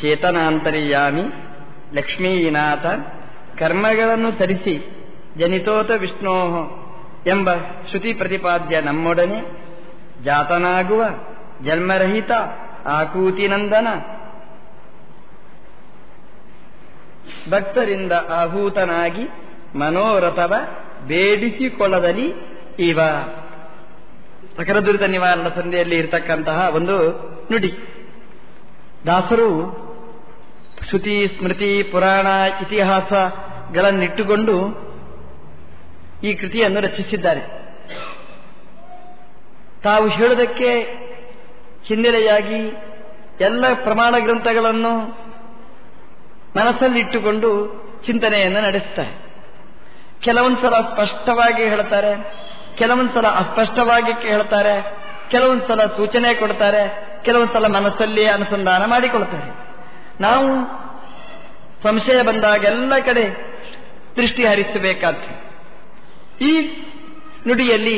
ಚೇತನಾಂತರ್ಯಾಮಿ ಲಕ್ಷ್ಮೀನಾಥ ಕರ್ಮಗಳನ್ನು ಸರಿಸಿ ಜನಿತೋತ ವಿಷ್ಣೋ ಎಂಬ ಶ್ರುತಿ ಪ್ರತಿಪಾದ್ಯ ನಮ್ಮೊಡನೆ ಜಾತನಾಗುವ ಜನ್ಮರಹಿತ ಆಕೂತಿನಂದನ ಭಕ್ತರಿಂದ ಆಹೂತನಾಗಿ ಮನೋರಥವ ಬೇಡಿಸಿಕೊಳ್ಳದಲ್ಲಿ ಇವ. ದುರಿತ ನಿವಾರಣ ಸಂಧಿಯಲ್ಲಿ ಇರತಕ್ಕಂತಹ ಒಂದು ನುಡಿ. ದಾಸರು ಶ್ರುತಿ, ಸ್ಮೃತಿ, ಪುರಾಣ ಇತಿಹಾಸಗಳನ್ನಿಟ್ಟುಕೊಂಡು ಈ ಕೃತಿಯನ್ನು ರಚಿಸಿದ್ದಾರೆ. ತಾವು ಹೇಳುವುದಕ್ಕೆ ಹಿನ್ನೆಲೆಯಾಗಿ ಎಲ್ಲ ಪ್ರಮಾಣ ಗ್ರಂಥಗಳನ್ನು ಮನಸ್ಸಲ್ಲಿಟ್ಟುಕೊಂಡು ಚಿಂತನೆಯನ್ನು ನಡೆಸ್ತಾರೆ ಕೆಲವೊಂದ್ಸಲ ಸ್ಪಷ್ಟವಾಗಿ ಹೇಳ್ತಾರೆ ಕೆಲವೊಂದ್ಸಲ ಅಸ್ಪಷ್ಟವಾಗಿ ಹೇಳ್ತಾರೆ ಕೆಲವೊಂದ್ಸಲ ಸೂಚನೆ ಕೊಡ್ತಾರೆ ಕೆಲವೊಂದ್ಸಲ ಮನಸ್ಸಲ್ಲಿಯೇ ಅನುಸಂಧಾನ ಮಾಡಿಕೊಳ್ತಾರೆ ನಾವು ಸಂಶಯ ಬಂದಾಗ ಎಲ್ಲ ಕಡೆ ದೃಷ್ಟಿ ಹರಿಸಬೇಕಾದ್ದು ಈ ನುಡಿಯಲ್ಲಿ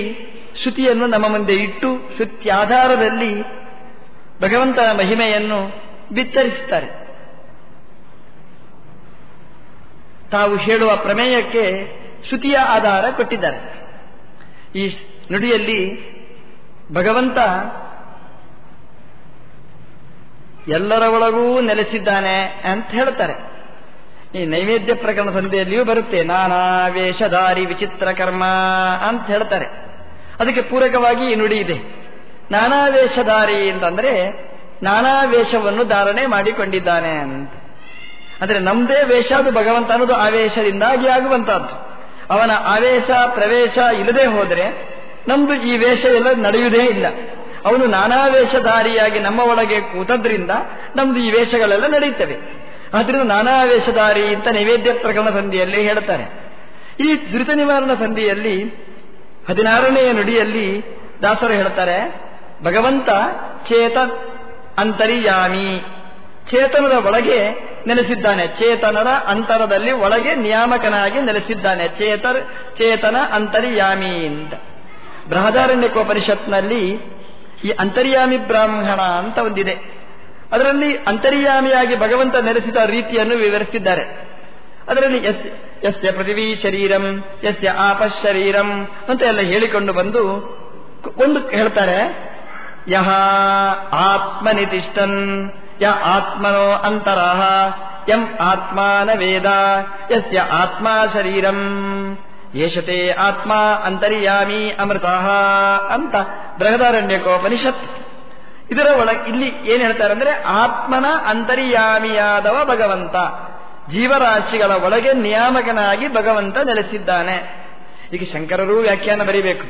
ಶ್ರುತಿಯನ್ನು ನಮ್ಮ ಮುಂದೆ ಇಟ್ಟು ಶ್ರುತಿ ಆಧಾರದಲ್ಲಿ ಭಗವಂತನ ಮಹಿಮೆಯನ್ನು ಬಿತ್ತರಿಸುತ್ತಾರೆ. ತಾವು ಹೇಳುವ ಪ್ರಮೇಯಕ್ಕೆ ಶ್ರುತಿಯ ಆಧಾರ ಕೊಟ್ಟಿದ್ದಾರೆ. ಈ ನುಡಿಯಲ್ಲಿ ಭಗವಂತ ಎಲ್ಲರ ಒಳಗೂ ನೆಲೆಸಿದ್ದಾನೆ ಅಂತ ಹೇಳ್ತಾರೆ. ಈ ನೈವೇದ್ಯ ಪ್ರಕರಣ ಸಂಧಿಯಲ್ಲಿಯೂ ಬರುತ್ತೆ. ನಾನಾ ವೇಷಧಾರಿ ವಿಚಿತ್ರ ಕರ್ಮ ಅಂತ ಹೇಳ್ತಾರೆ. ಅದಕ್ಕೆ ಪೂರಕವಾಗಿ ಈ ನುಡಿ ಇದೆ. ನಾನಾ ವೇಷಧಾರಿ ಅಂತಂದ್ರೆ ನಾನಾ ವೇಷವನ್ನು ಧಾರಣೆ ಮಾಡಿಕೊಂಡಿದ್ದಾನೆ ಅಂತ. ಅಂದ್ರೆ ನಮ್ದೇ ವೇಷ ಅದು ಭಗವಂತ ಅನ್ನೋದು ಆವೇಶದಿಂದಾಗಿ ಆಗುವಂತಹದ್ದು ಅವನ ಆವೇಶ, ಪ್ರವೇಶ ಇಲ್ಲದೆ ಹೋದರೆ ನಮ್ದು ಈ ವೇಷ ಎಲ್ಲ ನಡೆಯುವುದೇ ಇಲ್ಲ. ಅವನು ನಾನಾ ವೇಷಧಾರಿಯಾಗಿ ನಮ್ಮ ಒಳಗೆ ಕೂತದ್ರಿಂದ ನಮ್ದು ಈ ವೇಷಗಳೆಲ್ಲ ನಡೆಯುತ್ತವೆ ಆದ್ರಿಂದ ನಾನಾ ವೇಷಧಾರಿ ಅಂತ ನೈವೇದ್ಯ ಪ್ರಕರಣ ಸಂಧಿಯಲ್ಲಿ ಹೇಳ್ತಾರೆ. ಈ ದುರಿತ ನಿವಾರಣ ಸಂಧಿಯಲ್ಲಿ ಹದಿನಾರನೆಯ ನುಡಿಯಲ್ಲಿ ದಾಸರು ಹೇಳ್ತಾರೆ, ಭಗವಂತ ಚೇತ ಅಂತರಿಯಾಮಿ. ಚೇತನದ ಒಳಗೆ ನೆಲೆಸಿದ್ದಾನೆ. ಚೇತನರ ಅಂತರದಲ್ಲಿ ಒಳಗೆ ನಿಯಾಮಕನಾಗಿ ನೆಲೆಸಿದ್ದಾನೆ. ಚೇತರ್, ಚೇತನ ಅಂತರಿಯಾಮಿ ಅಂತ. ಬೃಹದಾರಣ್ಯಕೋಪನಿಷತ್ನಲ್ಲಿ ಈ ಅಂತರ್ಯಾಮಿ ಬ್ರಾಹ್ಮಣ ಅಂತ ಒಂದಿದೆ. ಅದರಲ್ಲಿ ಅಂತರ್ಯಾಮಿಯಾಗಿ ಭಗವಂತ ನೆಲೆಸಿದ ರೀತಿಯನ್ನು ವಿವರಿಸಿದ್ದಾರೆ. ಅದರಲ್ಲಿ ಎಸ್ ಯಸ್ಯ ಪೃಥಿವೀ ಶರೀರಂ, ಯಸ್ಯ ಆಪಶ್ ಶರೀರಂ ಅಂತ ಎಲ್ಲ ಹೇಳಿಕೊಂಡು ಬಂದು ಒಂದು ಹೇಳ್ತಾರೆ. ಯಹ ಆತ್ಮನಿತಿಷ್ಠನ್, ಯ ಆತ್ಮನೋ ಅಂತರಃ ಯಂ ಆತ್ಮಾನ ವೇದ, ಯಸ್ಯ ಆತ್ಮ ಶರೀರಂ. ಯೇಷತೆ ಆತ್ಮ ಅಂತರಿಯಾಮಿ ಅಮೃತ ಅಂತ ಬೃಹದಾರಣ್ಯಕೋಪನಿಷತ್. ಇದರ ಒಳ ಇಲ್ಲಿ ಏನ್ ಹೇಳ್ತಾರೆ ಅಂದ್ರೆ ಆತ್ಮನ ಅಂತರಿಯಾಮಿಯಾದವ ಭಗವಂತ. ಜೀವರಾಶಿಗಳ ಒಳಗೆ ನಿಯಾಮಕನಾಗಿ ಭಗವಂತ ನೆಲೆಸಿದ್ದಾನೆ. ಈಗ ಶಂಕರರೂ ವ್ಯಾಖ್ಯಾನ ಬರೀಬೇಕು,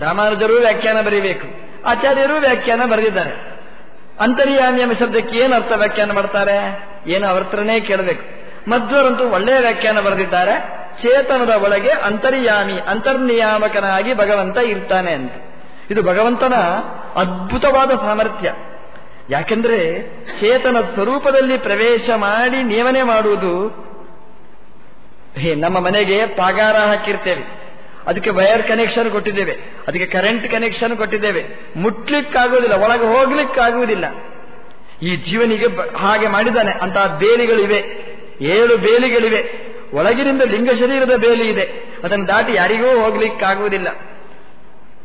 ರಾಮಾನುಜರೂ ವ್ಯಾಖ್ಯಾನ ಬರೀಬೇಕು, ಆಚಾರ್ಯರೂ ವ್ಯಾಖ್ಯಾನ ಬರೆದಿದ್ದಾರೆ. ಅಂತರ್ಯಾಮಿ ಎಂಬ ಶಬ್ದಕ್ಕೆ ಏನು ಅರ್ಥ ವ್ಯಾಖ್ಯಾನ ಮಾಡ್ತಾರೆ? ಏನು ಅವರತ್ರನೇ ಕೇಳಬೇಕು. ಮಧ್ವರಂತೂ ಒಳ್ಳೆಯ ವ್ಯಾಖ್ಯಾನ ಬರೆದಿದ್ದಾರೆ. ಚೇತನದ ಒಳಗೆ ಅಂತರ್ಯಾಮಿ, ಅಂತರ್ನಿಯಾಮಕನಾಗಿ ಭಗವಂತ ಇರ್ತಾನೆ ಅಂತ. ಇದು ಭಗವಂತನ ಅದ್ಭುತವಾದ ಸಾಮರ್ಥ್ಯ. ಯಾಕೆಂದ್ರೆ ಚೇತನ ಸ್ವರೂಪದಲ್ಲಿ ಪ್ರವೇಶ ಮಾಡಿ ನಿಯಮನೆ ಮಾಡುವುದು, ಹೇ, ನಮ್ಮ ಮನೆಗೆ ಪಾಗಾರ ಹಾಕಿರ್ತೇವೆ. ಅದಕ್ಕೆ ವೈರ್ ಕನೆಕ್ಷನ್ ಕೊಟ್ಟಿದ್ದೇವೆ. ಅದಕ್ಕೆ ಕರೆಂಟ್ ಕನೆಕ್ಷನ್ ಕೊಟ್ಟಿದ್ದೇವೆ. ಮುಟ್ಲಿಕ್ಕಾಗುವುದಿಲ್ಲ, ಒಳಗೆ ಹೋಗ್ಲಿಕ್ಕಾಗುವುದಿಲ್ಲ. ಈ ಜೀವನಿಗೆ ಹಾಗೆ ಮಾಡಿದ್ದಾನೆ. ಅಂತಹ ಬೇಲಿಗಳಿವೆ ಏಳು ಬೇಲಿಗಳಿವೆ. ಒಳಗಿನಿಂದ ಲಿಂಗ ಶರೀರದ ಬೇಲಿ ಇದೆ. ಅದನ್ನು ದಾಟಿ ಯಾರಿಗೂ ಹೋಗ್ಲಿಕ್ಕಾಗುವುದಿಲ್ಲ.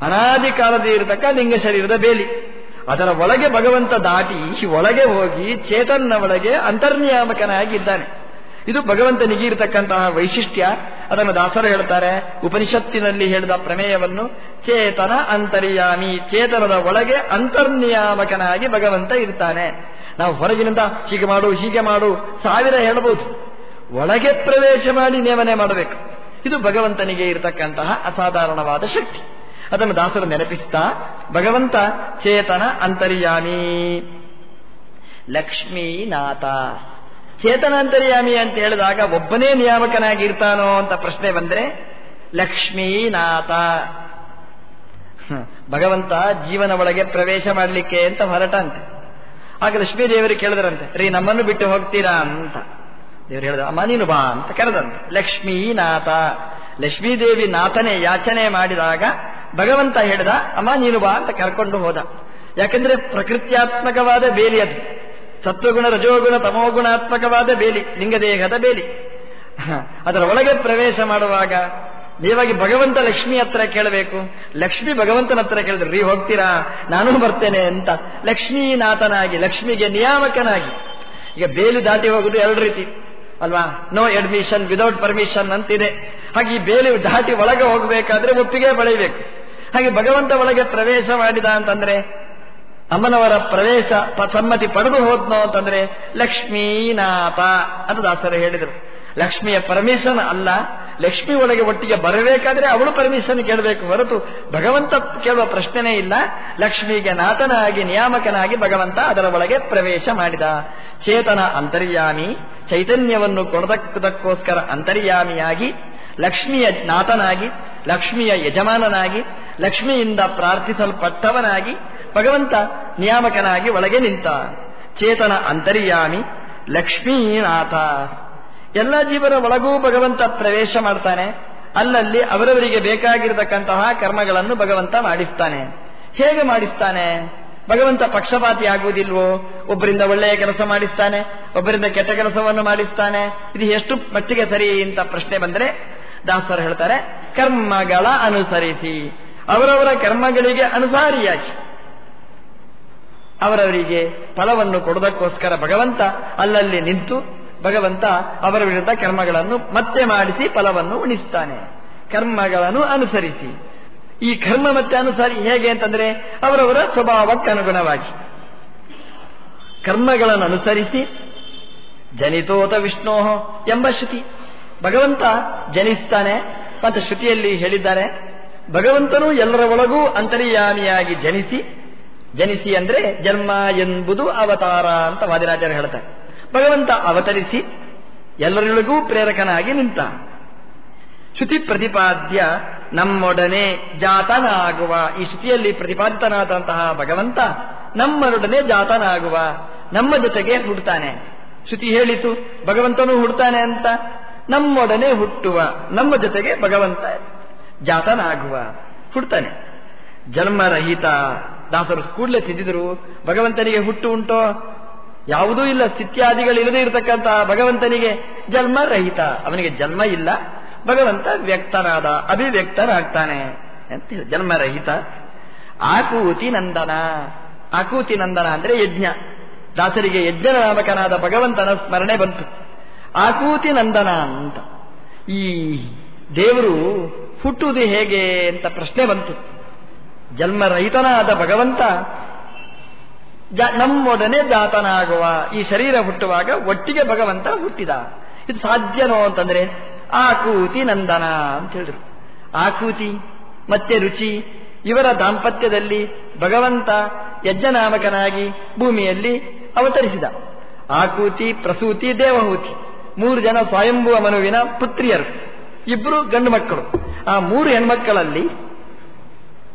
ಅನಾದಿ ಕಾಲದ ಇರತಕ್ಕ ಲಿಂಗ ಶರೀರದ ಬೇಲಿ. ಅದರ ಒಳಗೆ ಭಗವಂತ ದಾಟಿ ಒಳಗೆ ಹೋಗಿ ಚೇತನ್ನ ಒಳಗೆ ಅಂತರ್ನಿಯಾಮಕನಾಗಿದ್ದಾನೆ. ಇದು ಭಗವಂತನಿಗೆ ಇರತಕ್ಕಂತಹ ವೈಶಿಷ್ಟ್ಯ. ಅದನ್ನು ದಾಸರು ಹೇಳ್ತಾರೆ. ಉಪನಿಷತ್ತಿನಲ್ಲಿ ಹೇಳಿದ ಪ್ರಮೇಯವನ್ನು ಚೇತನ ಅಂತರ್ಯಾಮಿ. ಚೇತನದ ಒಳಗೆ ಅಂತರ್ನಿಯಾಮಕನಾಗಿ ಭಗವಂತ ಇರ್ತಾನೆ. ನಾವು ಹೊರಗಿನಿಂದ ಹೀಗೆ ಮಾಡು ಹೀಗೆ ಮಾಡು, ಸಾವಿರ ಹೇಳಬಹುದು ಒಳಗೆ ಪ್ರವೇಶ ಮಾಡಿ ನೇಮನೆ ಮಾಡಬೇಕು. ಇದು ಭಗವಂತನಿಗೆ ಇರತಕ್ಕಂತಹ ಅಸಾಧಾರಣವಾದ ಶಕ್ತಿ. ಅದನ್ನು ದಾಸರು ನೆನಪಿಸ್ತಾ, ಭಗವಂತ ಚೇತನ ಅಂತರ್ಯಾಮಿ. ಲಕ್ಷ್ಮೀನಾಥ. ಚೇತನ ಅಂತರ್ಯಾಮಿ ಅಂತ ಹೇಳಿದಾಗ ಒಬ್ಬನೇ ನಿಯಾಮಕನಾಗಿರ್ತಾನೋ ಅಂತ ಪ್ರಶ್ನೆ ಬಂದ್ರೆ, ಲಕ್ಷ್ಮೀನಾಥ. ಭಗವಂತ ಜೀವನ ಒಳಗೆ ಪ್ರವೇಶ ಮಾಡಲಿಕ್ಕೆ ಅಂತ ಹೊರಟಂತೆ. ಆಗ ಲಕ್ಷ್ಮೀ ದೇವರು ಕೇಳಿದ್ರಂತೆ, ರೀ, ನಮ್ಮನ್ನು ಬಿಟ್ಟು ಹೋಗ್ತೀರಾ ಅಂತ. ದೇವರು ಹೇಳಿದ ಅಮ್ಮ, ನೀನು ಬಾ ಅಂತ ಕರೆದಂತೆ. ಲಕ್ಷ್ಮೀನಾಥ ಲಕ್ಷ್ಮೀದೇವಿ ನಾಥನೇ ಯಾಚನೆ ಮಾಡಿದಾಗ ಭಗವಂತ ಹೇಳಿದ, ಅಮ್ಮ, ನೀನು ಬಾ ಅಂತ ಕರ್ಕೊಂಡು ಹೋದ. ಯಾಕಂದ್ರೆ ಪ್ರಕೃತ್ಯಾತ್ಮಕವಾದ ಬೇಲಿ ಅದು. ಸತ್ವಗುಣ, ರಜೋಗುಣ, ತಮೋಗುಣಾತ್ಮಕವಾದ ಬೇಲಿ, ಲಿಂಗದೇಹದ ಬೇಲಿ. ಅದರ ಒಳಗೆ ಪ್ರವೇಶ ಮಾಡುವಾಗ ನೀವಾಗಿ ಭಗವಂತ ಲಕ್ಷ್ಮಿ ಹತ್ರ ಕೇಳಬೇಕು. ಲಕ್ಷ್ಮಿ ಭಗವಂತನ ಹತ್ರ ಕೇಳಿದ್ರು, ರೀ ಹೋಗ್ತೀರಾ? ನಾನು ಬರ್ತೇನೆ ಅಂತ. ಲಕ್ಷ್ಮೀನಾಥನಾಗಿ, ಲಕ್ಷ್ಮಿಗೆ ನಿಯಾಮಕನಾಗಿ. ಈಗ ಬೇಲಿ ದಾಟಿ ಹೋಗುದು ಎರಡು ರೀತಿ. ಅಲ್ವಾ? ನೋ ಅಡ್ಮಿಷನ್ ವಿದೌಟ್ ಪರ್ಮಿಷನ್ ಅಂತಿದೆ. ಹಾಗೆ ಈ ಬೇಲಿ ದಾಟಿ ಒಳಗೆ ಹೋಗಬೇಕಾದ್ರೆ ಒಪ್ಪಿಗೆ ಬಳಿಬೇಕು. ಹಾಗೆ ಭಗವಂತ ಒಳಗೆ ಪ್ರವೇಶ ಮಾಡಿದ ಅಂತಂದ್ರೆ, ಅಮ್ಮನವರ ಪ್ರವೇಶ ಸಮ್ಮತಿ ಪಡೆದು ಹೋದ್ನೋ ಅಂತಂದ್ರೆ, ಲಕ್ಷ್ಮೀನಾಥ ಅಂತ ದಾಸರು ಹೇಳಿದರು. ಲಕ್ಷ್ಮಿಯ ಪರ್ಮಿಷನ್ ಅಲ್ಲ ಲಕ್ಷ್ಮಿ ಒಳಗೆ ಒಟ್ಟಿಗೆ ಬರಬೇಕಾದ್ರೆ ಅವಳು ಪರ್ಮಿಷನ್ ಕೇಳಬೇಕು ಹೊರತು ಭಗವಂತ ಕೇಳುವ ಪ್ರಶ್ನೆನೇ ಇಲ್ಲ. ಲಕ್ಷ್ಮಿಗೆ ನಾಥನಾಗಿ, ನಿಯಾಮಕನಾಗಿ ಭಗವಂತ ಅದರ ಒಳಗೆ ಪ್ರವೇಶ ಮಾಡಿದ. ಚೇತನ ಅಂತರ್ಯಾಮಿ, ಚೈತನ್ಯವನ್ನು ಕೊಡದಕ್ಕೋಸ್ಕರ ಅಂತರ್ಯಾಮಿಯಾಗಿ, ಲಕ್ಷ್ಮಿಯ ನಾಥನಾಗಿ, ಲಕ್ಷ್ಮಿಯ ಯಜಮಾನನಾಗಿ, ಲಕ್ಷ್ಮಿಯಿಂದ ಪ್ರಾರ್ಥಿಸಲ್ಪಟ್ಟವನಾಗಿ ಭಗವಂತ ನಿಯಾಮಕನಾಗಿ ಒಳಗೆ ನಿಂತ. ಚೇತನ ಅಂತರ್ಯಾಮಿ, ಲಕ್ಷ್ಮೀನಾಥ. ಎಲ್ಲ ಜೀವರ ಒಳಗೂ ಭಗವಂತ ಪ್ರವೇಶ ಮಾಡ್ತಾನೆ. ಅಲ್ಲಲ್ಲಿ ಅವರವರಿಗೆ ಬೇಕಾಗಿರತಕ್ಕಂತಹ ಕರ್ಮಗಳನ್ನು ಭಗವಂತ ಮಾಡಿಸ್ತಾನೆ. ಹೇಗೆ ಮಾಡಿಸ್ತಾನೆ? ಭಗವಂತ ಪಕ್ಷಪಾತಿ ಆಗುವುದಿಲ್ವೋ? ಒಬ್ಬರಿಂದ ಒಳ್ಳೆಯ ಕೆಲಸ ಮಾಡಿಸ್ತಾನೆ, ಒಬ್ಬರಿಂದ ಕೆಟ್ಟ ಕೆಲಸವನ್ನು ಮಾಡಿಸ್ತಾನೆ. ಇದು ಎಷ್ಟು ಮಟ್ಟಿಗೆ ಸರಿ ಅಂತ ಪ್ರಶ್ನೆ ಬಂದರೆ ದಾಸರು ಹೇಳ್ತಾರೆ, ಕರ್ಮಗಳ ಅನುಸರಿಸಿ. ಅವರವರ ಕರ್ಮಗಳಿಗೆ ಅನುಸಾರಿಯಾಗಿ. ಅವರವರಿಗೆ ಫಲವನ್ನು ಕೊಡೋದಕ್ಕೋಸ್ಕರ ಭಗವಂತ ಅಲ್ಲಲ್ಲಿ ನಿಂತು ಭಗವಂತ ಅವರ ವಿರುದ್ಧ ಕರ್ಮಗಳನ್ನು ಮತ್ತೆ ಮಾಡಿಸಿ ಫಲವನ್ನು ಉಣಿಸ್ತಾನೆ ಕರ್ಮಗಳನ್ನು ಅನುಸರಿಸಿ. ಈ ಕರ್ಮ ಮತ್ತೆ ಅನುಸರಿ ಹೇಗೆ ಅಂತಂದ್ರೆ ಅವರವರ ಸ್ವಭಾವಕ್ಕನುಗುಣವಾಗಿ ಕರ್ಮಗಳನ್ನು ಅನುಸರಿಸಿ, ಜನಿತೋತ ವಿಷ್ಣೋಹ ಎಂಬ ಶ್ರುತಿ. ಭಗವಂತ ಜನಿಸ್ತಾನೆ ಮತ್ತು ಶ್ರುತಿಯಲ್ಲಿ ಹೇಳಿದ್ದಾರೆ. ಭಗವಂತನು ಎಲ್ಲರ ಒಳಗೂ ಅಂತರ್ಯಾಮಿಯಾಗಿ ಜನಿಸಿ ಜನಿಸಿ ಅಂದ್ರೆ ಜನ್ಮ ಎಂಬುದು ಅವತಾರ ಅಂತ ವಾದಿರಾಜರು ಹೇಳ್ತಾರೆ. ಭಗವಂತ ಅವತರಿಸಿ ಎಲ್ಲರೊಳಗೂ ಪ್ರೇರಕನಾಗಿ ನಿಂತ. ಶ್ರುತಿ ಪ್ರತಿಪಾದ್ಯ ನಮ್ಮೊಡನೆ ಜಾತನಾಗುವ. ಈ ಶ್ರುತಿಯಲ್ಲಿ ಪ್ರತಿಪಾದಿತನಾದಂತಹ ಭಗವಂತ ನಮ್ಮರೊಡನೆ ಜಾತನಾಗುವ. ನಮ್ಮ ಜೊತೆಗೆ ಹುಡ್ತಾನೆ. ಶ್ರುತಿ ಹೇಳಿತು, ಭಗವಂತನು ಹುಡ್ತಾನೆ ಅಂತ. ನಮ್ಮೊಡನೆ ಹುಟ್ಟುವ, ನಮ್ಮ ಜೊತೆಗೆ ಭಗವಂತ ಜಾತನಾಗುವ. ಹುಡ್ತಾನೆ. ಜನ್ಮರಹಿತ ದಾಸರು ಕೂಡಲೇ ತಿದ್ದಿದ್ರು, ಭಗವಂತನಿಗೆ ಹುಟ್ಟು ಉಂಟೋ? ಯಾವುದೂ ಇಲ್ಲ, ಸ್ಥಿತ್ಯಾದಿಗಳು ಇಲ್ಲದೆ ಇರತಕ್ಕಂಥ ಭಗವಂತನಿಗೆ ಜನ್ಮ ರಹಿತ. ಅವನಿಗೆ ಜನ್ಮ ಇಲ್ಲ, ಭಗವಂತ ವ್ಯಕ್ತನಾದ, ಅಭಿವ್ಯಕ್ತನಾಗ್ತಾನೆ ಅಂತ ಹೇಳಿ ಜನ್ಮರಹಿತ ಆಕೂತಿ ನಂದನ. ಆಕೂತಿ ನಂದನ ಅಂದ್ರೆ ಯಜ್ಞ. ದಾಸರಿಗೆ ಯಜ್ಞ ನಾಮಕನಾದ ಭಗವಂತನ ಸ್ಮರಣೆ ಬಂತು. ಆಕೂತಿ ನಂದನ ಅಂತ. ಈ ದೇವರು ಹುಟ್ಟುವುದು ಹೇಗೆ ಅಂತ ಪ್ರಶ್ನೆ ಬಂತು. ಜನ್ಮರಹಿತನಾದ ಭಗವಂತ ನಮ್ಮೊಡನೆ ದಾತನಾಗುವ ಈ ಶರೀರ ಹುಟ್ಟುವಾಗ ಒಟ್ಟಿಗೆ ಭಗವಂತ ಹುಟ್ಟಿದ. ಇದು ಸಾಧ್ಯನೋ ಅಂತಂದ್ರೆ ಆಕೂತಿ ನಂದನ ಅಂತ ಹೇಳಿದ್ರು. ಆಕೂತಿ, ಮತ್ತೆ ರುಚಿ, ಇವರ ದಾಂಪತ್ಯದಲ್ಲಿ ಭಗವಂತ ಯಜ್ಞನಾಮಕನಾಗಿ ಭೂಮಿಯಲ್ಲಿ ಅವತರಿಸಿದ. ಆಕೂತಿ, ಪ್ರಸೂತಿ, ದೇವಹೂತಿ, ಮೂರು ಜನ ಸ್ವಯಂಭುವ ಮನುವಿನ ಪುತ್ರಿಯರು. ಇಬ್ಬರು ಗಂಡು ಮಕ್ಕಳು. ಆ ಮೂರು ಹೆಣ್ಮಕ್ಕಳಲ್ಲಿ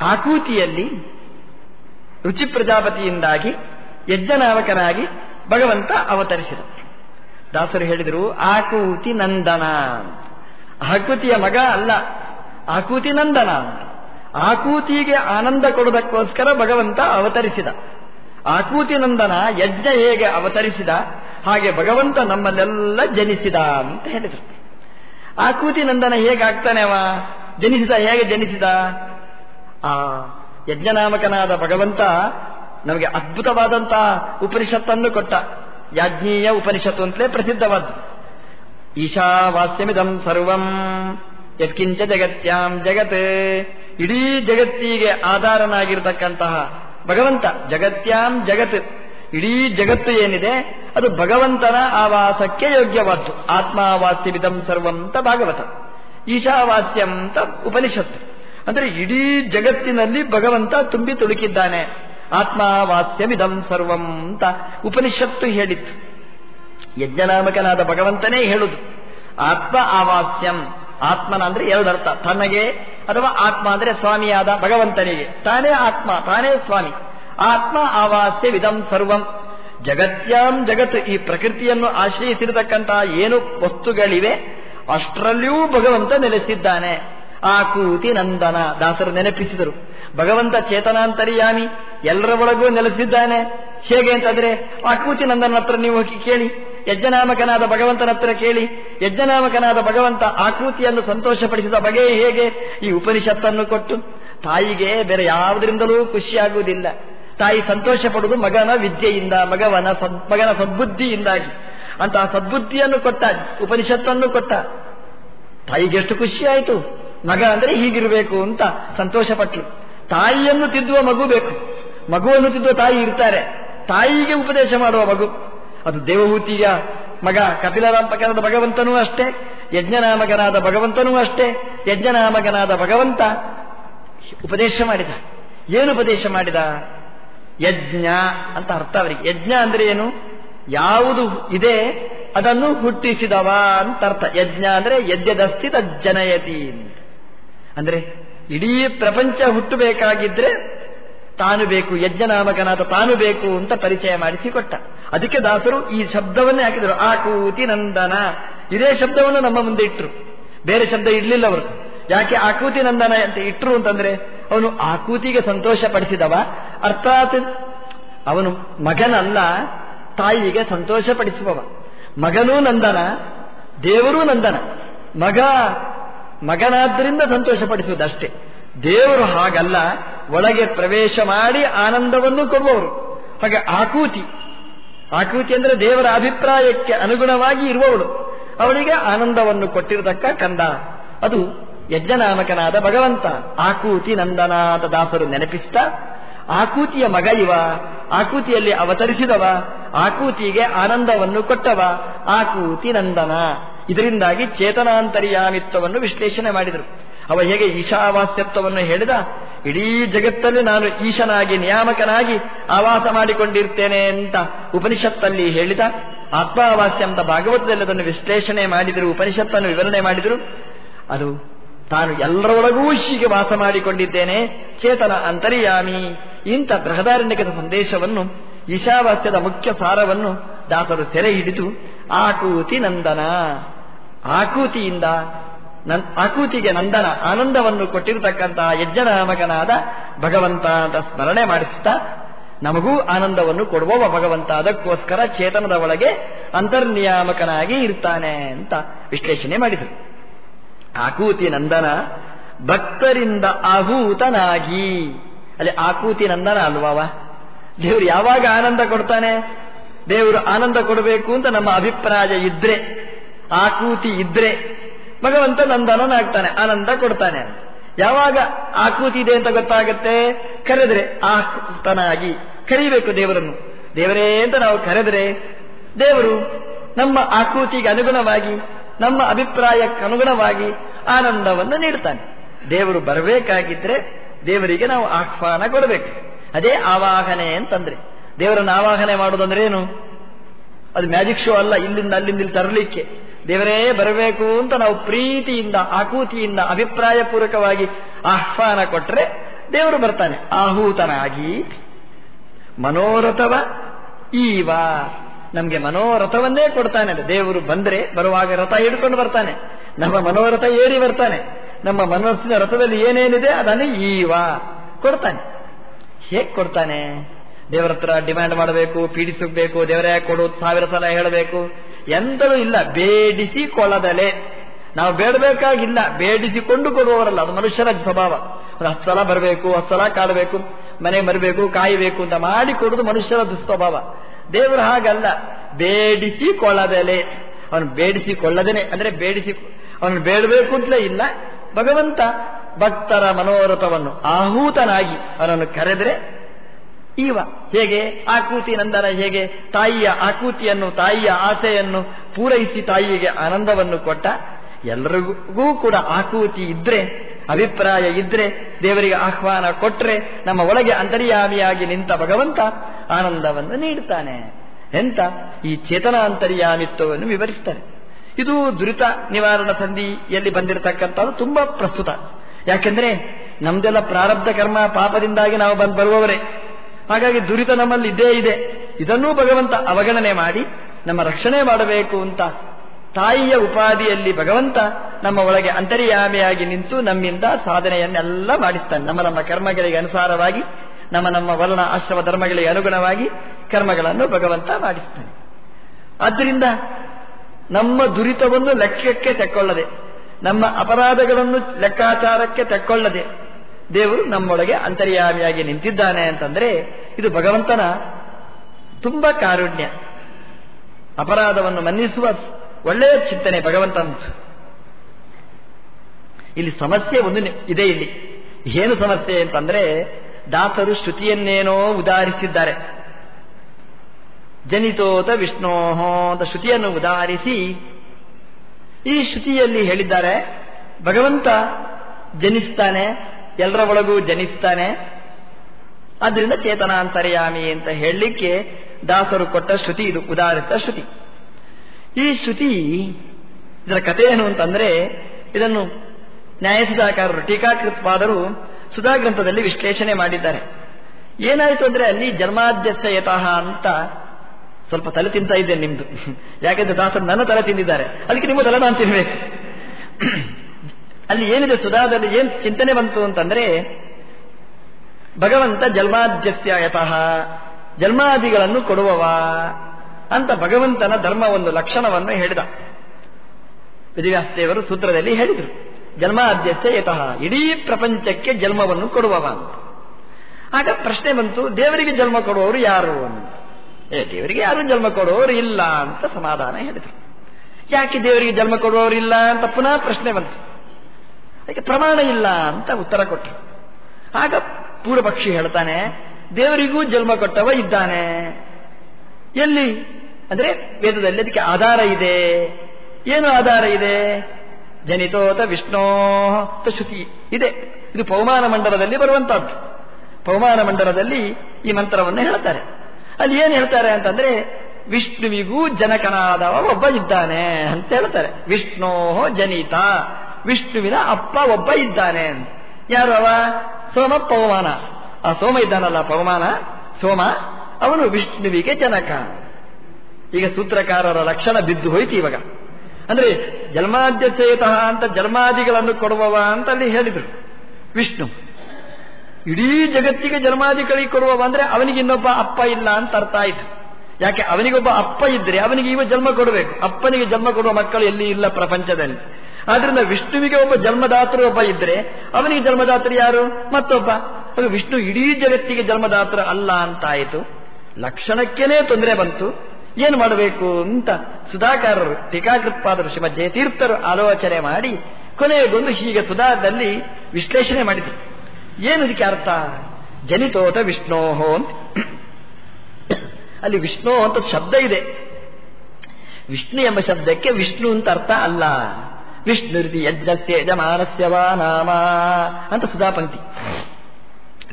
ಆಕೂತಿಯಲ್ಲಿ ರುಚಿ ಪ್ರಜಾಪತಿಯಿಂದಾಗಿ ಯಜ್ಞನಾವಕನಾಗಿ ಭಗವಂತ ಅವತರಿಸಿದ ದಾಸರು ಹೇಳಿದರು, ಆಕೂತಿ ನಂದನ. ಆಕೃತಿಯ ಮಗ ಅಲ್ಲ, ಆಕೂತಿ ನಂದನ. ಆಕೂತಿಗೆ ಆನಂದ ಕೊಡುವುದಕ್ಕೋಸ್ಕರ ಭಗವಂತ ಅವತರಿಸಿದ. ಆಕೂತಿ ನಂದನ ಯಜ್ಞ ಹೇಗೆ ಅವತರಿಸಿದ, ಹಾಗೆ ಭಗವಂತ ನಮ್ಮಲ್ಲೆಲ್ಲ ಜನಿಸಿದ, ಅಂತ ಹೇಳಿದರು. ಆಕೂತಿ ನಂದನ ಹೇಗಾಗ್ತಾನೆ ಅವ? ಜನಿಸಿದ ಹೇಗೆ ಜನಿಸಿದ? ಆ ಯಜ್ಞನಾಮಕನಾದ ಭಗವಂತ ನಮಗೆ ಅದ್ಭುತವಾದಂತಹ ಉಪನಿಷತ್ತನ್ನು ಕೊಟ್ಟ. ಯಾಜ್ಞೀಯ ಉಪನಿಷತ್ತು ಅಂತಲೇ ಪ್ರಸಿದ್ಧವಾದ್ದು. ಈಶಾವಾಸ್ಯಮಿದಂ ಸರ್ವಂ. ಯತ್ಕಿಂಚ ಜಗತ್ಯಾಂ ಜಗತ್. ಇಡೀ ಜಗತ್ತಿಗೆ ಆಧಾರನಾಗಿರ್ತಕ್ಕಂತಹ ಭಗವಂತ. ಜಗತ್ಯಾಂ ಜಗತ್. ಇಡೀ ಜಗತ್ತು ಏನಿದೆ, ಅದು ಭಗವಂತನ ಆವಾಸಕ್ಕೆ ಯೋಗ್ಯವಾದ್ದು. ಆತ್ಮಾವಾಸ್ಯವಿದಂ ಸರ್ವಂತ ಭಾಗವತ. ಈಶಾವಾಸ್ಯಂತ ಉಪನಿಷತ್ತು. ಅಂದ್ರೆ ಇಡೀ ಜಗತ್ತಿನಲ್ಲಿ ಭಗವಂತ ತುಂಬಿ ತುಳುಕಿದ್ದಾನೆ. ಆತ್ಮಾವಾಸ್ಯವಿದಂ ಸರ್ವಂ ಅಂತ ಉಪನಿಷತ್ತು ಹೇಳಿತ್ತು. ಯಜ್ಞನಾಮಕನಾದ ಭಗವಂತನೇ ಹೇಳುದು. ಆತ್ಮ ಆವಾಸ್ಯಂ. ಆತ್ಮನ ಅಂದ್ರೆ ಎರಡರ್ಥ. ತನಗೆ ಅಥವಾ ಆತ್ಮ ಅಂದ್ರೆ ಸ್ವಾಮಿಯಾದ ಭಗವಂತನಿಗೆ. ತಾನೇ ಆತ್ಮ, ತಾನೇ ಸ್ವಾಮಿ. ಆತ್ಮ ಆವಾಸ್ಯ ವಿಧಂ ಸರ್ವಂ. ಜಗತ್ಯಾಂ ಜಗತ್ ಈ ಪ್ರಕೃತಿಯನ್ನು ಆಶ್ರಯಿಸಿರತಕ್ಕಂತಹ ಏನು ವಸ್ತುಗಳಿವೆ, ಅಷ್ಟರಲ್ಲಿಯೂ ಭಗವಂತ ನೆಲೆಸಿದ್ದಾನೆ. ಆಕೂತಿ ನಂದನ ದಾಸರು ನೆನಪಿಸಿದರು. ಭಗವಂತ ಚೇತನಾಂತರ್ಯಾಮಿ, ಎಲ್ಲರ ಒಳಗೂ ನೆಲೆಸಿದ್ದಾನೆ. ಹೇಗೆ ಅಂತಂದ್ರೆ ಆಕೂತಿ ನಂದನ ಹತ್ರ ನೀವು ಹೋಗಿ ಕೇಳಿ. ಯಜ್ಞನಾಮಕನಾದ ಭಗವಂತನ ಹತ್ರ ಕೇಳಿ. ಯಜ್ಞನಾಮಕನಾದ ಭಗವಂತ ಆಕೃತಿಯನ್ನು ಸಂತೋಷಪಡಿಸಿದ ಬಗೆ ಹೇಗೆ? ಈ ಉಪನಿಷತ್ತನ್ನು ಕೊಟ್ಟು, ತಾಯಿಗೆ ಬೇರೆ ಯಾವುದರಿಂದಲೂ ಖುಷಿಯಾಗುವುದಿಲ್ಲ. ತಾಯಿ ಸಂತೋಷ ಪಡುವುದು ಮಗನ ವಿದ್ಯೆಯಿಂದ, ಮಗವನ ಮಗನ ಸದ್ಬುದ್ಧಿಯಿಂದಾಗಿ. ಅಂತಹ ಸದ್ಬುದ್ಧಿಯನ್ನು ಕೊಟ್ಟ, ಉಪನಿಷತ್ತನ್ನು ಕೊಟ್ಟ. ತಾಯಿಗೆ ಎಷ್ಟು ಖುಷಿ ಆಯಿತು? ಮಗ ಅಂದ್ರೆ ಹೀಗಿರಬೇಕು ಅಂತ ಸಂತೋಷಪಟ್ಟರು ತಾಯಿಯನ್ನು ತಿದ್ದುವ ಮಗು ಬೇಕು. ಮಗುವನ್ನು ತಿದ್ದುವ ತಾಯಿ ಇರ್ತಾರೆ. ತಾಯಿಗೆ ಉಪದೇಶ ಮಾಡುವ ಮಗು. ಅದು ದೇವಹೂತಿಯ ಮಗ ಕಪಿಲರಾಮಕನಾದ ಭಗವಂತನೂ ಅಷ್ಟೇ, ಯಜ್ಞನಾಮಕನಾದ ಭಗವಂತನೂ ಅಷ್ಟೇ, ಯಜ್ಞನಾಮಕನಾದ ಭಗವಂತ ಉಪದೇಶ ಮಾಡಿದ. ಏನು ಉಪದೇಶ ಮಾಡಿದ? ಯಜ್ಞ ಅಂತ ಅರ್ಥ ಅವರಿಗೆ. ಯಜ್ಞ ಅಂದ್ರೆ ಏನು? ಯಾವುದು ಇದೆ, ಅದನ್ನು ಹುಟ್ಟಿಸಿದವ ಅಂತ ಅರ್ಥ. ಯಜ್ಞ ಅಂದ್ರೆ ಯಜ್ಞದಸ್ತಿ ತಜ್ಜನಯತಿ ಅಂದ್ರೆ ಇಡೀ ಪ್ರಪಂಚ ಹುಟ್ಟಬೇಕಾಗಿದ್ರೆ ತಾನು ಬೇಕು, ಯಜ್ಞನಾಮಕನಾದ ತಾನು ಬೇಕು ಅಂತ ಪರಿಚಯ ಮಾಡಿಸಿಕೊಟ್ಟ ಅದಕ್ಕೆ ದಾಸರು ಈ ಶಬ್ದವನ್ನೇ ಹಾಕಿದರು. ಆಕೂತಿ ನಂದನ. ಇದೇ ಶಬ್ದವನ್ನು ನಮ್ಮ ಮುಂದೆ ಇಟ್ಟರು ಬೇರೆ ಶಬ್ದ ಇಡ್ಲಿಲ್ಲ ಅವರು. ಯಾಕೆ ಆಕೂತಿ ನಂದನ ಅಂತ ಇಟ್ಟರು ಅಂತಂದ್ರೆ, ಅವನು ಆಕೂತಿಗೆ ಸಂತೋಷ ಪಡಿಸಿದವ. ಅರ್ಥಾತ್ ಅವನು ಮಗನಲ್ಲ, ತಾಯಿಗೆ ಸಂತೋಷ ಪಡಿಸುವವ. ಮಗನೂ ನಂದನ, ದೇವರೂ ನಂದನ. ಮಗ ಮಗನಾದ್ದರಿಂದ ಸಂತೋಷಪಡಿಸುವುದಷ್ಟೇ. ದೇವರು ಹಾಗಲ್ಲ, ಒಳಗೆ ಪ್ರವೇಶ ಮಾಡಿ ಆನಂದವನ್ನು ಕೊಡುವವರು. ಹಾಗೆ ಆಕೂತಿ. ಆಕೂತಿ ಅಂದ್ರೆ ದೇವರ ಅಭಿಪ್ರಾಯಕ್ಕೆ ಅನುಗುಣವಾಗಿ ಇರುವವಳು. ಅವಳಿಗೆ ಆನಂದವನ್ನು ಕೊಟ್ಟಿರತಕ್ಕ ಕಂದ. ಅದು ಯಜ್ಞನಾಮಕನಾದ ಭಗವಂತ. ಆಕೂತಿ ನಂದನಾದ ದಾಸರು ನೆನಪಿಸ್ತಾ ಆಕೂತಿಯ ಮಗ ಇವ. ಆಕೂತಿಯಲ್ಲಿ ಅವತರಿಸಿದವ. ಆಕೂತಿಗೆ ಆನಂದವನ್ನು ಕೊಟ್ಟವ. ಆಕೂತಿ ನಂದನ. ಇದರಿಂದಾಗಿ ಚೇತನಾಂತರ್ಯಾಮಿತ್ವವನ್ನು ವಿಶ್ಲೇಷಣೆ ಮಾಡಿದರು. ಅವ ಹೇಗೆ ಈಶಾವಾಸ್ಯತ್ವವನ್ನು ಹೇಳಿದ? ಇಡೀ ಜಗತ್ತಲ್ಲಿ ನಾನು ಈಶನಾಗಿ, ನಿಯಾಮಕನಾಗಿ ಆವಾಸ ಮಾಡಿಕೊಂಡಿರ್ತೇನೆ ಅಂತ ಉಪನಿಷತ್ತಲ್ಲಿ ಹೇಳಿದ. ಆತ್ಮಾವಾಸ್ಯ ಅಂತ ಭಾಗವತದಲ್ಲಿ ಅದನ್ನು ವಿಶ್ಲೇಷಣೆ ಮಾಡಿದರು, ಉಪನಿಷತ್ತನ್ನು ವಿವರಣೆ ಮಾಡಿದರು. ಅದು ತಾನು ಎಲ್ಲರೊಳಗೂ ಹೀಗೆ ವಾಸ ಮಾಡಿಕೊಂಡಿದ್ದೇನೆ, ಚೇತನ ಅಂತರ್ಯಾಮಿ ಇಂಥ ಬೃಹದಾರಣ್ಯಕದ ಸಂದೇಶವನ್ನು, ಈಶಾವಾಸ್ಯದ ಮುಖ್ಯ ಸಾರವನ್ನು ದಾಸರು ಸೆರೆ ಹಿಡಿದು, ಆಕೂತಿ ನಂದನ. ಆಕೂತಿಯಿಂದ ಆಕೂತಿಗೆ ನಂದನ ಆನಂದವನ್ನು ಕೊಟ್ಟಿರತಕ್ಕಂತಹ ಯಜ್ಞನಾಮಕನಾದ ಭಗವಂತ ಅಂತ ಸ್ಮರಣೆ ಮಾಡಿಸುತ್ತಾ, ನಮಗೂ ಆನಂದವನ್ನು ಕೊಡುವವ ಭಗವಂತ. ಅದಕ್ಕೋಸ್ಕರ ಚೇತನದ ಒಳಗೆ ಅಂತರ್ನಿಯಾಮಕನಾಗಿ ಇರ್ತಾನೆ ಅಂತ ವಿಶ್ಲೇಷಣೆ ಮಾಡಿದರು. ಆಕೂತಿ ನಂದನ ಭಕ್ತರಿಂದ ಆಹೂತನಾಗಿ ಅಲ್ಲಿ ಆಕೂತಿ ನಂದನ ಅಲ್ವಾವ? ದೇವರು ಯಾವಾಗ ಆನಂದ ಕೊಡ್ತಾನೆ? ದೇವರು ಆನಂದ ಕೊಡಬೇಕು ಅಂತ ನಮ್ಮ ಅಭಿಪ್ರಾಯ ಇದ್ರೆ ಆಕೂತಿ ಇದ್ರೆ ಭಗವಂತ ನಂದನನಾಗ್ತಾನೆ, ಆನಂದ ಕೊಡ್ತಾನೆ. ಯಾವಾಗ ಆಕೂತಿ ಇದೆ ಅಂತ ಗೊತ್ತಾಗತ್ತೆ? ಕರೆದ್ರೆ ಆಕೃತನಾಗಿ ಕರೀಬೇಕು ದೇವರನ್ನು. ದೇವರೇ ಅಂತ ನಾವು ಕರೆದ್ರೆ ದೇವರು ನಮ್ಮ ಆಕೂತಿಗೆ ಅನುಗುಣವಾಗಿ, ನಮ್ಮ ಅಭಿಪ್ರಾಯಕ್ಕೆ ಅನುಗುಣವಾಗಿ ಆನಂದವನ್ನು ನೀಡ್ತಾನೆ. ದೇವರು ಬರಬೇಕಾಗಿದ್ರೆ ದೇವರಿಗೆ ನಾವು ಆಹ್ವಾನ ಕೊಡಬೇಕು. ಅದೇ ಆವಾಹನೆ ಅಂತಂದ್ರೆ. ದೇವರನ್ನು ಆವಾಹನೆ ಮಾಡೋದಂದ್ರೇನು ಅದು ಮ್ಯಾಜಿಕ್ ಶೋ ಅಲ್ಲ, ಇಲ್ಲಿಂದ ಅಲ್ಲಿಂದ ಇಲ್ಲಿ ತರಲಿಕ್ಕೆ. ದೇವರೇ, ಬರಬೇಕು ಅಂತ ನಾವು ಪ್ರೀತಿಯಿಂದ, ಆಕೂತಿಯಿಂದ, ಅಭಿಪ್ರಾಯಪೂರ್ವಕವಾಗಿ ಆಹ್ವಾನ ಕೊಟ್ಟರೆ ದೇವರು ಬರ್ತಾನೆ. ಆಹೂತನಾಗಿ. ಮನೋರಥವ ಈವ. ನಮಗೆ ಮನೋರಥವನ್ನೇ ಕೊಡ್ತಾನೆ ದೇವರು ಬಂದ್ರೆ, ಬರುವಾಗ ರಥ ಹಿಡ್ಕೊಂಡು ಬರ್ತಾನೆ. ನಮ್ಮ ಮನೋರಥ ಏರಿ ಬರ್ತಾನೆ. ನಮ್ಮ ಮನಸ್ಸಿನ ರಥದಲ್ಲಿ ಏನೇನಿದೆ ಅದನ್ನು ಈವ ಕೊಡ್ತಾನೆ. ಹೇಗೆ ಕೊಡ್ತಾನೆ? ದೇವರ ಹತ್ರ ಡಿಮ್ಯಾಂಡ್ ಮಾಡಬೇಕು, ಪೀಡಿಸಬೇಕು, ದೇವರೇ ಕೊಡು, ಸಾವಿರ ಸಲ ಹೇಳಬೇಕು. ಎಂತಲೂ ಇಲ್ಲ, ಬೇಡಿಸಿ ಕೊಳದಲೆ ನಾವು ಬೇಡಬೇಕಾಗಿಲ್ಲ, ಬೇಡಿಸಿಕೊಂಡು ಕೊಡುವವರಲ್ಲ, ಅದು ಮನುಷ್ಯರ ಸ್ವಭಾವ. ಒಂದು ಹತ್ತು ಸಲ ಬರಬೇಕು, ಹತ್ತು ಸಲ ಕಾಡಬೇಕು ಮನೆ ಬರಬೇಕು ಕಾಯಬೇಕು ಅಂತ ಮಾಡಿ ಕೊಡುದು ಮನುಷ್ಯರ ದುಸ್ವಭಾವ. ದೇವರು ಹಾಗಲ್ಲ, ಬೇಡಿಸಿ ಕೊಳ್ಳದಲೆ ಅವನು ಬೇಡಿಸಿಕೊಳ್ಳದೇನೆ ಅಂದರೆ ಬೇಡಿಸಿ, ಅವನು ಬೇಡಬೇಕು ಅಂತಲೇ ಇಲ್ಲ. ಭಗವಂತ ಭಕ್ತರ ಮನೋರಥವನ್ನು, ಆಹೂತನಾಗಿ ಅವನನ್ನು ಕರೆದರೆ ಈವ ಹೇಗೆ? ಆಕೂತಿ ನಂದನ ಹೇಗೆ? ತಾಯಿಯ ಆಕೂತಿಯನ್ನು, ತಾಯಿಯ ಆಸೆಯನ್ನು ಪೂರೈಸಿ ತಾಯಿಗೆ ಆನಂದವನ್ನು ಕೊಟ್ಟ. ಎಲ್ಲರಿಗೂ ಕೂಡ ಆಕೂತಿ ಇದ್ರೆ, ಅಭಿಪ್ರಾಯ ಇದ್ರೆ, ದೇವರಿಗೆ ಆಹ್ವಾನ ಕೊಟ್ರೆ ನಮ್ಮ ಒಳಗೆ ಅಂತರ್ಯಾಮಿಯಾಗಿ ನಿಂತ ಭಗವಂತ ಆನಂದವನ್ನು ನೀಡುತ್ತಾನೆ ಎಂತ? ಈ ಚೇತನ ಅಂತರ್ಯಾಮಿತ್ವವನ್ನು ವಿವರಿಸ್ತಾರೆ. ಇದು ದುರಿತ ನಿವಾರಣ ಸಂಧಿಯಲ್ಲಿ ಬಂದಿರತಕ್ಕಂಥದ್ದು ತುಂಬಾ ಪ್ರಸ್ತುತ. ಯಾಕೆಂದ್ರೆ ನಮ್ದೆಲ್ಲ ಪ್ರಾರಬ್ಧ ಕರ್ಮ ಪಾಪದಿಂದಾಗಿ ನಾವು ಬಂದು ಬರುವವರೇ. ಹಾಗಾಗಿ ದುರಿತ ನಮ್ಮಲ್ಲಿ ಇದ್ದೇ ಇದೆ. ಇದನ್ನೂ ಭಗವಂತ ಅವಗಣನೆ ಮಾಡಿ ನಮ್ಮ ರಕ್ಷಣೆ ಮಾಡಬೇಕು ಅಂತ ತಾಯಿಯ ಉಪಾಧಿಯಲ್ಲಿ ಭಗವಂತ ನಮ್ಮ ಒಳಗೆ ಅಂತರ್ಯಾಮಿಯಾಗಿ ನಿಂತು ನಮ್ಮಿಂದ ಸಾಧನೆಯನ್ನೆಲ್ಲ ಮಾಡಿಸ್ತಾನೆ. ನಮ್ಮ ನಮ್ಮ ಕರ್ಮಗಳಿಗೆ ಅನುಸಾರವಾಗಿ, ನಮ್ಮ ನಮ್ಮ ವರ್ಣ ಆಶ್ರಮ ಧರ್ಮಗಳಿಗೆ ಅನುಗುಣವಾಗಿ ಕರ್ಮಗಳನ್ನು ಭಗವಂತ ಮಾಡಿಸ್ತಾನೆ. ಆದ್ದರಿಂದ ನಮ್ಮ ದುರಿತವನ್ನು ಲೆಕ್ಕಕ್ಕೆ ತೆಕ್ಕೊಳ್ಳದೆ, ನಮ್ಮ ಅಪರಾಧಗಳನ್ನು ಲೆಕ್ಕಾಚಾರಕ್ಕೆ ತೆಕ್ಕೊಳ್ಳದೆ ದೇವರು ನಮ್ಮೊಳಗೆ ಅಂತರ್ಯಾಮಿಯಾಗಿ ನಿಂತಿದ್ದಾನೆ ಅಂತಂದ್ರೆ ಇದು ಭಗವಂತನ ತುಂಬ ಕಾರುಣ್ಯ. ಅಪರಾಧವನ್ನು ಮನ್ನಿಸುವ ಒಳ್ಳೆಯ ಚಿಂತನೆ ಭಗವಂತನ ಇಲ್ಲಿ ಸಮಸ್ಯೆ ಒಂದು ಇದೆ ಇಲ್ಲಿ. ಏನು ಸಮಸ್ಯೆ ಅಂತಂದ್ರೆ ದಾಸರು ಶ್ರುತಿಯನ್ನೇನೋ ಉದಾಹರಿಸಿದ್ದಾರೆ ಜನಿತೋತ ವಿಷ್ಣೋಹೋ ಅಂತ ಶ್ರುತಿಯನ್ನು ಉದಾಹರಿಸಿ ಈ ಶ್ರುತಿಯಲ್ಲಿ ಹೇಳಿದ್ದಾರೆ, ಭಗವಂತ ಜನಿಸ್ತಾನೆ ಎಲ್ಲರ ಒಳಗೂ ಜನಿಸ್ತಾನೆ. ಚೇತನ ಚೇತನಾಂತರ್ಯಾಮಿ ಅಂತ ಹೇಳಲಿಕ್ಕೆ ದಾಸರು ಕೊಟ್ಟ ಶ್ರುತಿ ಇದು ಉದಾಹರಿತ ಶ್ರುತಿ. ಈ ಶ್ರುತಿ ಇದರ ಕಥೆ ಏನು ಅಂತಂದ್ರೆ ಇದನ್ನು ನ್ಯಾಯಸುಧಾಕಾರರು ಟೀಕಾಕೃತ್ವಾದರು ಸುಧಾ ಗ್ರಂಥದಲ್ಲಿ ವಿಶ್ಲೇಷಣೆ ಮಾಡಿದ್ದಾರೆ. ಏನಾಯಿತು ಅಂದ್ರೆ ಅಲ್ಲಿ ಜನ್ಮಾಧ್ಯಕ್ಷ ಯತಃ ಅಂತ ಸ್ವಲ್ಪ ತಲೆ ತಿಂತ ಇದ್ದೇನೆ ನಿಮ್ದು. ಯಾಕೆಂದ್ರೆ ದಾಸರು ನನ್ನ ತಲೆ ತಿಂದಿದ್ದಾರೆ. ಅದಕ್ಕೆ ನಿಮ್ಮ ತಲೆ ನಾನು ತಿನ್ಬೇಕು. ಅಲ್ಲಿ ಏನಿದೆ ಸುಧಾದಲ್ಲಿ ಏನ್ ಚಿಂತನೆ ಬಂತು ಅಂತಂದ್ರೆ, ಭಗವಂತ ಜನ್ಮಾದ್ಯಸ್ಯ ಯತಃ ಜನ್ಮಾದಿಗಳನ್ನು ಕೊಡುವವ ಅಂತ ಭಗವಂತನ ಧರ್ಮ ಒಂದು ಲಕ್ಷಣವನ್ನು ಹೇಳಿದ. ವಿಧಿವ್ಯಾಸದೇವರು ಸೂತ್ರದಲ್ಲಿ ಹೇಳಿದರು. ಜನ್ಮಾದ್ಯಸ್ಯ ಯತಃ ಇಡೀ ಪ್ರಪಂಚಕ್ಕೆ ಜನ್ಮವನ್ನು ಕೊಡುವವ ಅಂತ. ಆಗ ಪ್ರಶ್ನೆ ಬಂತು, ದೇವರಿಗೆ ಜನ್ಮ ಕೊಡುವವರು ಯಾರು ಅಂತ. ಏ, ದೇವರಿಗೆ ಯಾರು ಜನ್ಮ ಕೊಡುವವರು ಇಲ್ಲ ಅಂತ ಸಮಾಧಾನ ಹೇಳಿದರು. ಯಾಕೆ ದೇವರಿಗೆ ಜನ್ಮ ಕೊಡುವವರು ಇಲ್ಲ ಅಂತ ಪುನಃ ಪ್ರಶ್ನೆ ಬಂತು. ಅದಕ್ಕೆ ಪ್ರಮಾಣ ಇಲ್ಲ ಅಂತ ಉತ್ತರ ಕೊಟ್ಟರು ಆಗ ಪೂರ್ವಪಕ್ಷಿ ಹೇಳ್ತಾನೆ, ದೇವರಿಗೂ ಜನ್ಮ ಕೊಟ್ಟವ ಇದ್ದಾನೆ. ಎಲ್ಲಿ? ಅಂದ್ರೆ ವೇದದಲ್ಲಿ ಅದಕ್ಕೆ ಆಧಾರ ಇದೆ. ಏನು ಆಧಾರ ಇದೆ? ಜನಿತೋತ ವಿಷ್ಣೋ ಶ್ರುತಿ ಇದೆ. ಇದು ಪೌಮಾನ ಮಂಡಲದಲ್ಲಿ ಬರುವಂತಹದ್ದು. ಪೌಮಾನ ಮಂಡಲದಲ್ಲಿ ಈ ಮಂತ್ರವನ್ನು ಹೇಳ್ತಾರೆ. ಅಲ್ಲಿ ಏನು ಹೇಳ್ತಾರೆ ಅಂತಂದ್ರೆ, ವಿಷ್ಣುವಿಗೂ ಜನಕನಾದವ ಒಬ್ಬ ಇದ್ದಾನೆ ಅಂತ ಹೇಳ್ತಾರೆ. ವಿಷ್ಣೋ ಜನಿತ. ವಿಷ್ಣುವಿನ ಅಪ್ಪ ಒಬ್ಬ ಇದ್ದಾನೆ ಯಾರು ಅವ? ಸೋಮ ಪವಮಾನ. ಆ ಸೋಮ ಇದ್ದಾನಲ್ಲ ಪವಮಾನ? ಸೋಮ, ಅವನು ವಿಷ್ಣುವಿಗೆ ಜನಕ. ಈಗ ಸೂತ್ರಕಾರರ ಲಕ್ಷಣ ಬಿದ್ದು ಹೋಯ್ತು ಇವಾಗ. ಅಂದ್ರೆ ಜನ್ಮಾದ್ಯಚೇತಃ ಅಂತ ಜನ್ಮಾದಿಗಳನ್ನು ಕೊಡುವವ ಅಂತ ಅಲ್ಲಿ ಹೇಳಿದರು. ವಿಷ್ಣು. ಇಡೀ ಜಗತ್ತಿಗೆ ಜನ್ಮಾದಿಗಳಿಗೆ ಕೊಡುವವ ಅಂದ್ರೆ ಅವನಿಗೆ ಇನ್ನೊಬ್ಬ ಅಪ್ಪ ಇಲ್ಲ ಅಂತ ಅರ್ಥ ಆಯ್ತು. ಯಾಕೆ? ಅವನಿಗೊಬ್ಬ ಅಪ್ಪ ಇದ್ರೆ ಅವನಿಗೆ ಇವ ಜನ್ಮ ಕೊಡಬೇಕು. ಅಪ್ಪನಿಗೆ ಜನ್ಮ ಕೊಡುವ ಮಕ್ಕಳು ಎಲ್ಲಿ ಇಲ್ಲ ಪ್ರಪಂಚದಲ್ಲಿ. ಆದ್ರಿಂದ ವಿಷ್ಣುವಿಗೆ ಒಬ್ಬ ಜನ್ಮದಾತರು ಒಬ್ಬ ಇದ್ರೆ, ಅವನಿಗೆ ಜನ್ಮದಾತರು ಯಾರು? ಮತ್ತೊಬ್ಬ. ವಿಷ್ಣು ಇಡೀ ಜಗತ್ತಿಗೆ ಜನ್ಮದಾತರು ಅಲ್ಲ ಅಂತಾಯಿತು. ಲಕ್ಷಣಕ್ಕೇನೆ ತೊಂದರೆ ಬಂತು. ಏನು ಮಾಡಬೇಕು ಅಂತ ಸುಧಾಕಾರರು, ಟೀಕಾಕೃತ್ಪಾದರು ಶ್ರೀಮದ್ ತೀರ್ಥರು ಆಲೋಚನೆ ಮಾಡಿ, ಕೊನೆಗೊಂದು ಹೀಗೆ ಸುಧಾದಲ್ಲಿ ವಿಶ್ಲೇಷಣೆ ಮಾಡಿದ್ರು. ಏನು ಇದಕ್ಕೆ ಅರ್ಥ? ಜನಿತೋತ ವಿಷ್ಣೋಹೋ ಅಂತ. ಅಲ್ಲಿ ವಿಷ್ಣು ಅಂತ ಶಬ್ದ ಇದೆ. ವಿಷ್ಣು ಎಂಬ ಶಬ್ದಕ್ಕೆ ವಿಷ್ಣು ಅಂತ ಅರ್ಥ ಅಲ್ಲ. ವಿಷ್ಣು ರೀತಿ ವಾ ನಾಮ ಅಂತ ಸುಧಾ ಪಂಕ್ತಿ.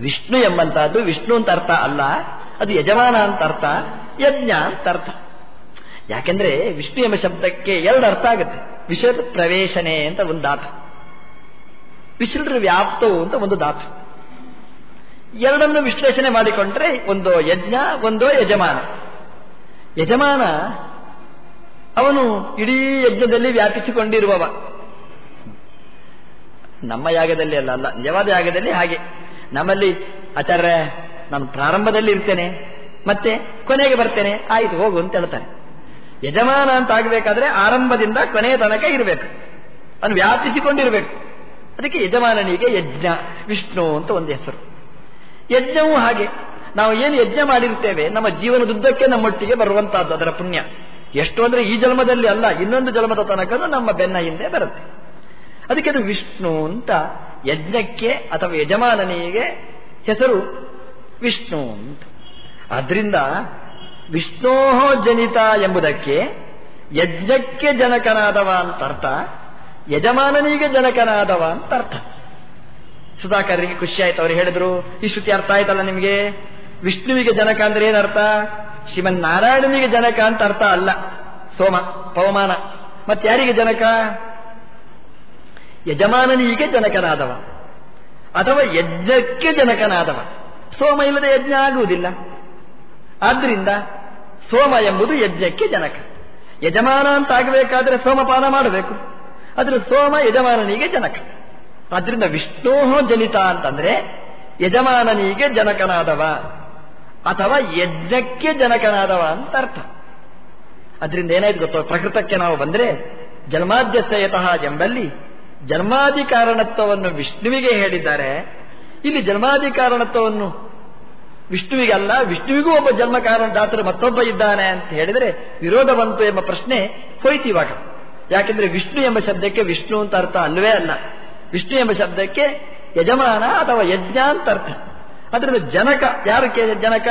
ವಿಷ್ಣು ಎಂಬಂತಹದ್ದು ವಿಷ್ಣು ಅಂತ ಅರ್ಥ ಅಲ್ಲ, ಅದು ಯಜಮಾನ ಅಂತ ಅರ್ಥ, ಯಜ್ಞ ಅಂತ ಅರ್ಥ. ಯಾಕೆಂದ್ರೆ ವಿಷ್ಣು ಎಂಬ ಶಬ್ದಕ್ಕೆ ಎರಡು ಅರ್ಥ ಆಗುತ್ತೆ. ವಿಷದ ಪ್ರವೇಶನೆ ಅಂತ ಒಂದು ಧಾತು ವಿಶ್ರ ವ್ಯಾಪ್ತವು ಅಂತ ಒಂದು ಧಾತು ಎರಡನ್ನು ವಿಶ್ಲೇಷಣೆ ಮಾಡಿಕೊಂಡ್ರೆ ಒಂದು ಯಜ್ಞ, ಒಂದು ಯಜಮಾನ. ಯಜಮಾನ ಅವನು ಇಡೀ ಯಜ್ಞದಲ್ಲಿ ವ್ಯಾಪಿಸಿಕೊಂಡಿರುವವ. ನಮ್ಮ ಯಾಗದಲ್ಲಿ ಅಲ್ಲ ಅಲ್ಲ, ನಿಜವಾದ ಯಾಗದಲ್ಲಿ ಹಾಗೆ. ನಮ್ಮಲ್ಲಿ ಆಚಾರ್ಯ, ನಾನು ಪ್ರಾರಂಭದಲ್ಲಿ ಇರ್ತೇನೆ, ಮತ್ತೆ ಕೊನೆಗೆ ಬರ್ತೇನೆ, ಆಯ್ತು, ಹೋಗು ಅಂತ ಹೇಳ್ತಾನೆ. ಯಜಮಾನ ಅಂತ ಆಗಬೇಕಾದ್ರೆ ಆರಂಭದಿಂದ ಕೊನೆಯ ತನಕ ಇರಬೇಕು. ಅವನು ವ್ಯಾಪಿಸಿಕೊಂಡಿರಬೇಕು. ಅದಕ್ಕೆ ಯಜಮಾನನಿಗೆ ಯಜ್ಞ, ವಿಷ್ಣು ಅಂತ ಒಂದು ಹೆಸರು. ಯಜ್ಞವೂ ಹಾಗೆ. ನಾವು ಏನು ಯಜ್ಞ ಮಾಡಿರ್ತೇವೆ, ನಮ್ಮ ಜೀವನದುದ್ದಕ್ಕೆ ನಮ್ಮೊಟ್ಟಿಗೆ ಬರುವಂತಹದ್ದು ಅದರ ಪುಣ್ಯ. ಎಷ್ಟು ಅಂದರೆ ಈ ಜನ್ಮದಲ್ಲಿ ಅಲ್ಲ, ಇನ್ನೊಂದು ಜನ್ಮದ ತನಕ ನಮ್ಮ ಬೆನ್ನ ಹಿಂದೆ ಬರುತ್ತೆ. ಅದಕ್ಕೆ ಅದು ವಿಷ್ಣು ಅಂತ ಯಜ್ಞಕ್ಕೆ ಅಥವಾ ಯಜಮಾನನಿಗೆ ಹೆಸರು ವಿಷ್ಣು ಅಂತ. ಆದ್ರಿಂದ ವಿಷ್ಣೋ ಜನಿತ ಎಂಬುದಕ್ಕೆ ಯಜ್ಞಕ್ಕೆ ಜನಕನಾದವ ಅಂತ ಅರ್ಥ ಯಜಮಾನನಿಗೆ ಜನಕನಾದವ ಅಂತ ಅರ್ಥ ಸುಧಾಕರ್ರಿಗೆ ಖುಷಿ ಆಯ್ತು, ಅವ್ರು ಹೇಳಿದ್ರು, ಈ ಶ್ರುತಿ ಅರ್ಥ ಆಯ್ತಲ್ಲ ನಿಮಗೆ? ವಿಷ್ಣುವಿಗೆ ಜನಕ ಅಂದ್ರೆ ಏನರ್ಥ? ಶ್ರೀಮನ್ ನಾರಾಯಣನಿಗೆ ಜನಕ ಅಂತ ಅರ್ಥ ಅಲ್ಲ. ಸೋಮ, ಪವಮಾನ. ಮತ್ತಾರಿಗೆ ಜನಕ? ಯಜಮಾನನಿಗೆ ಜನಕನಾದವ. ಅಥವಾ ಯಜ್ಞಕ್ಕೆ ಜನಕನಾದವ. ಸೋಮ ಇಲ್ಲದೆ ಯಜ್ಞ ಆಗುವುದಿಲ್ಲ. ಆದ್ದರಿಂದ ಸೋಮ ಎಂಬುದು ಯಜ್ಞಕ್ಕೆ ಜನಕ. ಯಜಮಾನ ಅಂತ ಆಗಬೇಕಾದ್ರೆ ಸೋಮಪಾನ ಮಾಡಬೇಕು. ಆದ್ರೆ ಸೋಮ ಯಜಮಾನನಿಗೆ ಜನಕ. ಆದ್ರಿಂದ ವಿಷ್ಣೋಹ ಜನಿತ ಅಂತಂದ್ರೆ ಯಜಮಾನನಿಗೆ ಜನಕನಾದವ. ಅಥವಾ ಯಜ್ಞಕ್ಕೆ ಜನಕನಾದವ ಅಂತ ಅರ್ಥ. ಅದರಿಂದ ಏನಾಯ್ತು ಗೊತ್ತೋ? ಪ್ರಕೃತಕ್ಕೆ ನಾವು ಬಂದ್ರೆ ಜನ್ಮಾದ್ಯಸಯತಃ ಎಂಬಲ್ಲಿ ಜನ್ಮಾಧಿಕಾರಣತ್ವವನ್ನು ವಿಷ್ಣುವಿಗೆ ಹೇಳಿದ್ದಾರೆ. ಇಲ್ಲಿ ಜನ್ಮಾಧಿಕಾರಣತ್ವವನ್ನು ಕಾರಣತ್ವವನ್ನು ವಿಷ್ಣುವಿಗಲ್ಲ ವಿಷ್ಣುವಿಗೂ ಒಬ್ಬ ಜನ್ಮ ಕಾರಣ ದಾತರು ಮತ್ತೊಬ್ಬ ಇದ್ದಾನೆ ಅಂತ ಹೇಳಿದರೆ ವಿರೋಧ ಬಂತು ಎಂಬ ಪ್ರಶ್ನೆ ಹೋಯ್ತು ಇವಾಗ ಯಾಕೆಂದ್ರೆ ವಿಷ್ಣು ಎಂಬ ಶಬ್ದಕ್ಕೆ ವಿಷ್ಣು ಅಂತ ಅರ್ಥ ಅಲ್ವೇ ಅಲ್ಲ. ವಿಷ್ಣು ಎಂಬ ಶಬ್ದಕ್ಕೆ ಯಜಮಾನ ಅಥವಾ ಯಜ್ಞ ಅಂತ ಅರ್ಥ. ಅದರಿಂದ ಜನಕ ಯಾರಕ್ಕೆ ಜನಕ?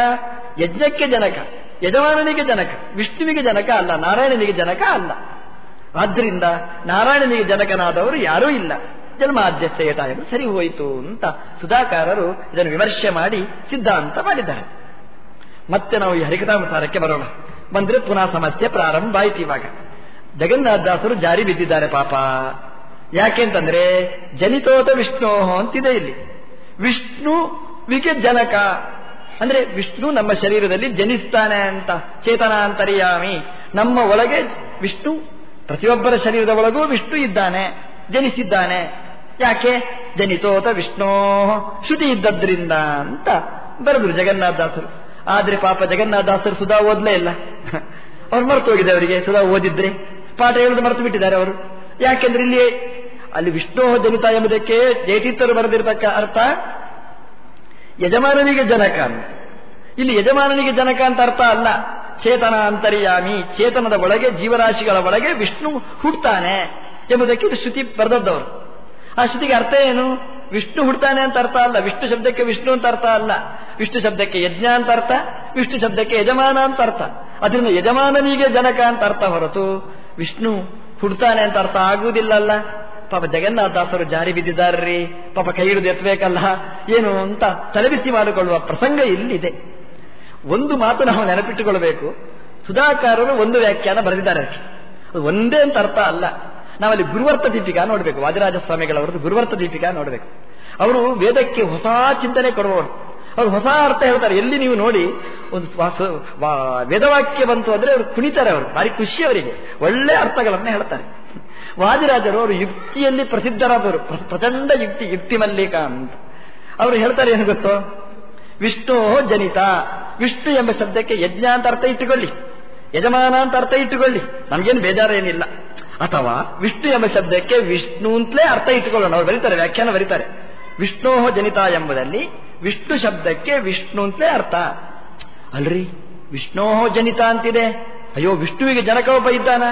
ಯಜ್ಞಕ್ಕೆ ಜನಕ, ಯಜಮಾನನಿಗೆ ಜನಕ, ವಿಷ್ಣುವಿಗೆ ಜನಕ ಅಲ್ಲ, ನಾರಾಯಣನಿಗೆ ಜನಕ ಅಲ್ಲ. ಆದ್ದರಿಂದ ನಾರಾಯಣನಿಗೆ ಜನಕನಾದವರು ಯಾರೂ ಇಲ್ಲ. ಎಂದು ಸರಿ ಹೋಯಿತು ಅಂತ ಸುಧಾಕಾರರು ಇದನ್ನು ವಿಮರ್ಶೆ ಮಾಡಿ ಸಿದ್ಧಾಂತ ಮಾಡಿದ್ದಾರೆ. ಮತ್ತೆ ನಾವು ಈ ಹರಿಕಥಾಮಸಾರಕ್ಕೆ ಬರೋಣ. ಬಂದ್ರೆ ಪುನಃ ಸಮಸ್ಯೆ ಪ್ರಾರಂಭ ಆಯ್ತು ಇವಾಗ. ಜಗನ್ನಾಥದಾಸರು ಜಾರಿ ಬಿದ್ದಿದ್ದಾರೆ ಪಾಪ. ಯಾಕೆಂತಂದ್ರೆ ಜನಿತೋತ ವಿಷ್ಣು ಅಂತಿದೆ ಇಲ್ಲಿ. ವಿಷ್ಣುವಿಗೆ ಜನಕ ಅಂದ್ರೆ ವಿಷ್ಣು ನಮ್ಮ ಶರೀರದಲ್ಲಿ ಜನಿಸ್ತಾನೆ ಅಂತ, ಚೇತನಾಂತರ್ಯಾಮಿ. ನಮ್ಮ ಒಳಗೆ ವಿಷ್ಣು, ಪ್ರತಿಯೊಬ್ಬರ ಶರೀರದ ಒಳಗೂ ವಿಷ್ಣು ಇದ್ದಾನೆ, ಜನಿಸಿದ್ದಾನೆ. ಯಾಕೆ? ಜನಿತೋತ ವಿಷ್ಣೋ ಶ್ರುತಿ ಇದ್ದದ್ರಿಂದ ಅಂತ ಬರೆದ್ರು ಜಗನ್ನಾಥದಾಸರು ಆದ್ರೆ ಪಾಪ ಜಗನ್ನಾಥದಾಸರು ಸುಧಾ ಓದ್ಲೇ ಇಲ್ಲ. ಅವ್ರು ಮರೆತು ಹೋಗಿದೆ ಅವರಿಗೆ, ಸುಧಾ ಓದಿದ್ರೆ. ಪಾಠ ಹೇಳುದು ಮರೆತು ಬಿಟ್ಟಿದ್ದಾರೆ ಅವರು. ಯಾಕೆಂದ್ರೆ ಇಲ್ಲಿ ಅಲ್ಲಿ ವಿಷ್ಣು ಜನಿತ ಎಂಬುದಕ್ಕೆ ಜಯತೀರ್ಥರು ಬರೆದಿರತಕ್ಕ ಅರ್ಥ ಯಜಮಾನನಿಗೆ ಜನಕ ಇಲ್ಲಿ ಯಜಮಾನನಿಗೆ ಜನಕ ಅಂತ ಅರ್ಥ ಅಲ್ಲ. ಚೇತನ ಅಂತರ್ಯಾಮಿ, ಚೇತನದ ಒಳಗೆ, ಜೀವರಾಶಿಗಳ ಒಳಗೆ ವಿಷ್ಣು ಹುಡ್ತಾನೆ ಎಂಬುದಕ್ಕೆ ಇದು ಶ್ರುತಿ ಬರೆದದ್ದವರು. ಆ ಶ್ರುತಿಗೆ ಅರ್ಥ ಏನು? ವಿಷ್ಣು ಹುಡ್ತಾನೆ ಅಂತ ಅರ್ಥ ಅಲ್ಲ. ವಿಷ್ಣು ಶಬ್ದಕ್ಕೆ ವಿಷ್ಣು ಅಂತ ಅರ್ಥ ಅಲ್ಲ. ವಿಷ್ಣು ಶಬ್ದಕ್ಕೆ ಯಜ್ಞ ಅಂತ ಅರ್ಥ. ವಿಷ್ಣು ಶಬ್ದಕ್ಕೆ ಯಜಮಾನ ಅಂತ ಅರ್ಥ. ಅದರಿಂದ ಯಜಮಾನನಿಗೆ ಜನಕ ಅಂತ ಅರ್ಥ ಹೊರತು ವಿಷ್ಣು ಹುಡ್ತಾನೆ ಅಂತ ಅರ್ಥ ಆಗುವುದಿಲ್ಲಲ್ಲ ಪಾಪ ಜಗನ್ನಾಥದಾಸರು ಜಾರಿ ಬಿದ್ದಿದ್ದಾರ್ರಿ? ಪಾಪ ಕೈ ಹಿಡಿದು ಎತ್ತಬೇಕಲ್ಲ ಏನು ಅಂತ ತಲೆಬಿಸಿ ಮಾಡಿಕೊಳ್ಳುವ ಪ್ರಸಂಗ ಇಲ್ಲಿದೆ. ಒಂದು ಮಾತು ನಾವು ನೆನಪಿಟ್ಟುಕೊಳ್ಬೇಕು. ಸುಧಾಕಾರರು ಒಂದು ವ್ಯಾಖ್ಯಾನ ಬರೆದಿದ್ದಾರೆ ಅದು ಒಂದೇ ಅಂತ ಅರ್ಥ ಅಲ್ಲ. ನಾವಲ್ಲಿ ಗುರುವರ್ತ ದೀಪಿಕಾ ನೋಡಬೇಕು. ವಾದಿರಾಜ ಸ್ವಾಮಿಗಳವರದ್ದು ಗುರುವರ್ತ ದೀಪಿಕಾ ನೋಡಬೇಕು. ಅವರು ವೇದಕ್ಕೆ ಹೊಸ ಚಿಂತನೆ ಕೊಡುವವರು. ಅವರು ಹೊಸ ಅರ್ಥ ಹೇಳ್ತಾರೆ. ಎಲ್ಲಿ ನೀವು ನೋಡಿ, ಒಂದು ವೇದವಾಕ್ಯ ಬಂತು ಅಂದ್ರೆ ಅವರು ಕುಣಿತಾರೆ ಅವರು. ಭಾರಿ ಖುಷಿ ಅವರಿಗೆ. ಒಳ್ಳೆ ಅರ್ಥಗಳನ್ನ ಹೇಳ್ತಾರೆ. ವಾದಿರಾಜರು ಅವರು ಯುಕ್ತಿಯಲ್ಲಿ ಪ್ರಸಿದ್ಧರಾದವರು. ಪ್ರಚಂಡ ಯುಕ್ತಿ ಯುಕ್ತಿ ಮಲ್ಲಿಕ ಅಂತ. ಅವರು ಹೇಳ್ತಾರೆ ಏನು ಗೊತ್ತು? ವಿಷ್ಣು ಜನಿತ. ವಿಷ್ಣು ಎಂಬ ಶಬ್ದಕ್ಕೆ ಯಜ್ಞ ಅಂತ ಅರ್ಥ ಇಟ್ಟುಕೊಳ್ಳಿ. ಯಜಮಾನ ಅಂತ ಅರ್ಥ ಇಟ್ಟುಕೊಳ್ಳಿ. ನಮಗೇನು ಬೇಜಾರೇನಿಲ್ಲ. ಅಥವಾ ವಿಷ್ಣು ಎಂಬ ಶಬ್ದಕ್ಕೆ ವಿಷ್ಣು ಅಂತಲೇ ಅರ್ಥ ಇಟ್ಟುಕೊಳ್ಳೋಣ. ಅವರು ಬರೀತಾರೆ, ವ್ಯಾಖ್ಯಾನ ಬರೀತಾರೆ. ವಿಷ್ಣು ಜನಿತ ಎಂಬುದಲ್ಲಿ ವಿಷ್ಣು ಶಬ್ದಕ್ಕೆ ವಿಷ್ಣು ಅಂತಲೇ ಅರ್ಥ. ಅಲ್ರಿ? ವಿಷ್ಣೋ ಜನಿತ ಅಂತಿದೆ. ಅಯ್ಯೋ, ವಿಷ್ಣುವಿಗೆ ಜನಕ ಒಬ್ಬ ಇದ್ದಾನ?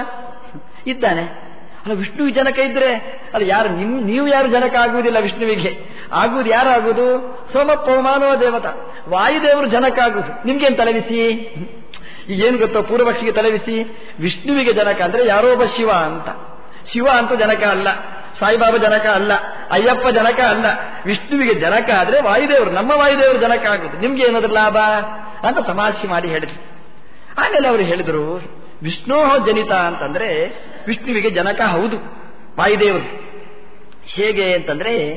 ಇದ್ದಾನೆ. ಅಲ್ಲ ವಿಷ್ಣುವಿಗೆ ಜನಕ ಇದ್ರೆ, ಅಲ್ಲ, ಯಾರು ನಿಮ್, ನೀವು ಯಾರು ಜನಕ ಆಗುವುದಿಲ್ಲ ವಿಷ್ಣುವಿಗೆ. ಆಗುವುದು ಯಾರು ಆಗುವುದು? ಸೋಮಪ್ಪ ದೇವತಾ ದೇವತ. ವಾಯುದೇವರು ಜನಕ ಆಗುವುದು. ನಿಮ್ಗೇನು ತಲೆಬಿಸಿ ಈಗೇನು ಗೊತ್ತೋ? ಪೂರ್ವಪಕ್ಷಿಗೆ ತಲೆಬಿಸಿ ವಿಷ್ಣುವಿಗೆ ಜನಕ ಅಂದ್ರೆ ಯಾರೋ ಒಬ್ಬ ಶಿವ ಅಂತ. ಶಿವ ಅಂತ ಜನಕ ಅಲ್ಲ. ಸಾಯಿಬಾಬಾ ಜನಕ ಅಲ್ಲ. ಅಯ್ಯಪ್ಪ ಜನಕ ಅಲ್ಲ. ವಿಷ್ಣುವಿಗೆ ಜನಕ ಆದ್ರೆ ವಾಯುದೇವರು, ನಮ್ಮ ವಾಯುದೇವರು ಜನಕ ಆಗುದು ನಿಮ್ಗೆ ಏನಾದ್ರು ಲಾಭ? ಅಂತ ತಮಾಷೆ ಮಾಡಿ ಹೇಳಿದ್ರು. ಆಮೇಲೆ ಅವರು ಹೇಳಿದ್ರು, ವಿಷ್ಣು ಜನಿತ ಅಂತಂದ್ರೆ ವಿಷ್ಣುವಿಗೆ ಜನಕ ಹೌದು ವಾಯುದೇವರು ಹೇಗೆ ಅಂತಂದ್ರೆ,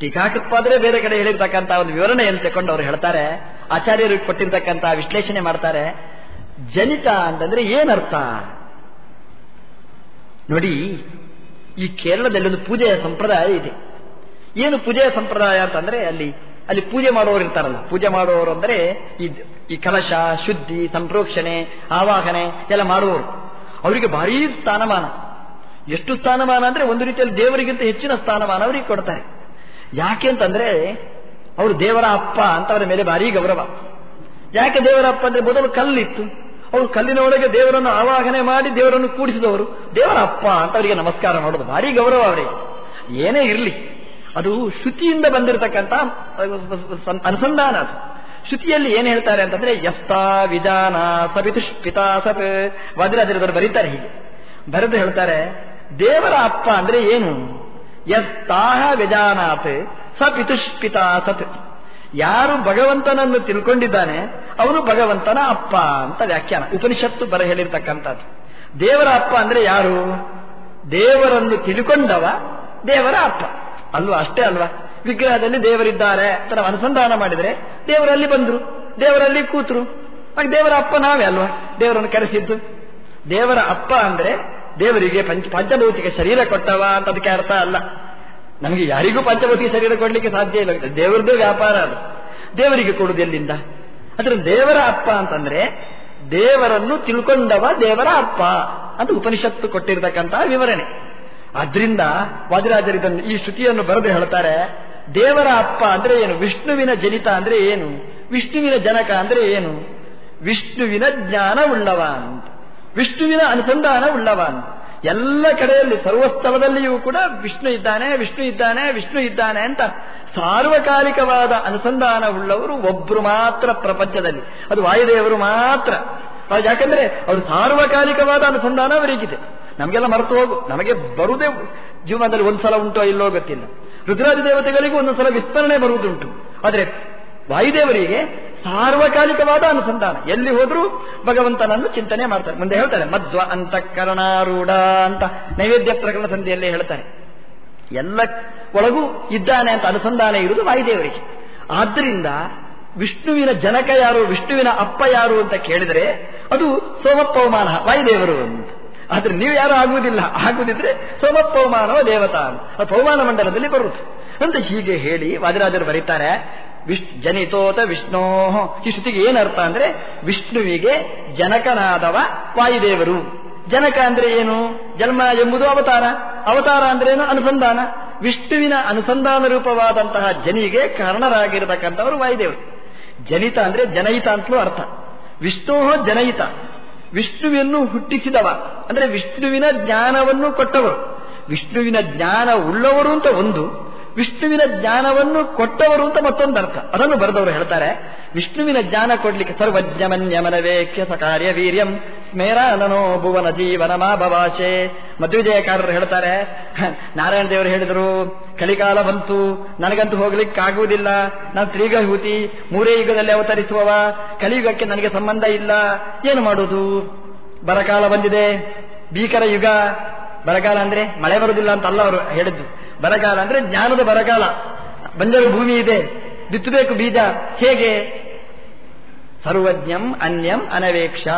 ಟೀಕಾಕೃತ್ಪಾದ್ರೆ ಬೇರೆ ಕಡೆ ಹೇಳಿರ್ತಕ್ಕಂಥ ಒಂದು ವಿವರಣೆಯನ್ನು ತಕೊಂಡು ಅವರು ಹೇಳ್ತಾರೆ, ಆಚಾರ್ಯರು ಕೊಟ್ಟಿರ್ತಕ್ಕಂಥ ವಿಶ್ಲೇಷಣೆ ಮಾಡ್ತಾರೆ. ಜನಿತ ಅಂತಂದ್ರೆ ಏನರ್ಥ? ನೋಡಿ, ಈ ಕೇರಳದಲ್ಲಿ ಒಂದು ಪೂಜೆಯ ಸಂಪ್ರದಾಯ ಇದೆ. ಏನು ಪೂಜೆಯ ಸಂಪ್ರದಾಯ ಅಂತಂದ್ರೆ ಅಲ್ಲಿ ಅಲ್ಲಿ ಪೂಜೆ ಮಾಡುವವರು ಇರ್ತಾರಲ್ಲ, ಪೂಜೆ ಮಾಡುವವರು ಅಂದ್ರೆ ಈ ಕಲಶ, ಶುದ್ಧಿ ಸಂಪ್ರೋಕ್ಷಣೆ ಆವಾಹನೆ ಎಲ್ಲ ಮಾಡುವವರು. ಅವರಿಗೆ ಭಾರೀ ಸ್ಥಾನಮಾನ. ಎಷ್ಟು ಸ್ಥಾನಮಾನ ಅಂದ್ರೆ ಒಂದು ರೀತಿಯಲ್ಲಿ ದೇವರಿಗಿಂತ ಹೆಚ್ಚಿನ ಸ್ಥಾನಮಾನ ಅವರಿಗೆ ಕೊಡ್ತಾರೆ. ಯಾಕೆ ಅಂತಂದ್ರೆ ಅವರು ದೇವರ ಅಪ್ಪ ಅಂತ ಅವರ ಮೇಲೆ ಭಾರೀ ಗೌರವ. ಯಾಕೆ ದೇವರ ಅಪ್ಪ ಅಂದ್ರೆ ಮೊದಲು ಕಲ್ಲಿತ್ತು. ಅವರು ಕಲ್ಲಿನ ಒಳಗೆ ದೇವರನ್ನು ಆವಾಹನೆ ಮಾಡಿ ದೇವರನ್ನು ಕೂಡಿಸಿದವರು. ದೇವರ ಅಪ್ಪ ಅಂತ ಅವರಿಗೆ ನಮಸ್ಕಾರ ಮಾಡೋದು ಭಾರಿ ಗೌರವ ಅವರಿಗೆ. ಏನೇ ಇರಲಿ, ಅದು ಶ್ರುತಿಯಿಂದ ಬಂದಿರತಕ್ಕಂಥ ಅನುಸಂಧಾನ ಅದು. ಶ್ರುತಿಯಲ್ಲಿ ಏನ್ ಹೇಳ್ತಾರೆ ಅಂತಂದ್ರೆ, ಯಸ್ತಾ ವಿಜಾನ ಸವಿತುಷ್ಪಿತಾ ಸತ್. ವಜ್ರಾಜರದವರು ಬರೀತಾರೆ ಹೀಗೆ. ಬರೆದು ಹೇಳ್ತಾರೆ, ದೇವರ ಅಪ್ಪ ಅಂದ್ರೆ ಏನು? ಯಸ್ತಾಹ ವಿಜಾನಾತ್ ಸ ಪಿತುಷ್ಪಿತಾ ಸತ್. ಯಾರು ಭಗವಂತನನ್ನು ತಿಳ್ಕೊಂಡಿದ್ದಾನೆ, ಅವನು ಭಗವಂತನ ಅಪ್ಪ ಅಂತ ವ್ಯಾಖ್ಯಾನ. ಉಪನಿಷತ್ತು ಬರ ಹೇಳಿರ್ತಕ್ಕಂಥದ್ದು. ದೇವರ ಅಪ್ಪ ಅಂದ್ರೆ ಯಾರು? ದೇವರನ್ನು ತಿಳ್ಕೊಂಡವ ದೇವರ ಅಪ್ಪ. ಅಲ್ವಾ? ಅಷ್ಟೇ ಅಲ್ವಾ? ವಿಗ್ರಹದಲ್ಲಿ ದೇವರಿದ್ದಾರೆ ಅಂತ ಅನುಸಂಧಾನ ಮಾಡಿದರೆ ದೇವರಲ್ಲಿ ಬಂದರು, ದೇವರಲ್ಲಿ ಕೂತರು. ಹಾಗೆ ದೇವರ ಅಪ್ಪ ನಾವೇ ಅಲ್ವಾ? ದೇವರನ್ನು ಕರೆಸಿದ್ದು. ದೇವರ ಅಪ್ಪ ಅಂದ್ರೆ ದೇವರಿಗೆ ಪಂಚ, ಪಂಚಭೌತಿಕ ಶರೀರ ಕೊಟ್ಟವ ಅಂತ ಅದಕ್ಕೆ ಅರ್ಥ ಅಲ್ಲ. ನಮಗೆ ಯಾರಿಗೂ ಪಂಚಭೌತಿಕ ಶರೀರ ಕೊಡ್ಲಿಕ್ಕೆ ಸಾಧ್ಯ ಇಲ್ಲ. ದೇವರದ್ದು ವ್ಯಾಪಾರ ಅದು. ದೇವರಿಗೆ ಕೊಡುವುದು ಎಲ್ಲಿಂದ? ಅದರ ದೇವರ ಅಪ್ಪ ಅಂತಂದ್ರೆ ದೇವರನ್ನು ತಿಳ್ಕೊಂಡವ ದೇವರ ಅಪ್ಪ ಅಂತ ಉಪನಿಷತ್ತು ಕೊಟ್ಟಿರತಕ್ಕಂತಹ ವಿವರಣೆ. ಆದ್ರಿಂದ ವಾದಿರಾಜರು ಇದನ್ನು ಈ ಶ್ರುತಿಯನ್ನು ಬರೆದು ಹೇಳ್ತಾರೆ. ದೇವರ ಅಪ್ಪ ಅಂದ್ರೆ ಏನು? ವಿಷ್ಣುವಿನ ಜನಿತ ಅಂದ್ರೆ ಏನು? ವಿಷ್ಣುವಿನ ಜನಕ ಅಂದ್ರೆ ಏನು? ವಿಷ್ಣುವಿನ ಜ್ಞಾನ ಉಳ್ಳವ ಅಂತ. ವಿಷ್ಣುವಿನ ಅನುಸಂಧಾನ ಉಳ್ಳವ ಅಂತ. ಎಲ್ಲ ಕಡೆಯಲ್ಲಿ ಸರ್ವಸ್ಥಳದಲ್ಲಿಯೂ ಕೂಡ ವಿಷ್ಣು ಇದ್ದಾನೆ ವಿಷ್ಣು ಇದ್ದಾನೆ ವಿಷ್ಣು ಇದ್ದಾನೆ ಅಂತ ಸಾರ್ವಕಾಲಿಕವಾದ ಅನುಸಂಧಾನ ಉಳ್ಳವರು ಒಬ್ರು ಮಾತ್ರ ಪ್ರಪಂಚದಲ್ಲಿ. ಅದು ವಾಯುದೇವರು ಮಾತ್ರ. ಯಾಕಂದ್ರೆ ಅವರು ಸಾರ್ವಕಾಲಿಕವಾದ ಅನುಸಂಧಾನ ಅವರಿಗಿದೆ. ನಮಗೆಲ್ಲ ಮರೆತು ಹೋಗು. ನಮಗೆ ಬರುವುದೇ ಜೀವನದಲ್ಲಿ ಒಂದ್ಸಲ ಉಂಟೋ ಇಲ್ಲೋ ಗೊತ್ತಿಲ್ಲ. ರುದ್ರಾಜ ದೇವತೆಗಳಿಗೂ ಒಂದೊಂದ್ಸಲ ವಿಸ್ತರಣೆ ಬರುವುದುಂಟು. ಆದರೆ ವಾಯುದೇವರಿಗೆ ಸಾರ್ವಕಾಲಿಕವಾದ ಅನುಸಂಧಾನ. ಎಲ್ಲಿ ಹೋದರೂ ಭಗವಂತನನ್ನು ಚಿಂತನೆ ಮಾಡ್ತಾರೆ. ಮುಂದೆ ಹೇಳ್ತಾರೆ, ಮಧ್ವ ಅಂತಃಕರಣಾರೂಢ ಅಂತ. ನೈವೇದ್ಯ ಪ್ರಕರಣ ಸಂಧಿಯಲ್ಲೇ ಹೇಳ್ತಾರೆ. ಎಲ್ಲ ಒಳಗೂ ಇದ್ದಾನೆ ಅಂತ ಅನುಸಂಧಾನ ಇರುವುದು ವಾಯುದೇವರಿಗೆ. ಆದ್ದರಿಂದ ವಿಷ್ಣುವಿನ ಜನಕ ಯಾರು, ವಿಷ್ಣುವಿನ ಅಪ್ಪ ಯಾರು ಅಂತ ಕೇಳಿದರೆ ಅದು ಸೋಮಪ್ಪವಮಾನ ವಾಯುದೇವರು ಅಂತ. ಆದ್ರೆ ನೀವು ಯಾರು ಆಗುವುದಿಲ್ಲ. ಆಗುವುದಿದ್ರೆ ಸೋಮಪೌಮಾನವ ದೇವತಾ ಅದು ಪೌಮಾನ ಮಂಡಲದಲ್ಲಿ ಬರುತ್ತೆ ಅಂತ ಹೀಗೆ ಹೇಳಿ ವಾದಿರಾಜರು ಬರೀತಾರೆ, ವಿಶ್ ಜನಿತೋತ ವಿಷ್ಣೋ ಈ ಶ್ರುತಿಗೆ ಏನರ್ಥ ಅಂದ್ರೆ, ವಿಷ್ಣುವಿಗೆ ಜನಕನಾದವ ವಾಯುದೇವರು. ಜನಕ ಅಂದ್ರೆ ಏನು? ಜನ್ಮ ಎಂಬುದು ಅವತಾರ. ಅವತಾರ ಅಂದ್ರೆ ಏನು? ಅನುಸಂಧಾನ. ವಿಷ್ಣುವಿನ ಅನುಸಂಧಾನ ರೂಪವಾದಂತಹ ಜನಿಗೆ ಕಾರಣರಾಗಿರತಕ್ಕಂಥವರು ವಾಯುದೇವರು. ಜನಿತ ಅಂದ್ರೆ ಜನಯಿತ ಅಂತಲೂ ಅರ್ಥ. ವಿಷ್ಣು ಜನಯಿತ. ವಿಷ್ಣುವನ್ನು ಹುಟ್ಟಿಸಿದವ. ಅಂದ್ರೆ ವಿಷ್ಣುವಿನ ಜ್ಞಾನವನ್ನು ಕೊಟ್ಟವರು. ವಿಷ್ಣುವಿನ ಜ್ಞಾನ ಉಳ್ಳವರು ಅಂತ ಒಂದು. ವಿಷ್ಣುವಿನ ಜ್ಞಾನವನ್ನು ಕೊಟ್ಟವರು ಅಂತ ಮತ್ತೊಂದು ಅರ್ಥ ಅದನ್ನು ಬರೆದವರು ಹೇಳ್ತಾರೆ, ವಿಷ್ಣುವಿನ ಜ್ಞಾನ ಕೊಡ್ಲಿಕ್ಕೆ ಸರ್ವಜ್ಞಮನ್ಯಮನವೇಖ್ಯ ಸಕಾರ್ಯ ವೀರ್ಯಂ ಸ್ಮೇರಾನನೋ ಭುವನ ಜೀವನ ಮಾಭವಾಶೆ ಮಧ್ವಿಜಯಕಾರರು ಹೇಳ್ತಾರೆ, ನಾರಾಯಣ ದೇವರು ಹೇಳಿದರು, ಕಲಿಕಾಲ ಬಂತು, ನನಗಂತೂ ಹೋಗ್ಲಿಕ್ಕಾಗುವುದಿಲ್ಲ, ನಾನು ತ್ರಿಗಹೂತಿ ಮೂರೇ ಯುಗದಲ್ಲಿ ಅವತರಿಸುವವ, ಕಲಿಯುಗಕ್ಕೆ ನನಗೆ ಸಂಬಂಧ ಇಲ್ಲ, ಏನು ಮಾಡೋದು ಬರಕಾಲ ಬಂದಿದೆ, ಭೀಕರ ಯುಗ. ಬರಗಾಲ ಅಂದ್ರೆ ಮಳೆ ಬರುವುದಿಲ್ಲ ಅಂತ ಅಲ್ಲ ಅವರು ಹೇಳಿದ್ದು. ಬರಗಾಲ ಅಂದ್ರೆ ಜ್ಞಾನದ ಬರಗಾಲ. ಬಂಜರು ಭೂಮಿ ಇದೆ, ಬಿತ್ತಬೇಕು ಬೀಜ. ಹೇಗೆ? ಸರ್ವಜ್ಞಂ ಅನ್ಯಂ ಅನವೇಕ್ಷ.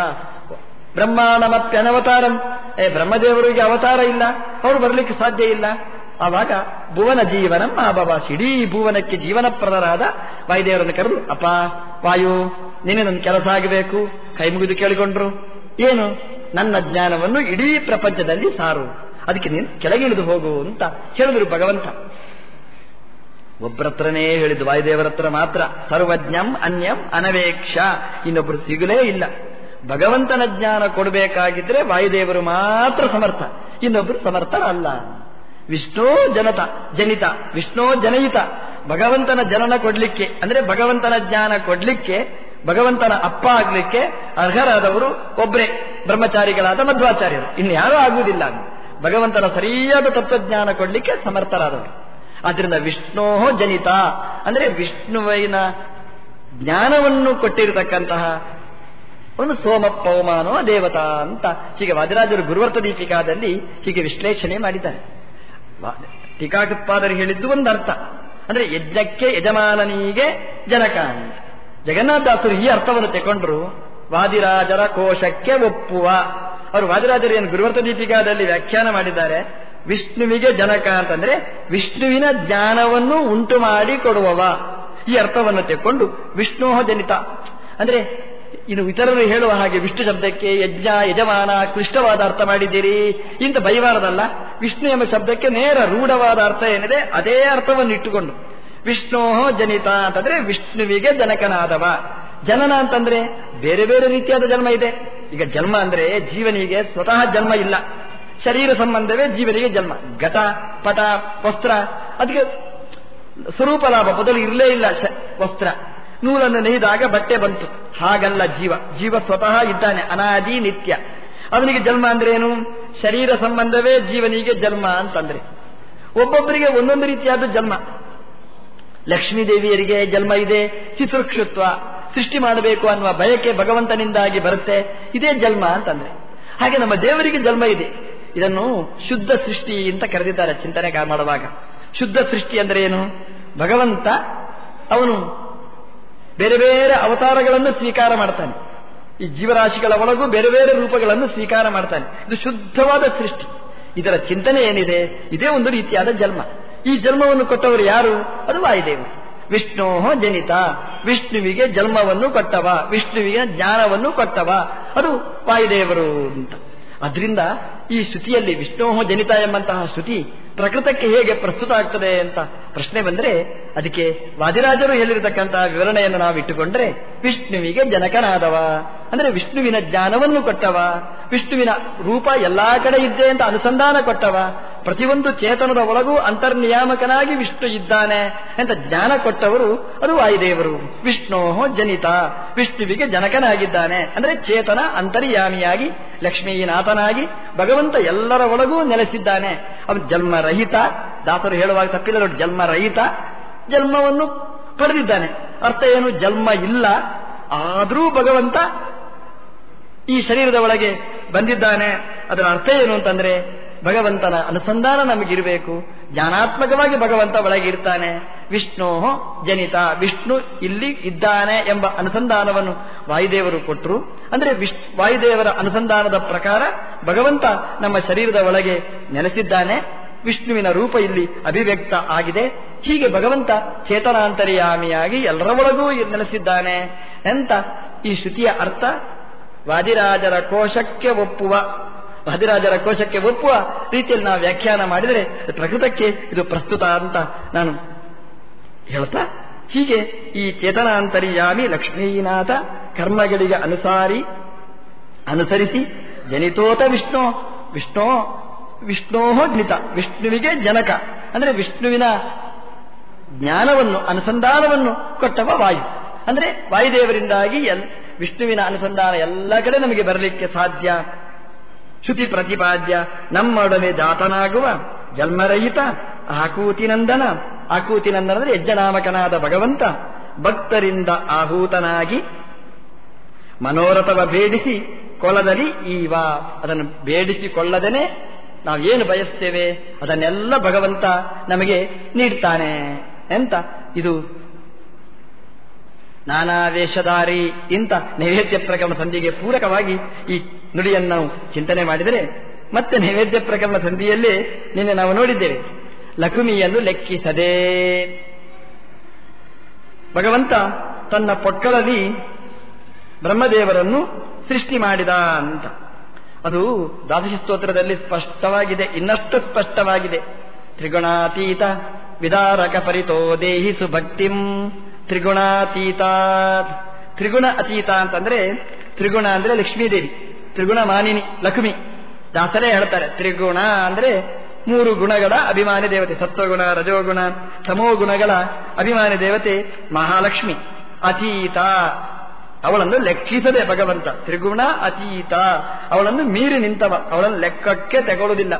ಬ್ರಹ್ಮಾಂಡಮಪ್ಯನವತಾರಂ ಏ, ಬ್ರಹ್ಮದೇವರಿಗೆ ಅವತಾರ ಇಲ್ಲ. ಅವರು ಬರಲಿಕ್ಕೆ ಸಾಧ್ಯ ಇಲ್ಲ. ಆವಾಗ ಭುವನ ಜೀವನಂ ಆಬಾಬಾಸ್ ಇಡೀ ಭುವನಕ್ಕೆ ಜೀವನಪ್ರದರಾದ ವಾಯುದೇವರನ್ನು ಕರೆದು, ಅಪ್ಪ, ವಾಯು, ನಿನ್ನೆ ನನ್ನ ಕೆಲಸ ಆಗಬೇಕು. ಕೈ ಮುಗಿದು ಕೇಳಿಕೊಂಡ್ರು. ಏನು? ನನ್ನ ಜ್ಞಾನವನ್ನು ಇಡೀ ಪ್ರಪಂಚದಲ್ಲಿ ಸಾರು. ಅದಕ್ಕೆ ನೀನು ಕೆಳಗಿಳಿದು ಹೋಗು ಅಂತ ಹೇಳಿದ್ರು ಭಗವಂತ. ಒಬ್ಬರತ್ರನೇ ಹೇಳಿದ್ದು ವಾಯುದೇವರತ್ರ ಮಾತ್ರ. ಸರ್ವಜ್ಞಂ ಅನ್ಯಂ ಅನವೇಕ್ಷ. ಇನ್ನೊಬ್ಬರು ಸಿಗಲೇ ಇಲ್ಲ. ಭಗವಂತನ ಜ್ಞಾನ ಕೊಡಬೇಕಾಗಿದ್ರೆ ವಾಯುದೇವರು ಮಾತ್ರ ಸಮರ್ಥ. ಇನ್ನೊಬ್ಬರು ಸಮರ್ಥರಲ್ಲ. ವಿಷ್ಣು ಜನತ, ಜನಿತ, ವಿಷ್ಣು ಜನಯಿತ. ಭಗವಂತನ ಜನನ ಕೊಡ್ಲಿಕ್ಕೆ, ಅಂದ್ರೆ ಭಗವಂತನ ಜ್ಞಾನ ಕೊಡ್ಲಿಕ್ಕೆ, ಭಗವಂತನ ಅಪ್ಪ ಆಗ್ಲಿಕ್ಕೆ ಅರ್ಹರಾದವರು ಒಬ್ಬರೇ ಬ್ರಹ್ಮಚಾರಿಗಳಾದ ಮಧ್ವಾಚಾರ್ಯರು. ಇನ್ಯಾರೂ ಆಗುವುದಿಲ್ಲ. ಭಗವಂತನ ಸರಿಯಾದ ತತ್ವಜ್ಞಾನ ಕೊಡ್ಲಿಕ್ಕೆ ಸಮರ್ಥರಾದವರು ಆದ್ದರಿಂದ ವಿಷ್ಣೋ ಜನಿತ. ಅಂದ್ರೆ ವಿಷ್ಣುವಿನ ಜ್ಞಾನವನ್ನು ಕೊಟ್ಟಿರತಕ್ಕಂತಹ ಒಂದು ಸೋಮ ಪೌಮಾನೋ ದೇವತಾ ಅಂತ. ಹೀಗೆ ವಾದಿರಾಜರು ಗುರುವರ್ತ ದೀಪಿಕಾದಲ್ಲಿ ಹೀಗೆ ವಿಶ್ಲೇಷಣೆ ಮಾಡಿದ್ದಾರೆ. ಟೀಕಾಕೃತ್ಪಾದರು ಹೇಳಿದ್ದು ಒಂದು ಅರ್ಥ. ಅಂದ್ರೆ ಯಜ್ಞಕ್ಕೆ ಯಜಮಾನನಿಗೆ ಜನಕ ಅಂತ. ಜಗನ್ನಾಥದಾಸರು ಈ ಅರ್ಥವನ್ನು ತಗೊಂಡ್ರು ವಾದಿರಾಜರ ಕೋಶಕ್ಕೆ ಒಪ್ಪುವ. ಅವರು ವಾದರಾಜರೇನು ಗುರುವರ್ತ ದೀಪಿಕಾದಲ್ಲಿ ವ್ಯಾಖ್ಯಾನ ಮಾಡಿದ್ದಾರೆ, ವಿಷ್ಣುವಿಗೆ ಜನಕ ಅಂತಂದ್ರೆ ವಿಷ್ಣುವಿನ ಜ್ಞಾನವನ್ನು ಉಂಟು ಮಾಡಿ ಕೊಡುವವ. ಈ ಅರ್ಥವನ್ನು ತೆಕ್ಕೊಂಡು ವಿಷ್ಣೋಹ ಜನಿತ. ಅಂದ್ರೆ ಇನ್ನು ಇತರರು ಹೇಳುವ ಹಾಗೆ ವಿಷ್ಣು ಶಬ್ದಕ್ಕೆ ಯಜ್ಞ, ಯಜಮಾನ, ಕ್ಲಿಷ್ಟವಾದ ಅರ್ಥ ಮಾಡಿದ್ದೀರಿ ಇಂತ ಬೈವಾರದಲ್ಲ. ವಿಷ್ಣು ಎಂಬ ಶಬ್ದಕ್ಕೆ ನೇರ ರೂಢವಾದ ಅರ್ಥ ಏನಿದೆ, ಅದೇ ಅರ್ಥವನ್ನು ಇಟ್ಟುಕೊಂಡು ವಿಷ್ಣೋಹ ಜನಿತ ಅಂತಂದ್ರೆ ವಿಷ್ಣುವಿಗೆ ಜನಕನಾದವ. ಜನನ ಅಂತಂದ್ರೆ ಬೇರೆ ಬೇರೆ ರೀತಿಯಾದ ಜನ್ಮ ಇದೆ. ಈಗ ಜನ್ಮ ಅಂದ್ರೆ ಜೀವನಿಗೆ ಸ್ವತಃ ಜನ್ಮ ಇಲ್ಲ. ಶರೀರ ಸಂಬಂಧವೇ ಜೀವನಿಗೆ ಜನ್ಮ. ಘಟ, ಪಟ, ವಸ್ತ್ರ, ಅದಕ್ಕೆ ಸ್ವರೂಪ ಲಾಭ. ಮೊದಲು ಇರಲೇ ಇಲ್ಲ ವಸ್ತ್ರ. ನೂಲನ್ನು ನೇಯ್ದಾಗ ಬಟ್ಟೆ ಬಂತು. ಹಾಗಲ್ಲ ಜೀವ. ಜೀವ ಸ್ವತಃ ಇದ್ದಾನೆ. ಅನಾದಿ ನಿತ್ಯ. ಅವನಿಗೆ ಜನ್ಮ ಅಂದ್ರೆ ಏನು? ಶರೀರ ಸಂಬಂಧವೇ ಜೀವನಿಗೆ ಜನ್ಮ ಅಂತಂದ್ರೆ. ಒಬ್ಬೊಬ್ಬರಿಗೆ ಒಂದೊಂದು ರೀತಿಯಾದ ಜನ್ಮ. ಲಕ್ಷ್ಮೀ ದೇವಿಯರಿಗೆ ಜನ್ಮ ಇದೆ. ಚಿತೃಕ್ಷತ್ವ ಸೃಷ್ಟಿ ಮಾಡಬೇಕು ಅನ್ನುವ ಬಯಕೆ ಭಗವಂತನಿಂದಾಗಿ ಬರುತ್ತೆ. ಇದೇ ಜನ್ಮ ಅಂತಂದ್ರೆ. ಹಾಗೆ ನಮ್ಮ ದೇವರಿಗೆ ಜನ್ಮ ಇದೆ. ಇದನ್ನು ಶುದ್ಧ ಸೃಷ್ಟಿ ಅಂತ ಕರೆದಿದ್ದಾರೆ ಚಿಂತನೆ ಮಾಡುವಾಗ. ಶುದ್ಧ ಸೃಷ್ಟಿ ಅಂದ್ರೆ ಏನು? ಭಗವಂತ ಅವನು ಬೇರೆ ಬೇರೆ ಅವತಾರಗಳನ್ನು ಸ್ವೀಕಾರ ಮಾಡ್ತಾನೆ. ಈ ಜೀವರಾಶಿಗಳ ಒಳಗೂ ಬೇರೆ ಬೇರೆ ರೂಪಗಳನ್ನು ಸ್ವೀಕಾರ ಮಾಡ್ತಾನೆ. ಇದು ಶುದ್ಧವಾದ ಸೃಷ್ಟಿ. ಇದರ ಚಿಂತನೆ ಏನಿದೆ? ಇದೇ ಒಂದು ರೀತಿಯಾದ ಜನ್ಮ. ಈ ಜನ್ಮವನ್ನು ಕೊಟ್ಟವರು ಯಾರು? ಅದು ವಾಯುದೇವರು. ವಿಷ್ಣೋ ಜನಿತ. ವಿಷ್ಣುವಿಗೆ ಜನ್ಮವನ್ನು ಕೊಟ್ಟವ. ವಿಷ್ಣುವಿಗೆ ಜ್ಞಾನವನ್ನು ಕೊಟ್ಟವ. ಅದು ವಾಯುದೇವರು ಅಂತ. ಅದರಿಂದ ಈ ಶ್ರುತಿಯಲ್ಲಿ ವಿಷ್ಣೋಹ ಜನಿತ ಎಂಬಂತಹ ಶ್ರುತಿ ಪ್ರಕೃತಕ್ಕೆ ಹೇಗೆ ಪ್ರಸ್ತುತ ಆಗ್ತದೆ ಅಂತ ಪ್ರಶ್ನೆ ಬಂದರೆ ಅದಕ್ಕೆ ವಾದಿರಾಜರು ಹೇಳಿರತಕ್ಕಂತಹ ವಿವರಣೆಯನ್ನು ನಾವು ಇಟ್ಟುಕೊಂಡ್ರೆ ವಿಷ್ಣುವಿಗೆ ಜನಕನಾದವ. ಅಂದರೆ ವಿಷ್ಣುವಿನ ಜ್ಞಾನವನ್ನು ಕೊಟ್ಟವ, ವಿಷ್ಣುವಿನ ರೂಪ ಎಲ್ಲಾ ಕಡೆ ಇದ್ದೆ ಅಂತ ಅನುಸಂಧಾನ ಕೊಟ್ಟವ, ಪ್ರತಿಯೊಂದು ಚೇತನದ ಒಳಗೂ ಅಂತರ್ನಿಯಾಮಕನಾಗಿ ವಿಷ್ಣು ಇದ್ದಾನೆ ಅಂತ ಜ್ಞಾನ ಕೊಟ್ಟವರು ಅದು ವಾಯುದೇವರು. ವಿಷ್ಣೋ ಜನಿತ. ವಿಷ್ಣುವಿಗೆ ಜನಕನಾಗಿದ್ದಾನೆ. ಅಂದರೆ ಚೇತನ ಅಂತರ್ಯಾಮಿಯಾಗಿ, ಲಕ್ಷ್ಮೀನಾಥನಾಗಿ, ಭಗವಂತ ಎಲ್ಲರ ಒಳಗೂ ನೆಲೆಸಿದ್ದಾನೆ. ಅವನು ಜನ್ಮರಹಿತ. ದಾಸರು ಹೇಳುವಾಗ ತಪ್ಪಿಲ್ಲ ಜನ್ಮರಹಿತ. ಜನ್ಮವನ್ನು ಪಡೆದಿದ್ದಾನೆ. ಅರ್ಥ ಏನು? ಜನ್ಮ ಇಲ್ಲ. ಆದರೂ ಭಗವಂತ ಈ ಶರೀರದ ಒಳಗೆ ಬಂದಿದ್ದಾನೆ. ಅದರ ಅರ್ಥ ಏನು ಅಂತಂದ್ರೆ, ಭಗವಂತನ ಅನುಸಂಧಾನ ನಮಗಿರಬೇಕು. ಜ್ಞಾನಾತ್ಮಕವಾಗಿ ಭಗವಂತ ಒಳಗೆ ಇರ್ತಾನೆ. ವಿಷ್ಣು ಜನಿತ. ವಿಷ್ಣು ಇಲ್ಲಿ ಇದ್ದಾನೆ ಎಂಬ ಅನುಸಂಧಾನವನ್ನು ವಾಯುದೇವರು ಕೊಟ್ಟರು ಅಂದರೆ ವಾಯುದೇವರ ಅನುಸಂಧಾನದ ಪ್ರಕಾರ ಭಗವಂತ ನಮ್ಮ ಶರೀರದ ಒಳಗೆ ನೆಲೆಸಿದ್ದಾನೆ. ವಿಷ್ಣುವಿನ ರೂಪ ಇಲ್ಲಿ ಅಭಿವ್ಯಕ್ತ ಆಗಿದೆ. ಹೀಗೆ ಭಗವಂತ ಚೇತನಾಂತರ್ಯಾಮಿಯಾಗಿ ಎಲ್ಲರ ಒಳಗೂ ನೆಲೆಸಿದ್ದಾನೆ. ಅಂತ ಈ ಶ್ರುತಿಯ ಅರ್ಥ ವಾದಿರಾಜರ ಕೋಶಕ್ಕೆ ಒಪ್ಪುವ ವಾದಿರಾಜರ ಕೋಶಕ್ಕೆ ಒಪ್ಪುವ ರೀತಿಯಲ್ಲಿ ನಾವು ವ್ಯಾಖ್ಯಾನ ಮಾಡಿದರೆ ಪ್ರಕೃತಕ್ಕೆ ಇದು ಪ್ರಸ್ತುತ ಅಂತ ನಾನು ಹೇಳ್ತಾ, ಹೀಗೆ ಈ ಚೇತನಾಂತರ್ಯಾಮಿ ಲಕ್ಷ್ಮೀನಾಥ ಕರ್ಮಗಳಿಗೆ ಅನುಸಾರಿ, ಅನುಸರಿಸಿ ಜನಿತೋತ ವಿಷ್ಣು ವಿಷ್ಣು, ವಿಷ್ಣೋ ಜ್ಞಿತ, ವಿಷ್ಣುವಿಗೆ ಜನಕ, ಅಂದರೆ ವಿಷ್ಣುವಿನ ಜ್ಞಾನವನ್ನು, ಅನುಸಂಧಾನವನ್ನು ಕೊಟ್ಟವ ವಾಯು. ಅಂದರೆ ವಾಯುದೇವರಿಂದಾಗಿ ಎಲ್ ವಿಷ್ಣುವಿನ ಅನುಸಂಧಾನ ಎಲ್ಲ ಕಡೆ ನಮಗೆ ಬರಲಿಕ್ಕೆ ಸಾಧ್ಯ. ಶ್ರುತಿ ಪ್ರತಿಪಾದ್ಯ ನಮ್ಮೊಡನೆ ದಾತನಾಗುವ, ಜನ್ಮರಹಿತ ಆಕೂತಿನಂದನ ಆಕೂತಿನಂದನ ಅಂದರೆ ಯಜ್ಜನಾಮಕನಾದ ಭಗವಂತ. ಭಕ್ತರಿಂದ ಆಹೂತನಾಗಿ, ಮನೋರಥವ ಬೇಡಿಸಿ ಕೊಲದಲ್ಲಿ ಈವ ಅದನ್ನು ಬೇಡಿಸಿಕೊಳ್ಳದೇನೆ ನಾವೇನು ಬಯಸ್ತೇವೆ, ಅದನ್ನೆಲ್ಲ ಭಗವಂತ ನಮಗೆ ನೀಡ್ತಾನೆ. ಅಂತ ಇದು ನಾನಾ ವೇಷಧಾರಿ ಇಂಥ ನೈವೇದ್ಯ ಪ್ರಕರಣ ಸಂಧಿಗೆ ಪೂರಕವಾಗಿ ಈ ನುಡಿಯನ್ನು ಚಿಂತನೆ ಮಾಡಿದರೆ ಮತ್ತೆ ನೈವೇದ್ಯ ಪ್ರಕರಣ ಸಂಧಿಯಲ್ಲೇ ನಿನ್ನೆ ನಾವು ನೋಡಿದ್ದೇವೆ. ಲಕ್ಷ್ಮಿಯನ್ನು ಲೆಕ್ಕಿಸದೆ. ಭಗವಂತ ತನ್ನ ಪೊಕ್ಕಳಲ್ಲಿ ಬ್ರಹ್ಮದೇವರನ್ನು ಸೃಷ್ಟಿ ಮಾಡಿದ ಅಂತ. ಅದು ದ್ವಾದಶಿ ಸ್ತೋತ್ರದಲ್ಲಿ ಸ್ಪಷ್ಟವಾಗಿದೆ, ಇನ್ನಷ್ಟು ಸ್ಪಷ್ಟವಾಗಿದೆ. ತ್ರಿಗುಣಾತೀತ ವಿದಾರಕ ಪರಿತೋ ದೇಹಿ ಸುಭಕ್ತಿಂ. ತ್ರಿಗುಣಾತೀತ ತ್ರಿಗುಣ ಅತೀತ ಅಂತಂದ್ರೆ ತ್ರಿಗುಣ ಅಂದ್ರೆ ಲಕ್ಷ್ಮೀದೇವಿ, ತ್ರಿಗುಣ ಮಾನಿನಿ, ಲಕ್ಷ್ಮಿ. ದಾಸರೇ ಹೇಳ್ತಾರೆ, ತ್ರಿಗುಣ ಅಂದ್ರೆ ಮೂರು ಗುಣಗಳ ಅಭಿಮಾನಿ ದೇವತೆ, ಸತ್ವಗುಣ, ರಜೋಗುಣ ತಮೋ ಗುಣಗಳ ಅಭಿಮಾನಿ ದೇವತೆ ಮಹಾಲಕ್ಷ್ಮಿ, ಅತೀತ. ಅವಳನ್ನು ಲೆಕ್ಕಿಸದೆ ಭಗವಂತ, ತ್ರಿಗುಣ ಅತೀತ. ಅವಳನ್ನು ಮೀರಿ ನಿಂತವ, ಅವಳನ್ನು ಲೆಕ್ಕಕ್ಕೆ ತಗೊಳ್ಳುವುದಿಲ್ಲ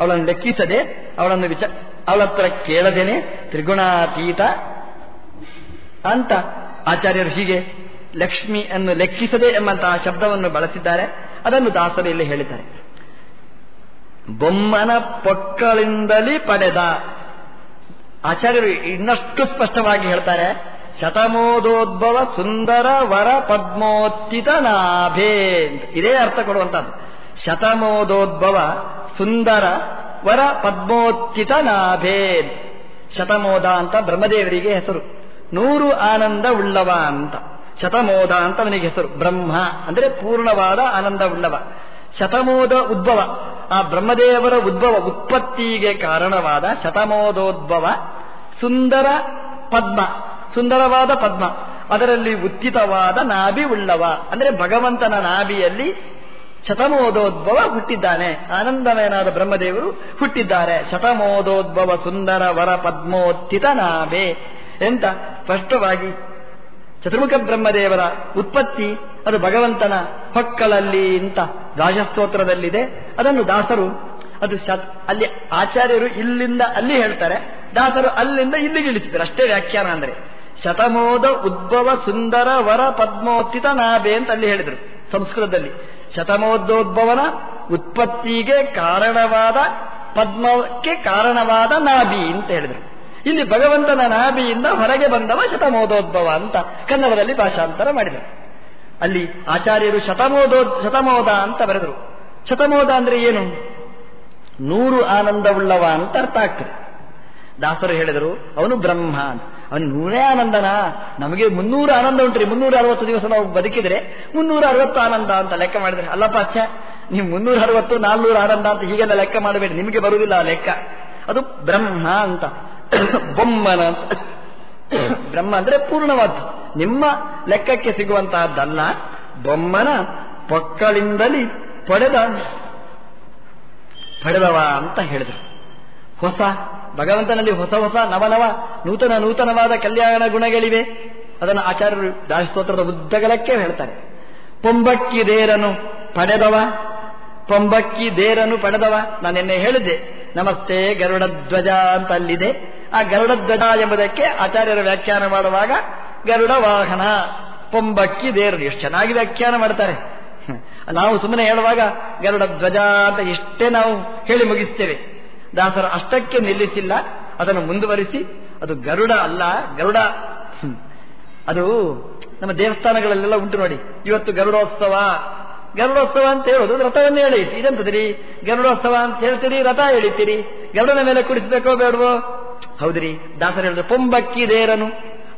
ಅವಳನ್ನು ಲೆಕ್ಕಿಸದೆ, ಅವಳನ್ನು ವಿಚ, ಅವಳತ್ರ ಕೇಳದೇನೆ ತ್ರಿಗುಣಾತೀತ. ಅಂತ ಆಚಾರ್ಯರು ಹೀಗೆ ಲಕ್ಷ್ಮಿ ಅನ್ನು ಲೆಕ್ಕಿಸದೆ ಎಂಬಂತಹ ಶಬ್ದವನ್ನು ಬಳಸಿದ್ದಾರೆ. ಅದನ್ನು ದಾಸರಿಯಲ್ಲಿ ಹೇಳಿದ್ದಾರೆ. ಬೊಮ್ಮನ ಪೊಕ್ಕಳಿಂದಲೇ ಪಡೆದ ಆಚಾರ್ಯರು ಇನ್ನಷ್ಟು ಸ್ಪಷ್ಟವಾಗಿ ಹೇಳ್ತಾರೆ, ಶತಮೋದೋದ್ಭವ ಸುಂದರ ವರ ಪದ್ಮೋತ್ತಿತ ನಾಭೇ ಇದೇ ಅರ್ಥ ಕೊಡುವಂತಹದ್ದು ಶತಮೋದೋದ್ಭವ ಸುಂದರ ವರ ಪದ್ಮೋತ್ತಿತ ನಾಭೇ ಶತಮೋದ ಅಂತ ಬ್ರಹ್ಮದೇವರಿಗೆ ಹೆಸರು. ನೂರು ಆನಂದ ಉಳ್ಳವ ಅಂತ ಶತಮೋದ ಅಂತ ಅವನಿಗೆ ಹೆಸರು. ಬ್ರಹ್ಮ. ಅಂದ್ರೆ ಪೂರ್ಣವಾದ ಆನಂದ ಉಳ್ಳವ ಶತಮೋದ ಉದ್ಭವ. ಆ ಬ್ರಹ್ಮದೇವರ ಉದ್ಭವ ಉತ್ಪತ್ತಿಗೆ ಕಾರಣವಾದ ಶತಮೋದೋದ್ಭವ. ಸುಂದರ ಪದ್ಮ. ಸುಂದರವಾದ ಪದ್ಮ. ಅದರಲ್ಲಿ ಉತ್ತಿತವಾದ ನಾಭಿ ಉಳ್ಳವ. ಅಂದರೆ ಭಗವಂತನ ನಾಭಿಯಲ್ಲಿ ಶತಮೋದೋದ್ಭವ ಹುಟ್ಟಿದ್ದಾನೆ. ಆನಂದಮಯನಾದ ಬ್ರಹ್ಮದೇವರು ಹುಟ್ಟಿದ್ದಾರೆ. ಶತಮೋದೋದ್ಭವ ಸುಂದರ ವರ ಪದ್ಮೋತ್ತಿತ ನಾಭೆ. ಎಂತ? ಸ್ಪಷ್ಟವಾಗಿ ಚತುರ್ಮುಖ ಬ್ರಹ್ಮದೇವರ ಉತ್ಪತ್ತಿ ಅದು ಭಗವಂತನ ಹೊಕ್ಕಳಲ್ಲಿ ಅಂತ ರಾಜಸ್ತೋತ್ರದಲ್ಲಿದೆ. ಅದನ್ನು ದಾಸರು ಅದು ಅಲ್ಲಿ ಆಚಾರ್ಯರು ಇಲ್ಲಿಂದ ಅಲ್ಲಿ ಹೇಳ್ತಾರೆ. ದಾಸರು ಅಲ್ಲಿಂದ ಇಲ್ಲಿಗೆ ಇಳಿಸಿದ್ದಾರೆ ಅಷ್ಟೇ ವ್ಯಾಖ್ಯಾನ ಅಂದ್ರೆ ಶತಮೋದ ಉದ್ಭವ ಸುಂದರ ವರ ಪದ್ಮೋತ್ತಿತ ನಾಭೆ ಅಂತ ಅಲ್ಲಿ ಹೇಳಿದರು ಸಂಸ್ಕೃತದಲ್ಲಿ. ಶತಮೋದೋದ್ಭವನ ಉತ್ಪತ್ತಿಗೆ ಕಾರಣವಾದ ಪದ್ಮಕ್ಕೆ ಕಾರಣವಾದ ನಾಭಿ ಅಂತ ಹೇಳಿದರು. ಇಲ್ಲಿ ಭಗವಂತನ ನಾಭಿಯಿಂದ ಹೊರಗೆ ಬಂದವ ಶತಮೋದೋದ್ಭವ ಅಂತ ಕನ್ನಡದಲ್ಲಿ ಭಾಷಾಂತರ ಮಾಡಿದರು. ಅಲ್ಲಿ ಆಚಾರ್ಯರು ಶತಮೋದೋ ಶತಮೋದ ಅಂತ ಬರೆದರು. ಶತಮೋದ ಅಂದ್ರೆ ಏನು? ನೂರು ಆನಂದವುಳ್ಳವ ಅಂತ ಅರ್ಥ ಆಗ್ತದೆ. ದಾಸರು ಹೇಳಿದರು, ಅವನು ಬ್ರಹ್ಮ ಅವನು ನೂರೇ ಆನಂದನ? ನಮಗೆ ಮುನ್ನೂರು ಆನಂದ ಉಂಟ್ರಿ ಮುನ್ನೂರ ಅರವತ್ತು ದಿವಸ ನಾವು ಬದುಕಿದ್ರೆ ಮುನ್ನೂರ ಅರವತ್ತು ಆನಂದ ಅಂತ ಲೆಕ್ಕ ಮಾಡಿದ್ರೆ, ಅಲ್ಲಪ್ಪ ಅಚ್ಚ, ನೀವು ಮುನ್ನೂರ ಅರವತ್ತು ನಾಲ್ನೂರ ಆನಂದ ಅಂತ ಹೀಗೆಲ್ಲ ಲೆಕ್ಕ ಮಾಡಬೇಡಿ, ನಿಮಗೆ ಬರುವುದಿಲ್ಲ ಆ ಲೆಕ್ಕ. ಅದು ಬ್ರಹ್ಮ ಅಂತ. ಬೊಮ್ಮನ ಅಂತ. ಬ್ರಹ್ಮ ಅಂದ್ರೆ ಪೂರ್ಣವಾದ್ದು. ನಿಮ್ಮ ಲೆಕ್ಕಕ್ಕೆ ಸಿಗುವಂತಹದ್ದಲ್ಲ. ಬೊಮ್ಮನ ಪೊಕ್ಕಳಿಂದಲಿ ಪಡೆದ, ಪಡೆದವ ಅಂತ ಹೇಳಿದರು. ಹೊಸ, ಭಗವಂತನಲ್ಲಿ ಹೊಸ ಹೊಸ ನವನವ ನೂತನ ನೂತನವಾದ ಕಲ್ಯಾಣ ಗುಣಗಳಿವೆ. ಅದನ್ನು ಆಚಾರ್ಯರು ದಾಸಸ್ತೋತ್ರದ ಉದ್ದಗಲಕ್ಕೆ ಹೇಳ್ತಾರೆ. ಪೊಂಬಕ್ಕಿ ದೇರನು ಪಡೆದವ ಪೊಂಬಕ್ಕಿ ದೇರನು ಪಡೆದವ. ನಾನು ನಿನ್ನೆ ಹೇಳಿದ್ದೆ. ನಮಸ್ತೆ ಗರುಡಧ್ವಜ ಅಂತ ಅಲ್ಲಿದೆ ಆ ಗರುಡಧ್ವಜ ಎಂಬುದಕ್ಕೆ ಆಚಾರ್ಯರು ವ್ಯಾಖ್ಯಾನ ಮಾಡುವಾಗ ಗರುಡ ವಾಹನ, ಪೊಂಬಕ್ಕಿ ದೇರು ಎಷ್ಟು ಚೆನ್ನಾಗಿ ವ್ಯಾಖ್ಯಾನ ಮಾಡ್ತಾರೆ. ನಾವು ಸುಮ್ಮನೆ ಹೇಳುವಾಗ ಗರುಡ ಧ್ವಜ ಅಂತ ಇಷ್ಟೇ ನಾವು ಹೇಳಿ ಮುಗಿಸ್ತೇವೆ. ದಾಸರು ಅಷ್ಟಕ್ಕೆ ನಿಲ್ಲಿಸಿಲ್ಲ, ಅದನ್ನು ಮುಂದುವರಿಸಿ, ಅದು ಗರುಡ ಅಲ್ಲ, ಗರುಡ. ಅದು ನಮ್ಮ ದೇವಸ್ಥಾನಗಳಲ್ಲೆಲ್ಲ ಉಂಟು ನೋಡಿ, ಇವತ್ತು ಗರುಡೋತ್ಸವ. ಗರುಡೋತ್ಸವ ಅಂತ ಹೇಳೋದು ರಥವನ್ನು ಎಳೆಯಿತು ಇದೆಂತದ್ರಿ? ಗರುಡೋತ್ಸವ ಅಂತ ಹೇಳ್ತೀರಿ ರಥ ಎಳಿತೀರಿ. ಗರುಡನ ಮೇಲೆ ಕುಡಿಸ್ಬೇಕೋ ಬೇಡವೋ? ಹೌದ್ರಿ. ದಾಸರು ಹೇಳಿದ್ರು, ಪೊಂಬಕ್ಕಿ ದೇರನು.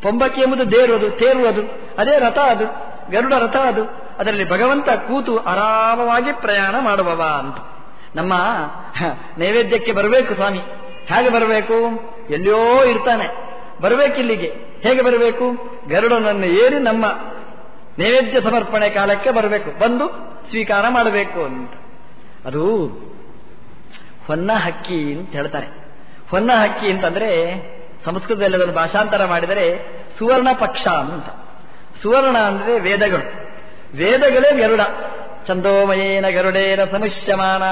ಪೊಂಬಕ್ಕಿ ಎಂಬುದು ದೇರುವುದು, ತೇರುವುದು. ಅದೇ ರಥ ಅದು. ಗರುಡ ರಥ ಅದು. ಅದರಲ್ಲಿ ಭಗವಂತ ಕೂತು ಆರಾಮವಾಗಿ ಪ್ರಯಾಣ ಮಾಡುವವ ಅಂತ. ನಮ್ಮ ನೈವೇದ್ಯಕ್ಕೆ ಬರಬೇಕು ಸ್ವಾಮಿ. ಹೇಗೆ ಬರಬೇಕು? ಎಲ್ಲಿಯೋ ಇರ್ತಾನೆ. ಬರಬೇಕಿಲ್ಲಿಗೆ. ಹೇಗೆ ಬರಬೇಕು? ಗರುಡನನ್ನು ಏರಿ ನಮ್ಮ ನೈವೇದ್ಯ ಸಮರ್ಪಣೆ ಕಾಲಕ್ಕೆ ಬರಬೇಕು. ಬಂದು ಸ್ವೀಕಾರ ಮಾಡಬೇಕು ಅಂತ. ಅದು ಹೊನ್ನ ಹಕ್ಕಿ ಅಂತ ಹೇಳ್ತಾರೆ. ಹೊನ್ನ ಹಕ್ಕಿ ಅಂತಂದ್ರೆ ಸಂಸ್ಕೃತದಲ್ಲಿ ಅದನ್ನು ಭಾಷಾಂತರ ಮಾಡಿದರೆ ಸುವರ್ಣ ಪಕ್ಷ ಅಂತ. ಸುವರ್ಣ ಅಂದ್ರೆ ವೇದಗಳು. ವೇದಗಳೇ ಗರುಡ. ಚಂದೋಮಯೇನ ಗರುಡೇನ ಸಮುಷ್ಯಮಾನ.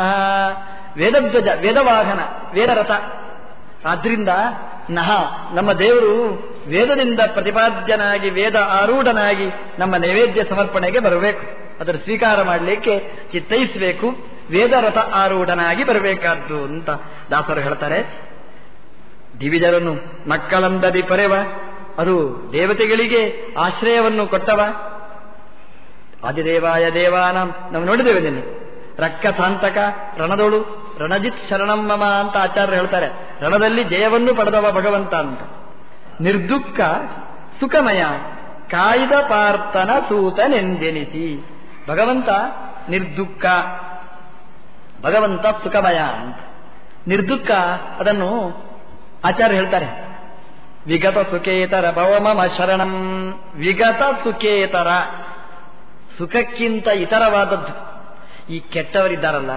ವೇದಧ್ವಜ, ವೇದವಾಹನ, ವೇದರಥ. ಆದ್ರಿಂದ ನಹ, ನಮ್ಮ ದೇವರು ವೇದದಿಂದ ಪ್ರತಿಪಾದ್ಯನಾಗಿ, ವೇದ ಆರೂಢನಾಗಿ ನಮ್ಮ ನೈವೇದ್ಯ ಸಮರ್ಪಣೆಗೆ ಬರಬೇಕು. ಅದರ ಸ್ವೀಕಾರ ಮಾಡಲಿಕ್ಕೆ ಚಿತ್ತೈಸಬೇಕು. ವೇದರಥ ಆರೂಢನಾಗಿ ಬರಬೇಕಾದ್ದು ಅಂತ ದಾಸರು ಹೇಳ್ತಾರೆ. ದಿವಿಜರನು ಮಕ್ಕಳಂದದಿ ಪರೆವ, ಅದು ದೇವತೆಗಳಿಗೆ ಆಶ್ರಯವನ್ನು ಕೊಟ್ಟವ. ಆದಿದೇವಾಯ ದೇವಾನಂ, ನಾವು ನೋಡಿದ್ದೇವೆ ನಿನ್ನೆ. ರಕ್ಕ ಸಾಂತಕ ರಣದೋಳು, ರಣಜಿತ್ ಶರಣಂ ಮಮ ಅಂತ ಆಚಾರ್ಯರು ಹೇಳ್ತಾರೆ. ರಣದಲ್ಲಿ ಜಯವನ್ನು ಪಡೆದವ ಭಗವಂತ ಅಂತ. ನಿರ್ದುಃಖ ಸುಖಮಯ ಕಾಯ್ದ ಪಾರ್ಥನ ಸೂತನೆಂದೆನಿಸಿ. ಭಗವಂತ ನಿರ್ದುಃಖ, ಭಗವಂತ ಸುಖಮಯ ಅಂತ. ನಿರ್ದುಃಖ ಅದನ್ನು ಆಚಾರ್ಯ ಹೇಳ್ತಾರೆ. ವಿಗತ ಸುಖೇತರ ಭವಮಮ ಶರಣಂ. ವಿಗತ ಸುಖೇತರ. ಸುಖಕ್ಕಿಂತ ಇತರವಾದದ್ದು. ಈ ಕೆಟ್ಟವರಿದ್ದಾರಲ್ಲ,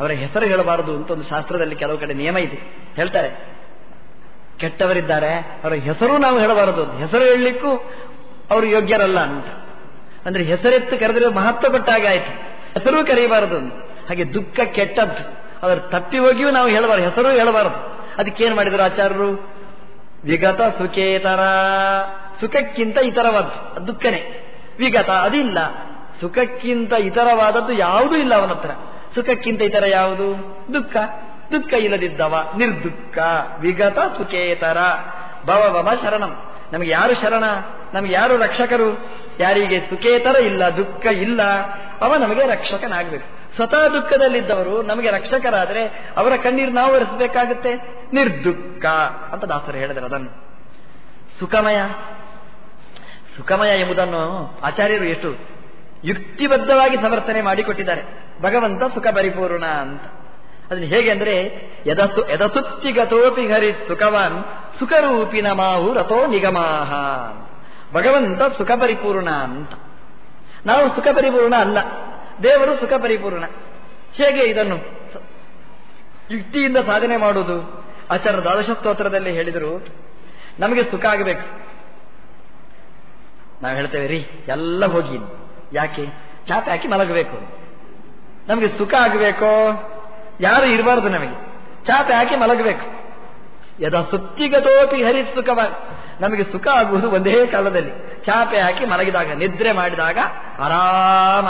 ಅವರ ಹೆಸರು ಹೇಳಬಾರದು ಅಂತ ಒಂದು ಶಾಸ್ತ್ರದಲ್ಲಿ ಕೆಲವು ಕಡೆ ನಿಯಮ ಇದೆ. ಹೇಳ್ತಾರೆ. ಕೆಟ್ಟವರಿದ್ದಾರೆ, ಅವರ ಹೆಸರು ನಾವು ಹೇಳಬಾರದು. ಹೆಸರು ಹೇಳಲಿಕ್ಕೂ ಅವರು ಯೋಗ್ಯರಲ್ಲ ಅಂತ. ಅಂದ್ರೆ ಹೆಸರೆತ್ತು ಕರೆದರೆ ಮಹತ್ವ ಕೊಟ್ಟಾಗ ಆಯ್ತು. ಹೆಸರು ಕರೆಯಬಾರದು ಹಾಗೆ ದುಃಖ ಕೆಟ್ಟದ್ದು. ಅದರ ತಪ್ಪಿ ಹೋಗಿಯೂ ನಾವು ಹೇಳಬಾರದು. ಹೆಸರು ಹೇಳಬಾರದು. ಅದಕ್ಕೇನು ಮಾಡಿದ್ರು ಆಚಾರ್ಯರು? ವಿಗತ ಸುಖೇತರ. ಸುಖಕ್ಕಿಂತ ಇತರವಾದ್ದು. ದುಃಖನೇ. ವಿಗತ ಅದಿಲ್ಲ. ಸುಖಕ್ಕಿಂತ ಇತರವಾದದ್ದು ಯಾವುದೂ ಇಲ್ಲ ಅವನ ಹತ್ರ ಸುಖಕ್ಕಿಂತ ಇತರ ಯಾವುದು? ದುಃಖ. ದುಃಖ ಇಲ್ಲದಿದ್ದವ ನಿರ್ದುಃಖ, ವಿಗತ ಸುಖೇತರ ಭವ ಭವ ಶರಣಂ. ನಮಗೆ ಯಾರು ಶರಣ? ನಮಗೆ ಯಾರು ರಕ್ಷಕರು? ಯಾರಿಗೆ ಸುಖೇತರ ಇಲ್ಲ, ದುಃಖ ಇಲ್ಲ, ಅವ ನಮಗೆ ರಕ್ಷಕನಾಗಬೇಕು. ಸ್ವತಃ ದುಃಖದಲ್ಲಿದ್ದವರು ನಮಗೆ ರಕ್ಷಕರಾದರೆ ಅವರ ಕಣ್ಣೀರು ನಾವು ಒರೆಸಬೇಕಾಗುತ್ತೆ. ನಿರ್ದುಃಖ ಅಂತ ದಾಸರು ಹೇಳಿದರು ಅದನ್ನು. ಸುಖಮಯ. ಸುಖಮಯ ಎಂಬುದನ್ನು ಆಚಾರ್ಯರು ಎಷ್ಟು ಯುಕ್ತಿಬದ್ಧವಾಗಿ ಸಮರ್ಥನೆ ಮಾಡಿಕೊಟ್ಟಿದ್ದಾರೆ. ಭಗವಂತ ಸುಖ ಪರಿಪೂರ್ಣ ಅಂತ. ಅದನ್ನು ಹೇಗೆ ಅಂದ್ರೆ, ಯದಸು ಯದಸುಚ್ಚಿಗತೋಪಿ ಹರಿ ಸುಖವಾನ್, ಸುಖರೂಪಿನ ಮಾವು ರಥೋ ನಿಗಮಾಹ. ಭಗವಂತ ಸುಖ ಪರಿಪೂರ್ಣ ಅಂತ. ನಾವು ಸುಖ ಪರಿಪೂರ್ಣ ಅಲ್ಲ. ದೇವರು ಸುಖ ಪರಿಪೂರ್ಣ ಹೇಗೆ ಇದನ್ನು ಯುಕ್ತಿಯಿಂದ ಸಾಧನೆ ಮಾಡುವುದು? ಆಚಾರ್ಯ ದ್ವಾದಶ ಸ್ತೋತ್ರದಲ್ಲಿ ಹೇಳಿದರು, ನಮಗೆ ಸುಖ ಆಗಬೇಕು. ನಾವು ಹೇಳ್ತೇವೆ, ರೀ, ಎಲ್ಲ ಹೋಗಿ. ಯಾಕೆ? ಚಾಪೆ ಹಾಕಿ ಮಲಗಬೇಕು? ನಮಗೆ ಸುಖ ಆಗಬೇಕೋ? ಯಾರು ಇರಬಾರ್ದು ನಮಗೆ. ಚಾಪೆ ಹಾಕಿ ಮಲಗಬೇಕು. ಯದ ಸುತ್ತಿಗತೋಪಿ ಹರಿ ಸುಖವ, ನಮಗೆ ಸುಖ ಆಗುವುದು ಒಂದೇ ಕಾಲದಲ್ಲಿ. ಚಾಪೆ ಹಾಕಿ ಮಲಗಿದಾಗ, ನಿದ್ರೆ ಮಾಡಿದಾಗ ಆರಾಮ.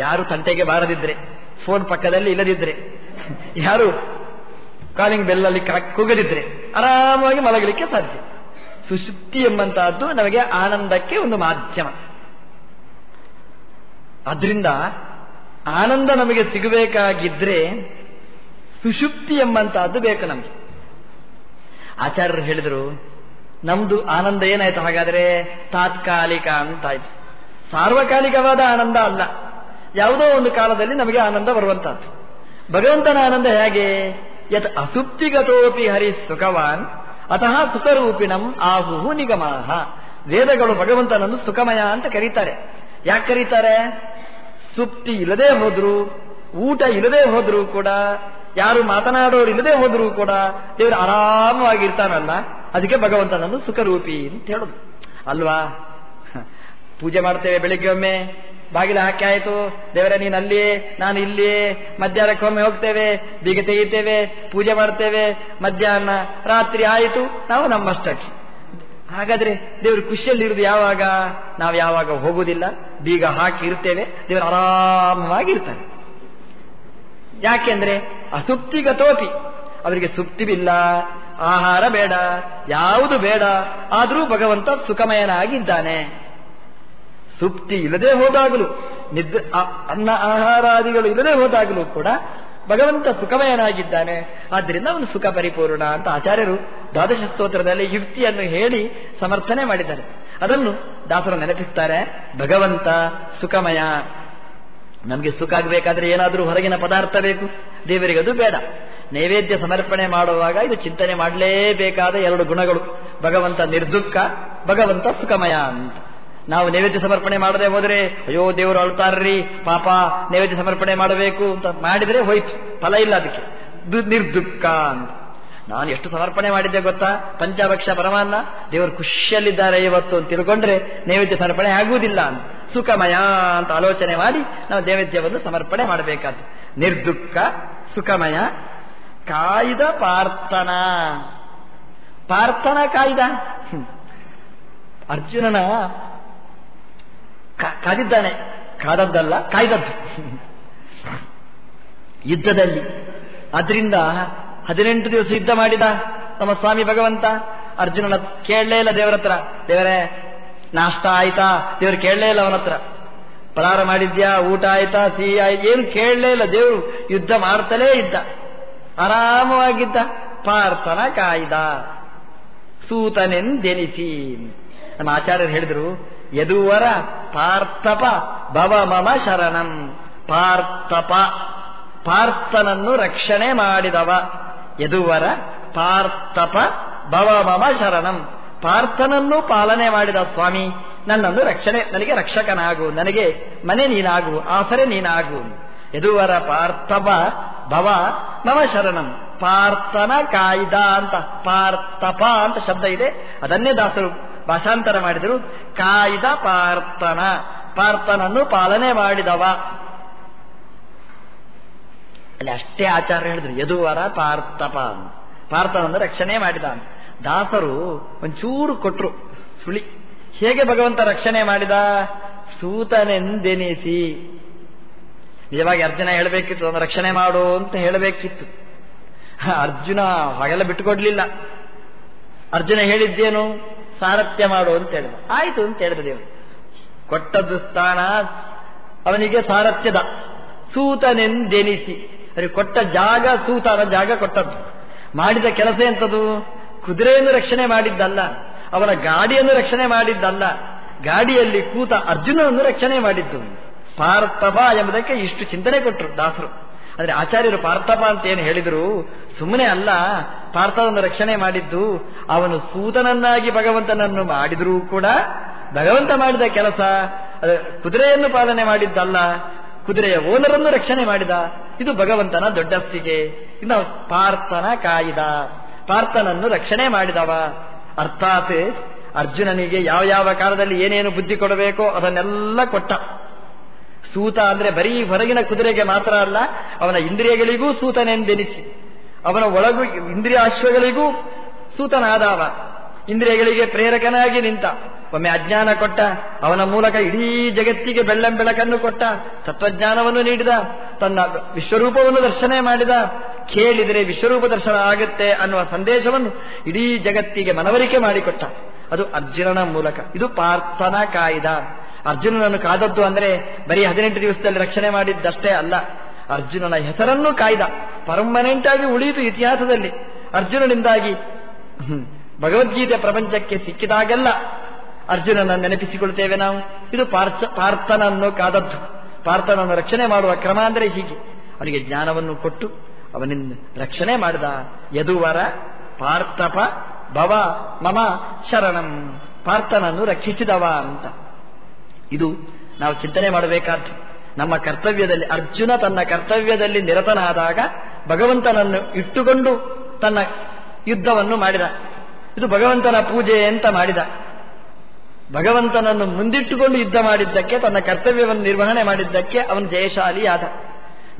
ಯಾರು ತಂಟೆಗೆ ಬಾರದಿದ್ರೆ, ಫೋನ್ ಪಕ್ಕದಲ್ಲಿ ಇಲ್ಲದಿದ್ರೆ, ಯಾರು ಕಾಲಿಂಗ್ ಬೆಲ್ಲಲ್ಲಿ ಕೂಗದಿದ್ರೆ ಆರಾಮವಾಗಿ ಮಲಗಲಿಕ್ಕೆ ಸಾಧ್ಯ. ಸುಶುಕ್ತಿ ಎಂಬಂತಹದ್ದು ನಮಗೆ ಆನಂದಕ್ಕೆ ಒಂದು ಮಾಧ್ಯಮ. ಆದ್ರಿಂದ ಆನಂದ ನಮಗೆ ಸಿಗಬೇಕಾಗಿದ್ರೆ ಸುಷುಪ್ತಿ ಎಂಬಂತಹದ್ದು ಬೇಕು ನಮಗೆ. ಆಚಾರ್ಯರು ಹೇಳಿದರು, ನಮ್ದು ಆನಂದ ಏನಾಯ್ತು? ಹಾಗಾದ್ರೆ ತಾತ್ಕಾಲಿಕ ಅಂತಾಯ್ತು. ಸಾರ್ವಕಾಲಿಕವಾದ ಆನಂದ ಅಲ್ಲ. ಯಾವುದೋ ಒಂದು ಕಾಲದಲ್ಲಿ ನಮಗೆ ಆನಂದ ಬರುವಂತಹದ್ದು. ಭಗವಂತನ ಆನಂದ ಹೇಗೆ? ಯತ್ ಅಸುಪ್ತಿಗತೋಪಿ ಹರಿ ಸುಖವಾನ್, ಅತಃ ಸುಖರೂಪಿಣಂ ಆಹುಹು ನಿಗಮಾಹ. ವೇದಗಳು ಭಗವಂತನನ್ನು ಸುಖಮಯ ಅಂತ ಕರೀತಾರೆ. ಯಾಕೆ ಕರೀತಾರೆ? ಸುಪ್ತಿ ಇಲ್ಲದೆ ಹೋದ್ರು, ಊಟ ಇಲ್ಲದೆ ಹೋದ್ರು ಕೂಡ, ಯಾರು ಮಾತನಾಡೋರು ಇಲ್ಲದೆ ಹೋದ್ರು ಕೂಡ, ದೇವರು ಆರಾಮವಾಗಿರ್ತಾನಲ್ಲ, ಅದಕ್ಕೆ ಭಗವಂತನನ್ನು ಸುಖರೂಪಿ ಅಂತ ಹೇಳುದು. ಅಲ್ವಾ? ಪೂಜೆ ಮಾಡ್ತೇವೆ ಬೆಳಿಗ್ಗೆ ಒಮ್ಮೆ, ಬಾಗಿಲ ಹಾಕಿ ಆಯಿತು, ದೇವರ, ನೀನು ಅಲ್ಲಿಯೇ, ನಾನು ಇಲ್ಲಿಯೇ, ಮಧ್ಯಾಹ್ನಕ್ಕೆ ಒಮ್ಮೆ ಹೋಗ್ತೇವೆ, ಬೀಗ ತೆಗಿತೇವೆ, ಪೂಜೆ ಮಾಡ್ತೇವೆ, ಮಧ್ಯಾಹ್ನ ರಾತ್ರಿ ಆಯಿತು, ನಾವು ನಮ್ಮಷ್ಟಕ್ಕೆ ಹಾಗಾದ್ರೆ ದೇವರು ಖುಷಿಯಲ್ಲಿರುವುದು ಯಾವಾಗ? ನಾವು ಯಾವಾಗ ಹೋಗುವುದಿಲ್ಲ. ಬೀಗ ಹಾಕಿ ಇರ್ತೇವೆ ದೇವರು ಆರಾಮವಾಗಿರ್ತಾರೆ. ಯಾಕೆಂದ್ರೆ ಅಸುಪ್ತಿಗತೋಪಿ ಅವರಿಗೆ ಸುಪ್ತಿವಿಲ್ಲ. ಆಹಾರ ಬೇಡ. ಯಾವುದು ಬೇಡ. ಆದರೂ ಭಗವಂತ ಸುಖಮಯನಾಗಿದ್ದಾನೆ. ಸುಪ್ತಿ ಇಲ್ಲದೆ ಹೋದಾಗಲೂ ನಿದ್ರೆ ಅನ್ನ ಆಹಾರಾದಿಗಳು ಇಲ್ಲದೆ ಹೋದಾಗಲೂ ಕೂಡ ಭಗವಂತ ಸುಖಮಯನಾಗಿದ್ದಾನೆ. ಆದ್ದರಿಂದ ಅವನು ಸುಖ ಪರಿಪೂರ್ಣ ಅಂತ ಆಚಾರ್ಯರು ದ್ವಾದಶ ಸ್ತೋತ್ರದಲ್ಲಿ ಯುಕ್ತಿಯನ್ನು ಹೇಳಿ ಸಮರ್ಥನೆ ಮಾಡಿದ್ದಾರೆ. ಅದನ್ನು ದಾಸರು ನೆನಪಿಸ್ತಾರೆ, ಭಗವಂತ ಸುಖಮಯ. ನಮಗೆ ಸುಖ ಆಗಬೇಕಾದ್ರೆ ಏನಾದರೂ ಹೊರಗಿನ ಪದಾರ್ಥ ಬೇಕು. ದೇವರಿಗೆ ಅದು ಬೇಡ. ನೈವೇದ್ಯ ಸಮರ್ಪಣೆ ಮಾಡುವಾಗ ಇದು ಚಿಂತನೆ ಮಾಡಲೇಬೇಕಾದ ಎರಡು ಗುಣಗಳು. ಭಗವಂತ ನಿರ್ದುಃಖ, ಭಗವಂತ ಸುಖಮಯ ಅಂತ. ನಾವು ನೈವೇದ್ಯ ಸಮರ್ಪಣೆ ಮಾಡದೆ ಹೋದರೆ, ಅಯ್ಯೋ ದೇವರು ಅಳ್ತಾರ್ರಿ ಪಾಪ ನೈವೇದ್ಯ ಸಮರ್ಪಣೆ ಮಾಡಬೇಕು ಅಂತ ಮಾಡಿದ್ರೆ ಹೋಯ್ತು. ಫಲ ಇಲ್ಲ ಅದಕ್ಕೆ. ನಿರ್ದುಃಖ ಅಂತ. ನಾನು ಎಷ್ಟು ಸಮರ್ಪಣೆ ಮಾಡಿದ್ದೆ ಗೊತ್ತಾ? ಪಂಚಭಕ್ಷ ಪರಮಾನ್ನ. ದೇವರು ಖುಷಿಯಲ್ಲಿದ್ದಾರೆ ಇವತ್ತು ಅಂತ ತಿಳ್ಕೊಂಡ್ರೆ ನೈವೇದ್ಯ ಸಮರ್ಪಣೆ ಆಗುವುದಿಲ್ಲ ಅಂತ. ಸುಖಮಯ ಅಂತ ಆಲೋಚನೆ ಮಾಡಿ ನಾವು ನೈವೇದ್ಯವನ್ನು ಸಮರ್ಪಣೆ ಮಾಡಬೇಕಾದ್ದು. ನಿರ್ದುಃಖ, ಸುಖಮಯ, ಕಾಯ್ದ, ಪಾರ್ಥನ. ಪಾರ್ಥನ, ಕಾಯ್ದ. ಅರ್ಜುನನ ಕಾದಿದ್ದಾನೆ. ಕಾದದ್ದಲ್ಲ, ಕಾಯ್ದದ್ದು. ಯುದ್ಧದಲ್ಲಿ. ಅದರಿಂದ ಹದಿನೆಂಟು ದಿವಸ ಯುದ್ಧ ಮಾಡಿದ ನಮ್ಮ ಸ್ವಾಮಿ ಭಗವಂತ, ಅರ್ಜುನನ ಕೇಳಲೇ ಇಲ್ಲ ದೇವರ ಹತ್ರ. ದೇವರೇ, ನಾಷ್ಟ ಆಯ್ತಾ? ದೇವರು ಕೇಳಲೇ ಇಲ್ಲ ಅವನ ಹತ್ರ. ಪರಾರ ಮಾಡಿದ್ಯಾ? ಊಟ ಆಯ್ತಾ? ಸಿಹಿ ಆಯ್ತು? ಏನು ಕೇಳಲೇ ಇಲ್ಲ. ದೇವರು ಯುದ್ಧ ಮಾಡ್ತಲೇ ಇದ್ದ. ಆರಾಮವಾಗಿದ್ದ. ಪಾರ್ಥನ ಕಾಯ್ದ. ಸೂತನೆಂದೆನಿಸಿ. ನಮ್ಮ ಆಚಾರ್ಯರು ಹೇಳಿದ್ರು ಯದುವರ ಪಾರ್ಥಪ ಭವ ಮಮ ಶರಣಂ. ಪಾರ್ಥಪ, ಪಾರ್ಥನನ್ನು ರಕ್ಷಣೆ ಮಾಡಿದವ. ಯದುವರ ಪಾರ್ಥಪ ಭವ ಮಮ ಶರಣಂ. ಪಾರ್ಥನನ್ನು ಪಾಲನೆ ಮಾಡಿದ ಸ್ವಾಮಿ, ನನ್ನನ್ನು ರಕ್ಷಣೆ, ನನಗೆ ರಕ್ಷಕನಾಗು, ನನಗೆ ಮನೆ ನೀನಾಗು, ಆಸರೆ ನೀನಾಗು. ಯದುವರ ಪಾರ್ಥಪ ಭವ ಮಮ ಶರಣಂ. ಪಾರ್ಥನ ಕಾಯ್ದ ಅಂತ, ಪಾರ್ಥಪ ಅಂತ ಶಬ್ದ ಇದೆ. ಅದನ್ನೇ ದಾಸರು ಭಾಷಾಂತರ ಮಾಡಿದರು. ಕಾಯ್ದ ಪಾರ್ಥನ, ಪಾರ್ಥನನ್ನು ಪಾಲನೆ ಮಾಡಿದವ. ಅಲ್ಲಿ ಅಷ್ಟೇ ಆಚಾರ ಹೇಳಿದ್ರು, ಯದುವರ ಪಾರ್ಥಪ ಪಾರ್ಥನನ್ನು ರಕ್ಷಣೆ ಮಾಡಿದ ದಾಸರು ಒಂಚೂರು ಕೊಟ್ರು, ಸುಳಿ. ಹೇಗೆ ಭಗವಂತ ರಕ್ಷಣೆ ಮಾಡಿದ? ಸೂತನೆಂದೆನಿಸಿ. ನಿಜವಾಗಿ ಅರ್ಜುನ ಹೇಳಬೇಕಿತ್ತು, ಅದನ್ನು ರಕ್ಷಣೆ ಮಾಡು ಅಂತ ಹೇಳಬೇಕಿತ್ತು. ಅರ್ಜುನ ಹಾಗೆಲ್ಲ ಬಿಟ್ಟುಕೊಡ್ಲಿಲ್ಲ. ಅರ್ಜುನ ಹೇಳಿದ್ದೇನು? ಸಾರಥ್ಯ ಮಾಡು ಅಂತ ಹೇಳಿದ. ಆಯಿತು ಅಂತ ಹೇಳಿದ ದೇವರು. ಕೊಟ್ಟದ್ದು ಸ್ಥಾನ ಅವನಿಗೆ ಸಾರಥ್ಯದ. ಸೂತನೆಂದೆನಿಸಿ. ಅರೆ, ಕೊಟ್ಟ ಜಾಗ ಸೂತನ ಜಾಗ ಕೊಟ್ಟದ್ದು. ಮಾಡಿದ ಕೆಲಸ ಎಂಥದ್ದು ಕುದುರೆಯನ್ನು ರಕ್ಷಣೆ ಮಾಡಿದ್ದಲ್ಲ. ಅವನ ಗಾಡಿಯನ್ನು ರಕ್ಷಣೆ ಮಾಡಿದ್ದಲ್ಲ. ಗಾಡಿಯಲ್ಲಿ ಕೂತ ಅರ್ಜುನನನ್ನು ರಕ್ಷಣೆ ಮಾಡಿದ್ದು. ಪಾರ್ಥವ ಎಂಬುದಕ್ಕೆ ಇಷ್ಟು ಚಿಂತನೆ ಕೊಟ್ಟರು ದಾಸರು. ಆದರೆ ಆಚಾರ್ಯರು ಪಾರ್ಥಪ ಅಂತ ಏನು ಹೇಳಿದರು? ಸುಮ್ಮನೆ ಅಲ್ಲ ಪಾರ್ಥವನ್ನು ರಕ್ಷಣೆ ಮಾಡಿದ್ದು ಅವನು ಸೂತನನ್ನಾಗಿ ಭಗವಂತನನ್ನು ಮಾಡಿದರೂ ಕೂಡ ಭಗವಂತ ಮಾಡಿದ ಕೆಲಸ ಕುದುರೆಯನ್ನು ಪಾಲನೆ ಮಾಡಿದ್ದಲ್ಲ, ಕುದುರೆಯ ಓನರನ್ನು ರಕ್ಷಣೆ ಮಾಡಿದ, ಇದು ಭಗವಂತನ ದೊಡ್ಡಸ್ತಿಗೆ. ಇನ್ನು ಪಾರ್ಥನ ಕಾಯಿದ, ಪಾರ್ಥನನ್ನು ರಕ್ಷಣೆ ಮಾಡಿದವ. ಅರ್ಥಾತ್ ಅರ್ಜುನನಿಗೆ ಯಾವ ಯಾವ ಕಾಲದಲ್ಲಿ ಏನೇನು ಬುದ್ಧಿ ಕೊಡಬೇಕೋ ಅದನ್ನೆಲ್ಲ ಕೊಟ್ಟ. ಸೂತ ಅಂದ್ರೆ ಬರೀ ಹೊರಗಿನ ಕುದುರೆಗೆ ಮಾತ್ರ ಅಲ್ಲ, ಅವನ ಇಂದ್ರಿಯಗಳಿಗೂ ಸೂತನೆಂದೆನಿಸಿ. ಅವನ ಒಳಗು ಇಂದ್ರಿಯ ಅಶ್ವಗಳಿಗೂ ಸೂತನಾದವ. ಇಂದ್ರಿಯಗಳಿಗೆ ಪ್ರೇರಕನಾಗಿ ನಿಂತ. ಒಮ್ಮೆ ಅಜ್ಞಾನ ಕೊಟ್ಟ, ಅವನ ಮೂಲಕ ಇಡೀ ಜಗತ್ತಿಗೆ ಬೆಳ್ಳಂಬೆಳಕನ್ನು ಕೊಟ್ಟ, ತತ್ವಜ್ಞಾನವನ್ನು ನೀಡಿದ, ತನ್ನ ವಿಶ್ವರೂಪವನ್ನು ದರ್ಶನ ಮಾಡಿದ, ಕೇಳಿದರೆ ವಿಶ್ವರೂಪ ದರ್ಶನ ಆಗುತ್ತೆ ಅನ್ನುವ ಸಂದೇಶವನ್ನು ಇಡೀ ಜಗತ್ತಿಗೆ ಮನವರಿಕೆ ಮಾಡಿಕೊಟ್ಟ. ಅದು ಅರ್ಜುನನ ಮೂಲಕ. ಇದು ಪಾರ್ಥನ ಕಾಯ್ದ. ಅರ್ಜುನನನ್ನು ಕಾದದ್ದು ಅಂದರೆ ಬರೀ ಹದಿನೆಂಟು ದಿವಸದಲ್ಲಿ ರಕ್ಷಣೆ ಮಾಡಿದ್ದಷ್ಟೇ ಅಲ್ಲ. ಅರ್ಜುನನ ಹೆಸರನ್ನು ಕಾಯ್ದ. ಪರ್ಮನೆಂಟ್ ಆಗಿ ಉಳಿಯಿತು ಇತಿಹಾಸದಲ್ಲಿ. ಅರ್ಜುನನಿಂದಾಗಿ ಭಗವದ್ಗೀತೆ ಪ್ರಪಂಚಕ್ಕೆ ಸಿಕ್ಕಿದಾಗೆಲ್ಲ ಅರ್ಜುನನ ನೆನಪಿಸಿಕೊಳ್ತೇವೆ ನಾವು. ಇದು ಪಾರ್ಥ, ಪಾರ್ಥನನ್ನು ಕಾದದ್ದು. ಪಾರ್ಥನನ್ನು ರಕ್ಷಣೆ ಮಾಡುವ ಕ್ರಮ ಅಂದರೆ ಹೀಗೆ. ಅವನಿಗೆ ಜ್ಞಾನವನ್ನು ಕೊಟ್ಟು ಅವನಿಂದ ರಕ್ಷಣೆ ಮಾಡಿದ ಯದುವರ ಪಾರ್ಥಪ ಭವ ಮಮ ಶರಣಂ ಪಾರ್ಥನನ್ನು ರಕ್ಷಿಸಿದವ ಅಂತ. ಇದು ನಾವು ಚಿಂತನೆ ಮಾಡಬೇಕಾದ್ದು ನಮ್ಮ ಕರ್ತವ್ಯದಲ್ಲಿ ಅರ್ಜುನ ತನ್ನ ಕರ್ತವ್ಯದಲ್ಲಿ ನಿರತನಾದಾಗ ಭಗವಂತನನ್ನು ಇಟ್ಟುಕೊಂಡು ತನ್ನ ಯುದ್ಧವನ್ನು ಮಾಡಿದ. ಇದು ಭಗವಂತನ ಪೂಜೆ ಅಂತ ಮಾಡಿದ. ಭಗವಂತನನ್ನು ಮುಂದಿಟ್ಟುಕೊಂಡು ಯುದ್ಧ ಮಾಡಿದ್ದಕ್ಕೆ, ತನ್ನ ಕರ್ತವ್ಯವನ್ನು ನಿರ್ವಹಣೆ ಮಾಡಿದ್ದಕ್ಕೆ ಅವನು ಜಯಶಾಲಿಯಾದ.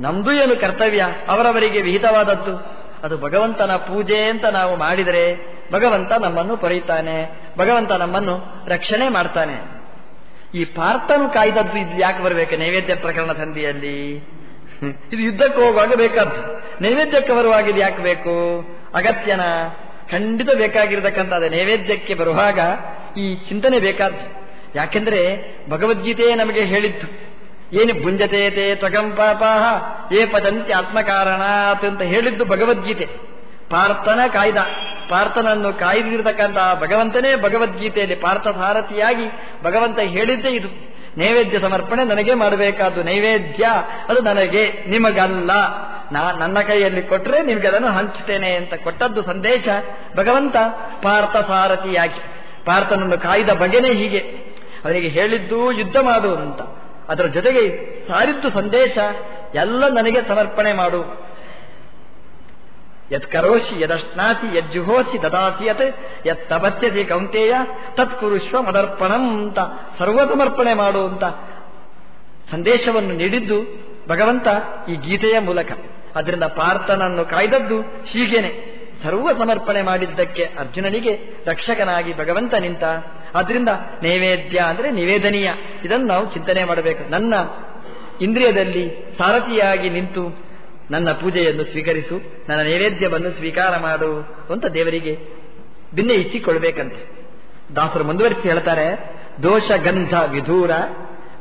ನಮ್ದು ಏನು ಕರ್ತವ್ಯ? ಅವರವರಿಗೆ ವಿಹಿತವಾದದ್ದು. ಅದು ಭಗವಂತನ ಪೂಜೆ ಅಂತ ನಾವು ಮಾಡಿದರೆ ಭಗವಂತ ನಮ್ಮನ್ನು ಪೊರೆಯುತ್ತಾನೆ. ಭಗವಂತ ನಮ್ಮನ್ನು ರಕ್ಷಣೆ ಮಾಡ್ತಾನೆ. ಈ ಪಾರ್ಥನ್ ಕಾಯ್ದದ್ದು ಇದು ಯಾಕೆ ಬರಬೇಕು? ನೈವೇದ್ಯ ಪ್ರಕರಣ ಸಂಧಿಯಲ್ಲಿ? ಇದು ಯುದ್ಧಕ್ಕೆ ಹೋಗುವಾಗ ಬೇಕಾದ್ದು. ನೈವೇದ್ಯಕ್ಕೆ ಬರುವಾಗ ಇದು ಯಾಕೆ ಬೇಕು? ಅಗತ್ಯನ ಖಂಡಿತ ಬೇಕಾಗಿರತಕ್ಕಂಥ ನೈವೇದ್ಯಕ್ಕೆ ಬರುವಾಗ ಈ ಚಿಂತನೆ ಬೇಕಾದ್ದು. ಯಾಕೆಂದ್ರೆ ಭಗವದ್ಗೀತೆಯೇ ನಮಗೆ ಹೇಳಿದ್ದು, ಏನು ಭುಂಜತೆ ತೇ ತ್ವಗಂ ಪಾಪಾಹ, ಏ ಪದಂತಿ ಆತ್ಮಕಾರಣಾತ್ ಅಂತ ಹೇಳಿದ್ದು ಭಗವದ್ಗೀತೆ. ಪಾರ್ಥನ ಕಾಯ್ದ. ಪಾರ್ಥನನ್ನು ಕಾಯ್ದಿರತಕ್ಕಂತಹ ಭಗವಂತನೇ ಭಗವದ್ಗೀತೆಯಲ್ಲಿ ಪಾರ್ಥ ಸಾರಥಿಯಾಗಿ ಭಗವಂತ ಹೇಳಿದ್ದೇ ಇದು. ನೈವೇದ್ಯ ಸಮರ್ಪಣೆ ನನಗೆ ಮಾಡಬೇಕಾದ್ದು ನೈವೇದ್ಯ. ಅದು ನನಗೆ ನಿಮಗಲ್ಲ. ನಾ ನನ್ನ ಕೈಯಲ್ಲಿ ಕೊಟ್ಟರೆ ನಿಮಗೆ ಅದನ್ನು ಹಂಚುತ್ತೇನೆ ಅಂತ ಕೊಟ್ಟದ್ದು ಸಂದೇಶ ಭಗವಂತ ಪಾರ್ಥ ಸಾರಥಿಯಾಗಿ ಪಾರ್ಥನನ್ನು ಕಾಯ್ದ ಬಗೆನೇ ಹೀಗೆ. ಅವರಿಗೆ ಹೇಳಿದ್ದು ಯುದ್ಧ ಮಾಡು ಅಂತ. ಅದರ ಜೊತೆಗೆ ಸಾರಿದ್ದು ಸಂದೇಶ, ಎಲ್ಲ ನನಗೆ ಸಮರ್ಪಣೆ ಮಾಡು. ಯತ್ ಯದಶ್ನಾತಿ ಯಜ್ಜುಹೋಸಿ ದದಾಸಿ ಯತ್ ಯತ್ ಕೌಂತೆಯ ತತ್ ಕುರುಶ್ವ ಮದರ್ಪಣಂ ಅಂತ ಸರ್ವಸಮರ್ಪಣೆ ಮಾಡು ಅಂತ ಸಂದೇಶವನ್ನು ನೀಡಿದ್ದು ಭಗವಂತ ಈ ಗೀತೆಯ ಮೂಲಕ. ಅದರಿಂದ ಪಾರ್ಥನನ್ನು ಕಾಯ್ದದ್ದು ಹೀಗೇನೆ. ಸರ್ವ ಸಮರ್ಪಣೆ ಮಾಡಿದ್ದಕ್ಕೆ ಅರ್ಜುನನಿಗೆ ರಕ್ಷಕನಾಗಿ ಭಗವಂತ ನಿಂತ ಅದರಿಂದ ನೈವೇದ್ಯ ಅಂದರೆ ನಿವೇದನೀಯ. ಇದನ್ನು ನಾವು ಚಿಂತನೆ ಮಾಡಬೇಕು. ನನ್ನ ಇಂದ್ರಿಯದಲ್ಲಿ ಸಾರಥಿಯಾಗಿ ನಿಂತು ನನ್ನ ಪೂಜೆಯನ್ನು ಸ್ವೀಕರಿಸು, ನನ್ನ ನೈವೇದ್ಯವನ್ನು ಸ್ವೀಕಾರ ಮಾಡು ಅಂತ ದೇವರಿಗೆ ಭಿನ್ನಯಿಸಿಕೊಳ್ಬೇಕಂತೆ ದಾಸರು ಮುಂದುವರಿಸಿ ಹೇಳ್ತಾರೆ, ದೋಷ, ಗಂಧ, ವಿಧೂರ,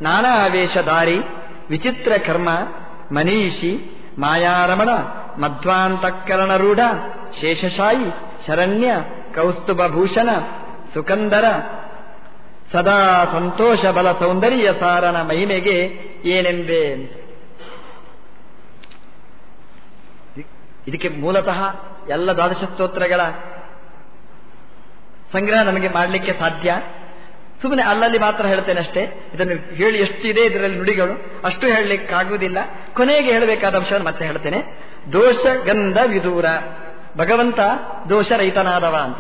ನಾನಾ ಆವೇಶಧಾರಿ ವಿಚಿತ್ರ ಕರ್ಮ, ಮನೀಷಿ, ಮಾಯಾರಮಣ ಮಧ್ವಾಂತಕರಣರೂಢ ಶೇಷಶಾಯಿ, ಶರಣ್ಯ ಕೌಸ್ತುಭಭೂಷಣ ಸುಕಂದರ. ಸದಾ ಸಂತೋಷ ಬಲ ಸೌಂದರ್ಯ ಸಾರನ ಮಹಿಮೆಗೆ ಏನೆಂಬೆ ಅಂತ ಇದಕ್ಕೆ ಮೂಲತಃ ಎಲ್ಲ ದ್ವಾದಶ ಸ್ತೋತ್ರಗಳ ಸಂಗ್ರಹ ನಮಗೆ ಮಾಡಲಿಕ್ಕೆ ಸಾಧ್ಯ. ಸುಮ್ಮನೆ ಅಲ್ಲಲ್ಲಿ ಮಾತ್ರ ಹೇಳ್ತೇನೆ ಅಷ್ಟೇ. ಇದನ್ನು ಹೇಳಿ ಎಷ್ಟಿದೆ ಇದರಲ್ಲಿ ನುಡಿಗಳು, ಅಷ್ಟು ಹೇಳಲಿಕ್ಕಾಗುವುದಿಲ್ಲ ಕೊನೆಗೆ ಹೇಳಬೇಕಾದ ಅಂಶವನ್ನು ಮತ್ತೆ ಹೇಳ್ತೇನೆ. ದೋಷ ಗಂಧ ವಿದೂರ ಭಗವಂತ ದೋಷರಹಿತನಾದವ ಅಂತ.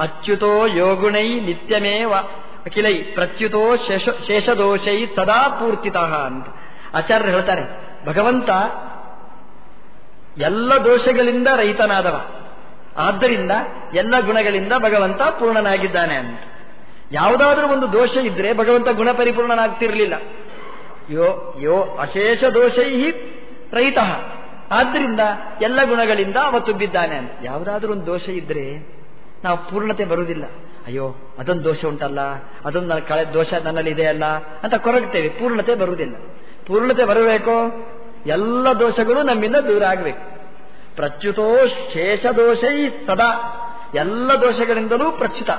ಅಚ್ಯುತೋ ಯೋಗುಣೈ ನಿತ್ಯಮೇವ. ಅಖಿಲೈ ಪ್ರತ್ಯುತೋ ಶೇಷ ಶೇಷದೋಷೈ ಸದಾ ಪೂರ್ತಿತಃ ಅಂತ. ಆಚಾರ್ಯರು ಹೇಳ್ತಾರೆ, ಭಗವಂತ ಎಲ್ಲ ದೋಷಗಳಿಂದ ರಹಿತನಾದವ. ಆದ್ದರಿಂದ ಎಲ್ಲ ಗುಣಗಳಿಂದ ಭಗವಂತ ಪೂರ್ಣನಾಗಿದ್ದಾನೆ ಅಂತ. ಯಾವುದಾದ್ರೂ ಒಂದು ದೋಷ ಇದ್ರೆ ಭಗವಂತ ಗುಣ ಪರಿಪೂರ್ಣನಾಗ್ತಿರಲಿಲ್ಲ. ಯೋ ಯೋ ಅಶೇಷ ದೋಷೈ ರಹಿತ. ಆದ್ದರಿಂದ ಎಲ್ಲ ಗುಣಗಳಿಂದ ಅವ ತುಂಬಿದ್ದಾನೆ ಅಂತ. ಯಾವುದಾದ್ರೂ ಒಂದು ದೋಷ ಇದ್ರೆ ನಾವು ಪೂರ್ಣತೆ ಬರುವುದಿಲ್ಲ. ಅಯ್ಯೋ, ಅದೊಂದು ದೋಷ ಉಂಟಲ್ಲ, ಅದೊಂದು ನನ್ನ ಕಳೆ ದೋಷ ನನ್ನಲ್ಲಿ ಇದೆಯಲ್ಲ ಅಂತ ಕೊರಗ್ತೇವೆ. ಪೂರ್ಣತೆ ಬರುವುದಿಲ್ಲ. ಪೂರ್ಣತೆ ಬರಬೇಕು? ಎಲ್ಲ ದೋಷಗಳು ನಮ್ಮಿಂದ ದೂರ ಆಗಬೇಕು. ಪ್ರಚ್ಯುತೋ ಶೇಷ ದೋಷೈ ಸದಾ. ಎಲ್ಲ ದೋಷಗಳಿಂದಲೂ ಪ್ರಚ್ಯುತ.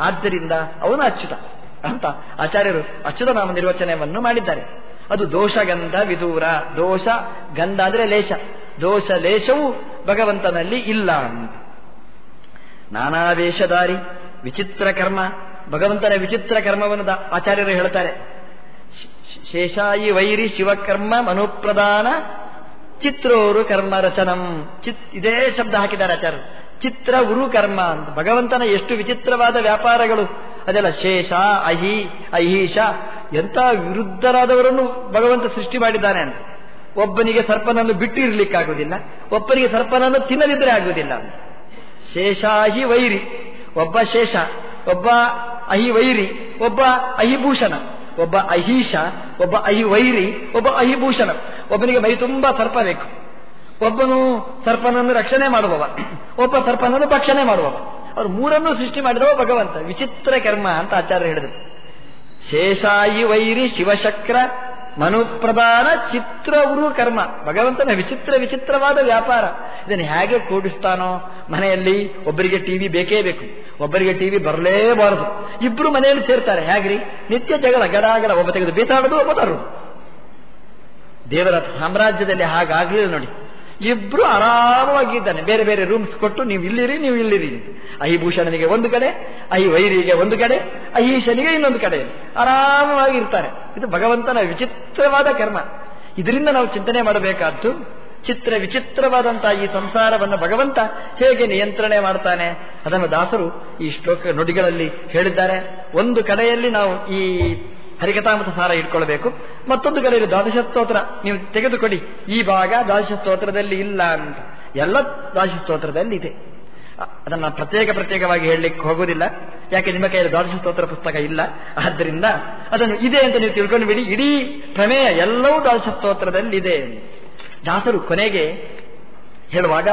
ಆದ್ದರಿಂದ ಅವನು ಅಚ್ಯುತ ಅಂತ ಆಚಾರ್ಯರು ಅಚ್ಯುತ ನಾಮ ನಿರ್ವಚನವನ್ನು ಮಾಡಿದ್ದಾರೆ. ಅದು ದೋಷಗಂಧ ವಿದೂರ. ದೋಷ ಗಂಧ ಅಂದ್ರೆ ಲೇಷ. ದೋಷ ಲೇಷವು ಭಗವಂತನಲ್ಲಿ ಇಲ್ಲ ನಾನಾ ವೇಷಧಾರಿ ವಿಚಿತ್ರ ಕರ್ಮ. ಭಗವಂತನ ವಿಚಿತ್ರ ಕರ್ಮವನ್ನು ಆಚಾರ್ಯರು ಹೇಳ್ತಾರೆ. ಶೇಷಾಯಿ ವೈರಿ ಶಿವಕರ್ಮ ಮನುಪ್ರಧಾನ ಚಿತ್ರೋರು ಕರ್ಮ ರಚನಂ. ಚಿತ್ ಇದೇ ಶಬ್ದ ಹಾಕಿದ್ದಾರೆ ಆಚಾರ ಚಿತ್ರ ಉರು ಕರ್ಮ ಅಂತ. ಭಗವಂತನ ಎಷ್ಟು ವಿಚಿತ್ರವಾದ ವ್ಯಾಪಾರಗಳು. ಅದೆಲ್ಲ ಶೇಷ, ಅಹಿ, ಅಹೀಶ ಎಂತ ವಿರುದ್ಧರಾದವರನ್ನು ಭಗವಂತ ಸೃಷ್ಟಿ ಮಾಡಿದ್ದಾನೆ ಅಂತ. ಒಬ್ಬನಿಗೆ ಸರ್ಪನನ್ನು ಬಿಟ್ಟು ಇರಲಿಕ್ಕಾಗುವುದಿಲ್ಲ ಒಬ್ಬನಿಗೆ ಸರ್ಪನನ್ನು ತಿನ್ನದಿದ್ರೆ ಆಗುವುದಿಲ್ಲ. ಶೇಷಾಹಿ ವೈರಿ. ಒಬ್ಬ ಶೇಷ, ಒಬ್ಬ ಅಹಿ ವೈರಿ, ಒಬ್ಬ ಅಹಿಭೂಷಣ. ಒಬ್ಬ ಅಹೀಶ ಒಬ್ಬ ಅಹಿ ವೈರಿ ಒಬ್ಬ ಅಹಿಭೂಷಣ. ಒಬ್ಬನಿಗೆ ಮೈ ತುಂಬಾ ಸರ್ಪ ಬೇಕು. ಒಬ್ಬನು ಸರ್ಪನನ್ನು ರಕ್ಷಣೆ ಮಾಡುವವ. ಒಬ್ಬ ಸರ್ಪನನ್ನು ಭಕ್ಷಣೆ ಮಾಡುವವ. ಅವರು ಮೂರನ್ನು ಸೃಷ್ಟಿ ಮಾಡಿದವ ಭಗವಂತ. ವಿಚಿತ್ರ ಕರ್ಮ ಅಂತ ಆಚಾರ್ಯ ಹೇಳಿದರು. ಶೇಷಾಯಿ ವೈರಿ ಶಿವಶಕ್ರ ಮನುಪ್ರಧಾನ ಚಿತ್ರವರು ಕರ್ಮ. ಭಗವಂತನ ವಿಚಿತ್ರ ವಿಚಿತ್ರವಾದ ವ್ಯಾಪಾರ. ಇದನ್ನು ಹೇಗೆ ಕೂಡಿಸ್ತಾನೋ ಮನೆಯಲ್ಲಿ ಒಬ್ಬರಿಗೆ ಟಿವಿ ಬೇಕೇ ಬೇಕು. ಒಬ್ಬರಿಗೆ ಟಿವಿ ಬರಲೇಬಾರದು ಇಬ್ರು ಮನೆಯಲ್ಲಿ ಸೇರ್ತಾರೆ. ಹೇಗ್ರಿ? ನಿತ್ಯ ಜಗಳ ಗಡಾಗಡ ಒಬ್ಬ ತೆಗೆದು ಬೀಸಾಡೋದು, ಒಬ್ಬ ತರೋದು. ದೇವರ ಸಾಮ್ರಾಜ್ಯದಲ್ಲಿ ಹಾಗಾಗಲಿಲ್ಲ ನೋಡಿ. ಇಬ್ರು ಆರಾಮವಾಗಿದ್ದಾನೆ. ಬೇರೆ ಬೇರೆ ರೂಮ್ಸ್ ಕೊಟ್ಟು, ನೀವು ಇಲ್ಲಿರಿ ನೀವು ಇಲ್ಲಿರಿ. ಭೂಷಣನಿಗೆ ಒಂದು ಕಡೆ, ಅಹಿ ವೈರಿಗೆ ಒಂದು ಕಡೆ ಅಹೀಶನಿಗೆ ಇನ್ನೊಂದು ಕಡೆ. ಆರಾಮವಾಗಿ ಇರ್ತಾರೆ ಇದು ಭಗವಂತನ ವಿಚಿತ್ರವಾದ ಕರ್ಮ. ಇದರಿಂದ ನಾವು ಚಿಂತನೆ ಮಾಡಬೇಕಾದ್ದು ಚಿತ್ರ ವಿಚಿತ್ರವಾದಂತಹ ಈ ಸಂಸಾರವನ್ನು ಭಗವಂತ ಹೇಗೆ ನಿಯಂತ್ರಣೆ ಮಾಡ್ತಾನೆ, ಅದನ್ನು ದಾಸರು ಈ ಶ್ಲೋಕ ನುಡಿಗಳಲ್ಲಿ ಹೇಳಿದ್ದಾರೆ. ಒಂದು ಕಡೆಯಲ್ಲಿ ನಾವು ಈ ಹರಿಕಥಾಮೃತ ಸಾರ ಇಟ್ಕೊಳ್ಬೇಕು, ಮತ್ತೊಂದು ಕಡೆಯಲ್ಲಿ ದ್ವಾದಶ ಸ್ತೋತ್ರ ನೀವು ತೆಗೆದುಕೊಡಿ ಈ ಭಾಗ ದ್ವಾದಶ ಸ್ತೋತ್ರದಲ್ಲಿ ಇಲ್ಲ ಅಂತ. ಎಲ್ಲ ದ್ವಾದಶ ಸ್ತೋತ್ರದಲ್ಲಿ ಇದೆ. ಅದನ್ನ ಪ್ರತ್ಯೇಕ ಪ್ರತ್ಯೇಕವಾಗಿ ಹೇಳಲಿಕ್ಕೆ ಹೋಗೋದಿಲ್ಲ ಯಾಕೆ, ನಿಮ್ಮ ಕೈಯಲ್ಲಿ ದ್ವಾದಶ ಸ್ತೋತ್ರ ಪುಸ್ತಕ ಇಲ್ಲ. ಆದ್ದರಿಂದ ಅದನ್ನು ಇದೆ ಅಂತ ನೀವು ತಿಳ್ಕೊಂಡು ಬಿಡಿ ಇಡೀ ಪ್ರಮೇಯ ಎಲ್ಲವೂ ದ್ವಾದಶ ಸ್ತೋತ್ರದಲ್ಲಿ ಇದೆ ದಾಸರು ಕೊನೆಗೆ ಹೇಳುವಾಗ,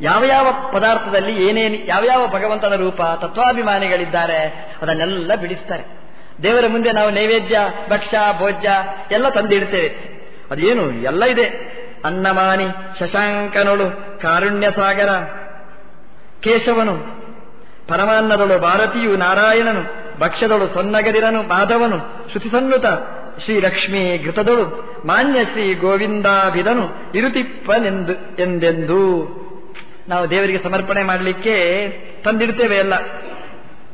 ಯಾವ ಯಾವ ಪದಾರ್ಥದಲ್ಲಿ ಏನೇನು, ಯಾವ ಯಾವ ಭಗವಂತನ ರೂಪ, ತತ್ವಾಭಿಮಾನಿಗಳಿದ್ದಾರೆ, ಅದನ್ನೆಲ್ಲ ಬಿಡಿಸ್ತಾರೆ. ದೇವರ ಮುಂದೆ ನಾವು ನೈವೇದ್ಯ ಭಕ್ಷ್ಯ ಭೋಜ್ಯ ಎಲ್ಲ ತಂದಿಡ್ತೇವೆ. ಅದೇನು ಎಲ್ಲ ಇದೆ. ಅನ್ನಮಾನಿ, ಶಶಾಂಕನೊಳು ಕಾರುಣ್ಯ ಸಾಗರ ಕೇಶವನು, ಪರಮಾನ್ನದಳು ಭಾರತೀಯು ನಾರಾಯಣನು ಭಕ್ಷ್ಯದಳು ಸೊನ್ನಗದಿರನು, ಮಾಧವನು ಶ್ರುತಿಸನ್ನುತ ಶ್ರೀ ಲಕ್ಷ್ಮೀ ಘೃತದಳು. ಮಾನ್ಯ ಶ್ರೀ ಗೋವಿಂದಾಭಿದನು ಇರುತಿಪ್ಪನೆಂದು ಎಂದೆಂದು. ನಾವು ದೇವರಿಗೆ ಸಮರ್ಪಣೆ ಮಾಡಲಿಕ್ಕೆ ತಂದಿಡ್ತೇವೆ ಎಲ್ಲ.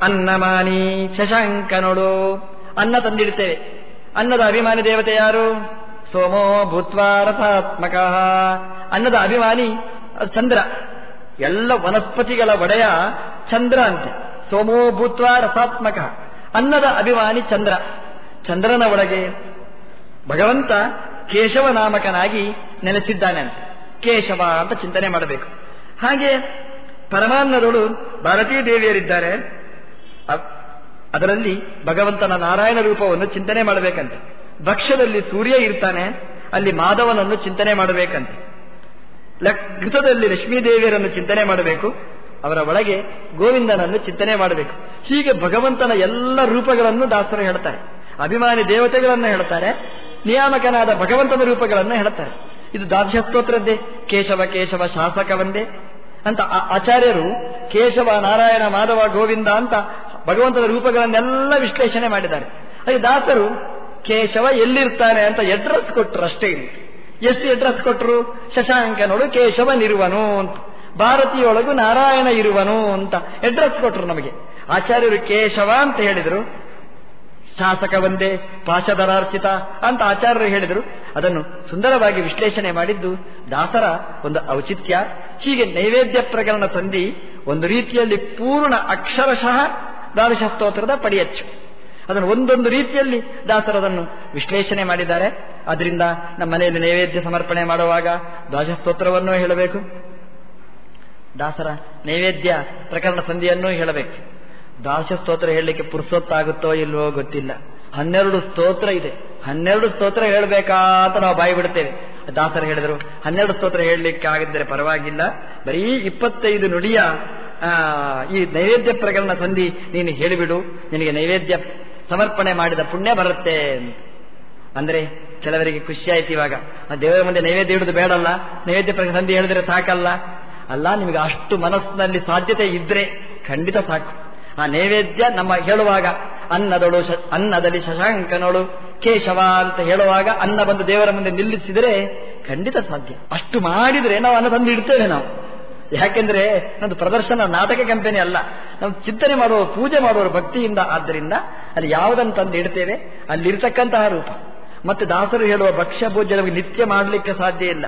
ಅನ್ನಮಾನಿ ಶಶಾಂಕನೊಳು ಅನ್ನ ತಂದಿಡ್ತೇವೆ. ಅನ್ನದ ಅಭಿಮಾನಿ ದೇವತೆ ಯಾರು? ಸೋಮೋ ಭೂತ್ವ ರಥಾತ್ಮಕ. ಅನ್ನದ ಅಭಿಮಾನಿ ಚಂದ್ರ. ಎಲ್ಲ ವನಸ್ಪತಿಗಳ ಒಡೆಯ ಚಂದ್ರ ಅಂತೆ. ಸೋಮೋ ಭೂತ್ವ ರಥಾತ್ಮಕ. ಅನ್ನದ ಅಭಿಮಾನಿ ಚಂದ್ರ. ಚಂದ್ರನ ಒಳಗೆ ಭಗವಂತ ಕೇಶವ ನಾಮಕನಾಗಿ ನೆಲೆಸಿದ್ದಾನೆ ಅಂತ. ಕೇಶವ ಅಂತ ಚಿಂತನೆ ಮಾಡಬೇಕು. ಹಾಗೆ ಪರಮಾನ್ನದಳು ಭಾರತೀ ದೇವಿಯರಿದ್ದಾರೆ. ಅದರಲ್ಲಿ ಭಗವಂತನ ನಾರಾಯಣ ರೂಪವನ್ನು ಚಿಂತನೆ ಮಾಡಬೇಕಂತೆ. ಭಕ್ಷ್ಯದಲ್ಲಿ ಸೂರ್ಯ ಇರ್ತಾನೆ, ಅಲ್ಲಿ ಮಾಧವನನ್ನು ಚಿಂತನೆ ಮಾಡಬೇಕಂತೆ. ಘೃತದಲ್ಲಿ ಲಕ್ಷ್ಮೀದೇವಿಯರನ್ನು ಚಿಂತನೆ ಮಾಡಬೇಕು. ಅವರ ಒಳಗೆ ಗೋವಿಂದನನ್ನು ಚಿಂತನೆ ಮಾಡಬೇಕು. ಹೀಗೆ ಭಗವಂತನ ಎಲ್ಲ ರೂಪಗಳನ್ನು ದಾಸರು ಹೇಳ್ತಾರೆ. ಅಭಿಮಾನಿ ದೇವತೆಗಳನ್ನು ಹೇಳ್ತಾರೆ, ನಿಯಾಮಕನಾದ ಭಗವಂತನ ರೂಪಗಳನ್ನು ಹೇಳ್ತಾರೆ. ಇದು ದಾರ್ಶಸ್ತೋತ್ರದ್ದೇ ಕೇಶವ ಕೇಶವ ಶಾಸಕವಂದೇ ಅಂತ ಆಚಾರ್ಯರು ಕೇಶವ, ನಾರಾಯಣ, ಮಾಧವ, ಗೋವಿಂದ ಅಂತ ಭಗವಂತನ ರೂಪಗಳನ್ನೆಲ್ಲ ವಿಶ್ಲೇಷಣೆ ಮಾಡಿದ್ದಾರೆ. ಅದು ದಾಸರು ಕೇಶವ ಎಲ್ಲಿರ್ತಾನೆ ಅಂತ ಎಡ್ರೆಸ್ ಕೊಟ್ಟರು ಅಷ್ಟೇ ಇಲ್ಲಿ. ಎಷ್ಟು ಎಡ್ರೆಸ್ ಕೊಟ್ಟರು ಶಶಾಂಕನೊಡು ಕೇಶವ ನಿರುವನು ಅಂತ, ಭಾರತೀಯೊಳಗು ನಾರಾಯಣ ಇರುವನು ಅಂತ ಎಡ್ರೆಸ್ ಕೊಟ್ಟರು ನಮಗೆ. ಆಚಾರ್ಯರು ಕೇಶವ ಅಂತ ಹೇಳಿದರು. ಶಾಸಕ ಒಂದೇ ಪಾಶಧರಾರ್ಚಿತ ಅಂತ ಆಚಾರ್ಯರು ಹೇಳಿದರು. ಅದನ್ನು ಸುಂದರವಾಗಿ ವಿಶ್ಲೇಷಣೆ ಮಾಡಿದ್ದು ದಾಸರ ಒಂದು ಔಚಿತ್ಯ, ಹೀಗೆ ನೈವೇದ್ಯ ಪ್ರಕರಣ ಸಂಧಿ ಒಂದು ರೀತಿಯಲ್ಲಿ ಪೂರ್ಣ ಅಕ್ಷರಶಃ ದ್ವಾದಶ ಸ್ತೋತ್ರದ ಪಡಿಯಚ್ಚು. ಅದನ್ನು ಒಂದೊಂದು ರೀತಿಯಲ್ಲಿ ದಾಸರದನ್ನು ವಿಶ್ಲೇಷಣೆ ಮಾಡಿದ್ದಾರೆ. ಅದರಿಂದ ನಮ್ಮ ಮನೆಯಲ್ಲಿ ನೈವೇದ್ಯ ಸಮರ್ಪಣೆ ಮಾಡುವಾಗ ದ್ವಾದಶ ಸ್ತೋತ್ರವನ್ನೂ ಹೇಳಬೇಕು. ದಾಸರ ನೈವೇದ್ಯ ಪ್ರಕರಣ ಸಂಧಿಯನ್ನೂ ಹೇಳಬೇಕು. ದ್ವಾದಶ ಸ್ತೋತ್ರ ಹೇಳಲಿಕ್ಕೆ ಪುರುಸೊತ್ತಾಗುತ್ತೋ ಇಲ್ವೋ ಗೊತ್ತಿಲ್ಲ. ಹನ್ನೆರಡು ಸ್ತೋತ್ರ ಇದೆ. ಹನ್ನೆರಡು ಸ್ತೋತ್ರ ಹೇಳಬೇಕಾ ಅಂತ ನಾವು ಬಾಯಿ ಬಿಡುತ್ತೇವೆ. ದಾಸರು ಹೇಳಿದರು, ಹನ್ನೆರಡು ಸ್ತೋತ್ರ ಹೇಳಲಿಕ್ಕೆ ಆಗಿದ್ದರೆ ಪರವಾಗಿಲ್ಲ. ಬರೀ ಇಪ್ಪತ್ತೈದು ನುಡಿಯ ಈ ನೈವೇದ್ಯ ಪ್ರಕರಣ ಸಂಧಿ ನೀನು ಹೇಳಿಬಿಡು. ನಿನಗೆ ನೈವೇದ್ಯ ಸಮರ್ಪಣೆ ಮಾಡಿದ ಪುಣ್ಯ ಬರುತ್ತೆ ಅಂದ್ರೆ ಕೆಲವರಿಗೆ ಖುಷಿ ಆಯ್ತು ಇವಾಗ ದೇವರ ಮುಂದೆ ನೈವೇದ್ಯ ಇಡುದು ಬೇಡಲ್ಲ. ನೈವೇದ್ಯ ಪ್ರಕರಣ ಸಂಧಿ ಹೇಳಿದ್ರೆ ಸಾಕಲ್ಲ. ಅಲ್ಲ, ನಿಮಗೆ ಅಷ್ಟು ಮನಸ್ಸಿನಲ್ಲಿ ಸಾಧ್ಯತೆ ಇದ್ರೆ ಖಂಡಿತ ಸಾಕು. ಆ ನೈವೇದ್ಯ ನಮ್ಮ ಹೇಳುವಾಗ ಅನ್ನದಳು ಅನ್ನದಲ್ಲಿ ಶಶಾಂಕನಳು ಕೇಶವ ಅಂತ ಹೇಳುವಾಗ ಅನ್ನ ಬಂದು ದೇವರ ಮುಂದೆ ನಿಲ್ಲಿಸಿದರೆ ಖಂಡಿತ ಸಾಧ್ಯ. ಅಷ್ಟು ಮಾಡಿದ್ರೆ ನಾವು ಅನ್ನ ತಂದು ಇಡ್ತೇವೆ ನಾವು. ಯಾಕೆಂದ್ರೆ ನಮ್ಮದು ಪ್ರದರ್ಶನ ನಾಟಕ ಕಂಪನಿ ಅಲ್ಲ. ನಾವು ಚಿಂತನೆ ಮಾಡುವವರು, ಪೂಜೆ ಮಾಡುವವರು ಭಕ್ತಿಯಿಂದ. ಆದ್ದರಿಂದ ಅಲ್ಲಿ ಯಾವುದನ್ನು ತಂದು ಇಡ್ತೇವೆ? ಅಲ್ಲಿರ್ತಕ್ಕಂತಹ ರೂಪ. ಮತ್ತೆ ದಾಸರು ಹೇಳುವ ಭಕ್ಷ್ಯ ಪೂಜೆ ನಮಗೆ ನಿತ್ಯ ಮಾಡಲಿಕ್ಕೆ ಸಾಧ್ಯ ಇಲ್ಲ.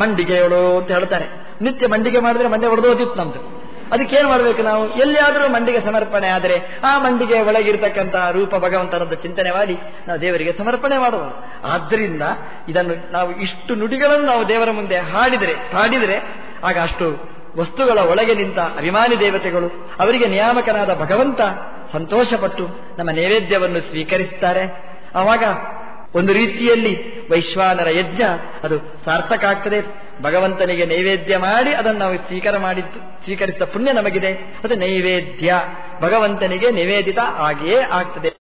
ಮಂಡಿಗೆಗಳು ಅಂತ ಹೇಳ್ತಾರೆ. ನಿತ್ಯ ಮಂಡಿಗೆ ಮಾಡಿದ್ರೆ ಮಂಡೆ ಹೊಡೆದೋದಿತ್ತು ನಮ್ದು. ಅದಕ್ಕೇನು ಮಾಡಬೇಕು ನಾವು? ಎಲ್ಲಿಯಾದರೂ ಮಂಡಿಗೆ ಸಮರ್ಪಣೆ ಆದರೆ ಆ ಮಂಡಿಗೆ ಒಳಗಿರ್ತಕ್ಕಂತಹ ರೂಪ ಭಗವಂತನದ್ದು ಚಿಂತನೆ ಮಾಡಿ ನಾವು ದೇವರಿಗೆ ಸಮರ್ಪಣೆ ಮಾಡುವ. ಆದ್ದರಿಂದ ಇದನ್ನು ನಾವು ಇಷ್ಟು ನುಡಿಗಳನ್ನು ನಾವು ದೇವರ ಮುಂದೆ ಹಾಡಿದರೆ ಹಾಡಿದರೆ ಆಗ ಅಷ್ಟು ವಸ್ತುಗಳ ಒಳಗೆ ನಿಂತ ಅಭಿಮಾನಿ ದೇವತೆಗಳು, ಅವರಿಗೆ ನಿಯಾಮಕನಾದ ಭಗವಂತ ಸಂತೋಷಪಟ್ಟು ನಮ್ಮ ನೈವೇದ್ಯವನ್ನು ಸ್ವೀಕರಿಸುತ್ತಾರೆ ಆವಾಗ ಒಂದು ರೀತಿಯಲ್ಲಿ ವೈಶ್ವಾನರ ಯಜ್ಞ, ಅದು ಸಾರ್ಥಕ ಆಗ್ತದೆ ಭಗವಂತನಿಗೆ ನೈವೇದ್ಯ ಮಾಡಿ ಅದನ್ನು ನಾವು ಸ್ವೀಕಾರ ಮಾಡಿದ್ದು, ಸ್ವೀಕರಿಸಿದ ಪುಣ್ಯ ನಮಗಿದೆ. ಅದು ನೈವೇದ್ಯ. ಭಗವಂತನಿಗೆ ನಿವೇದಿತ ಆಗಿಯೇ ಆಗ್ತದೆ.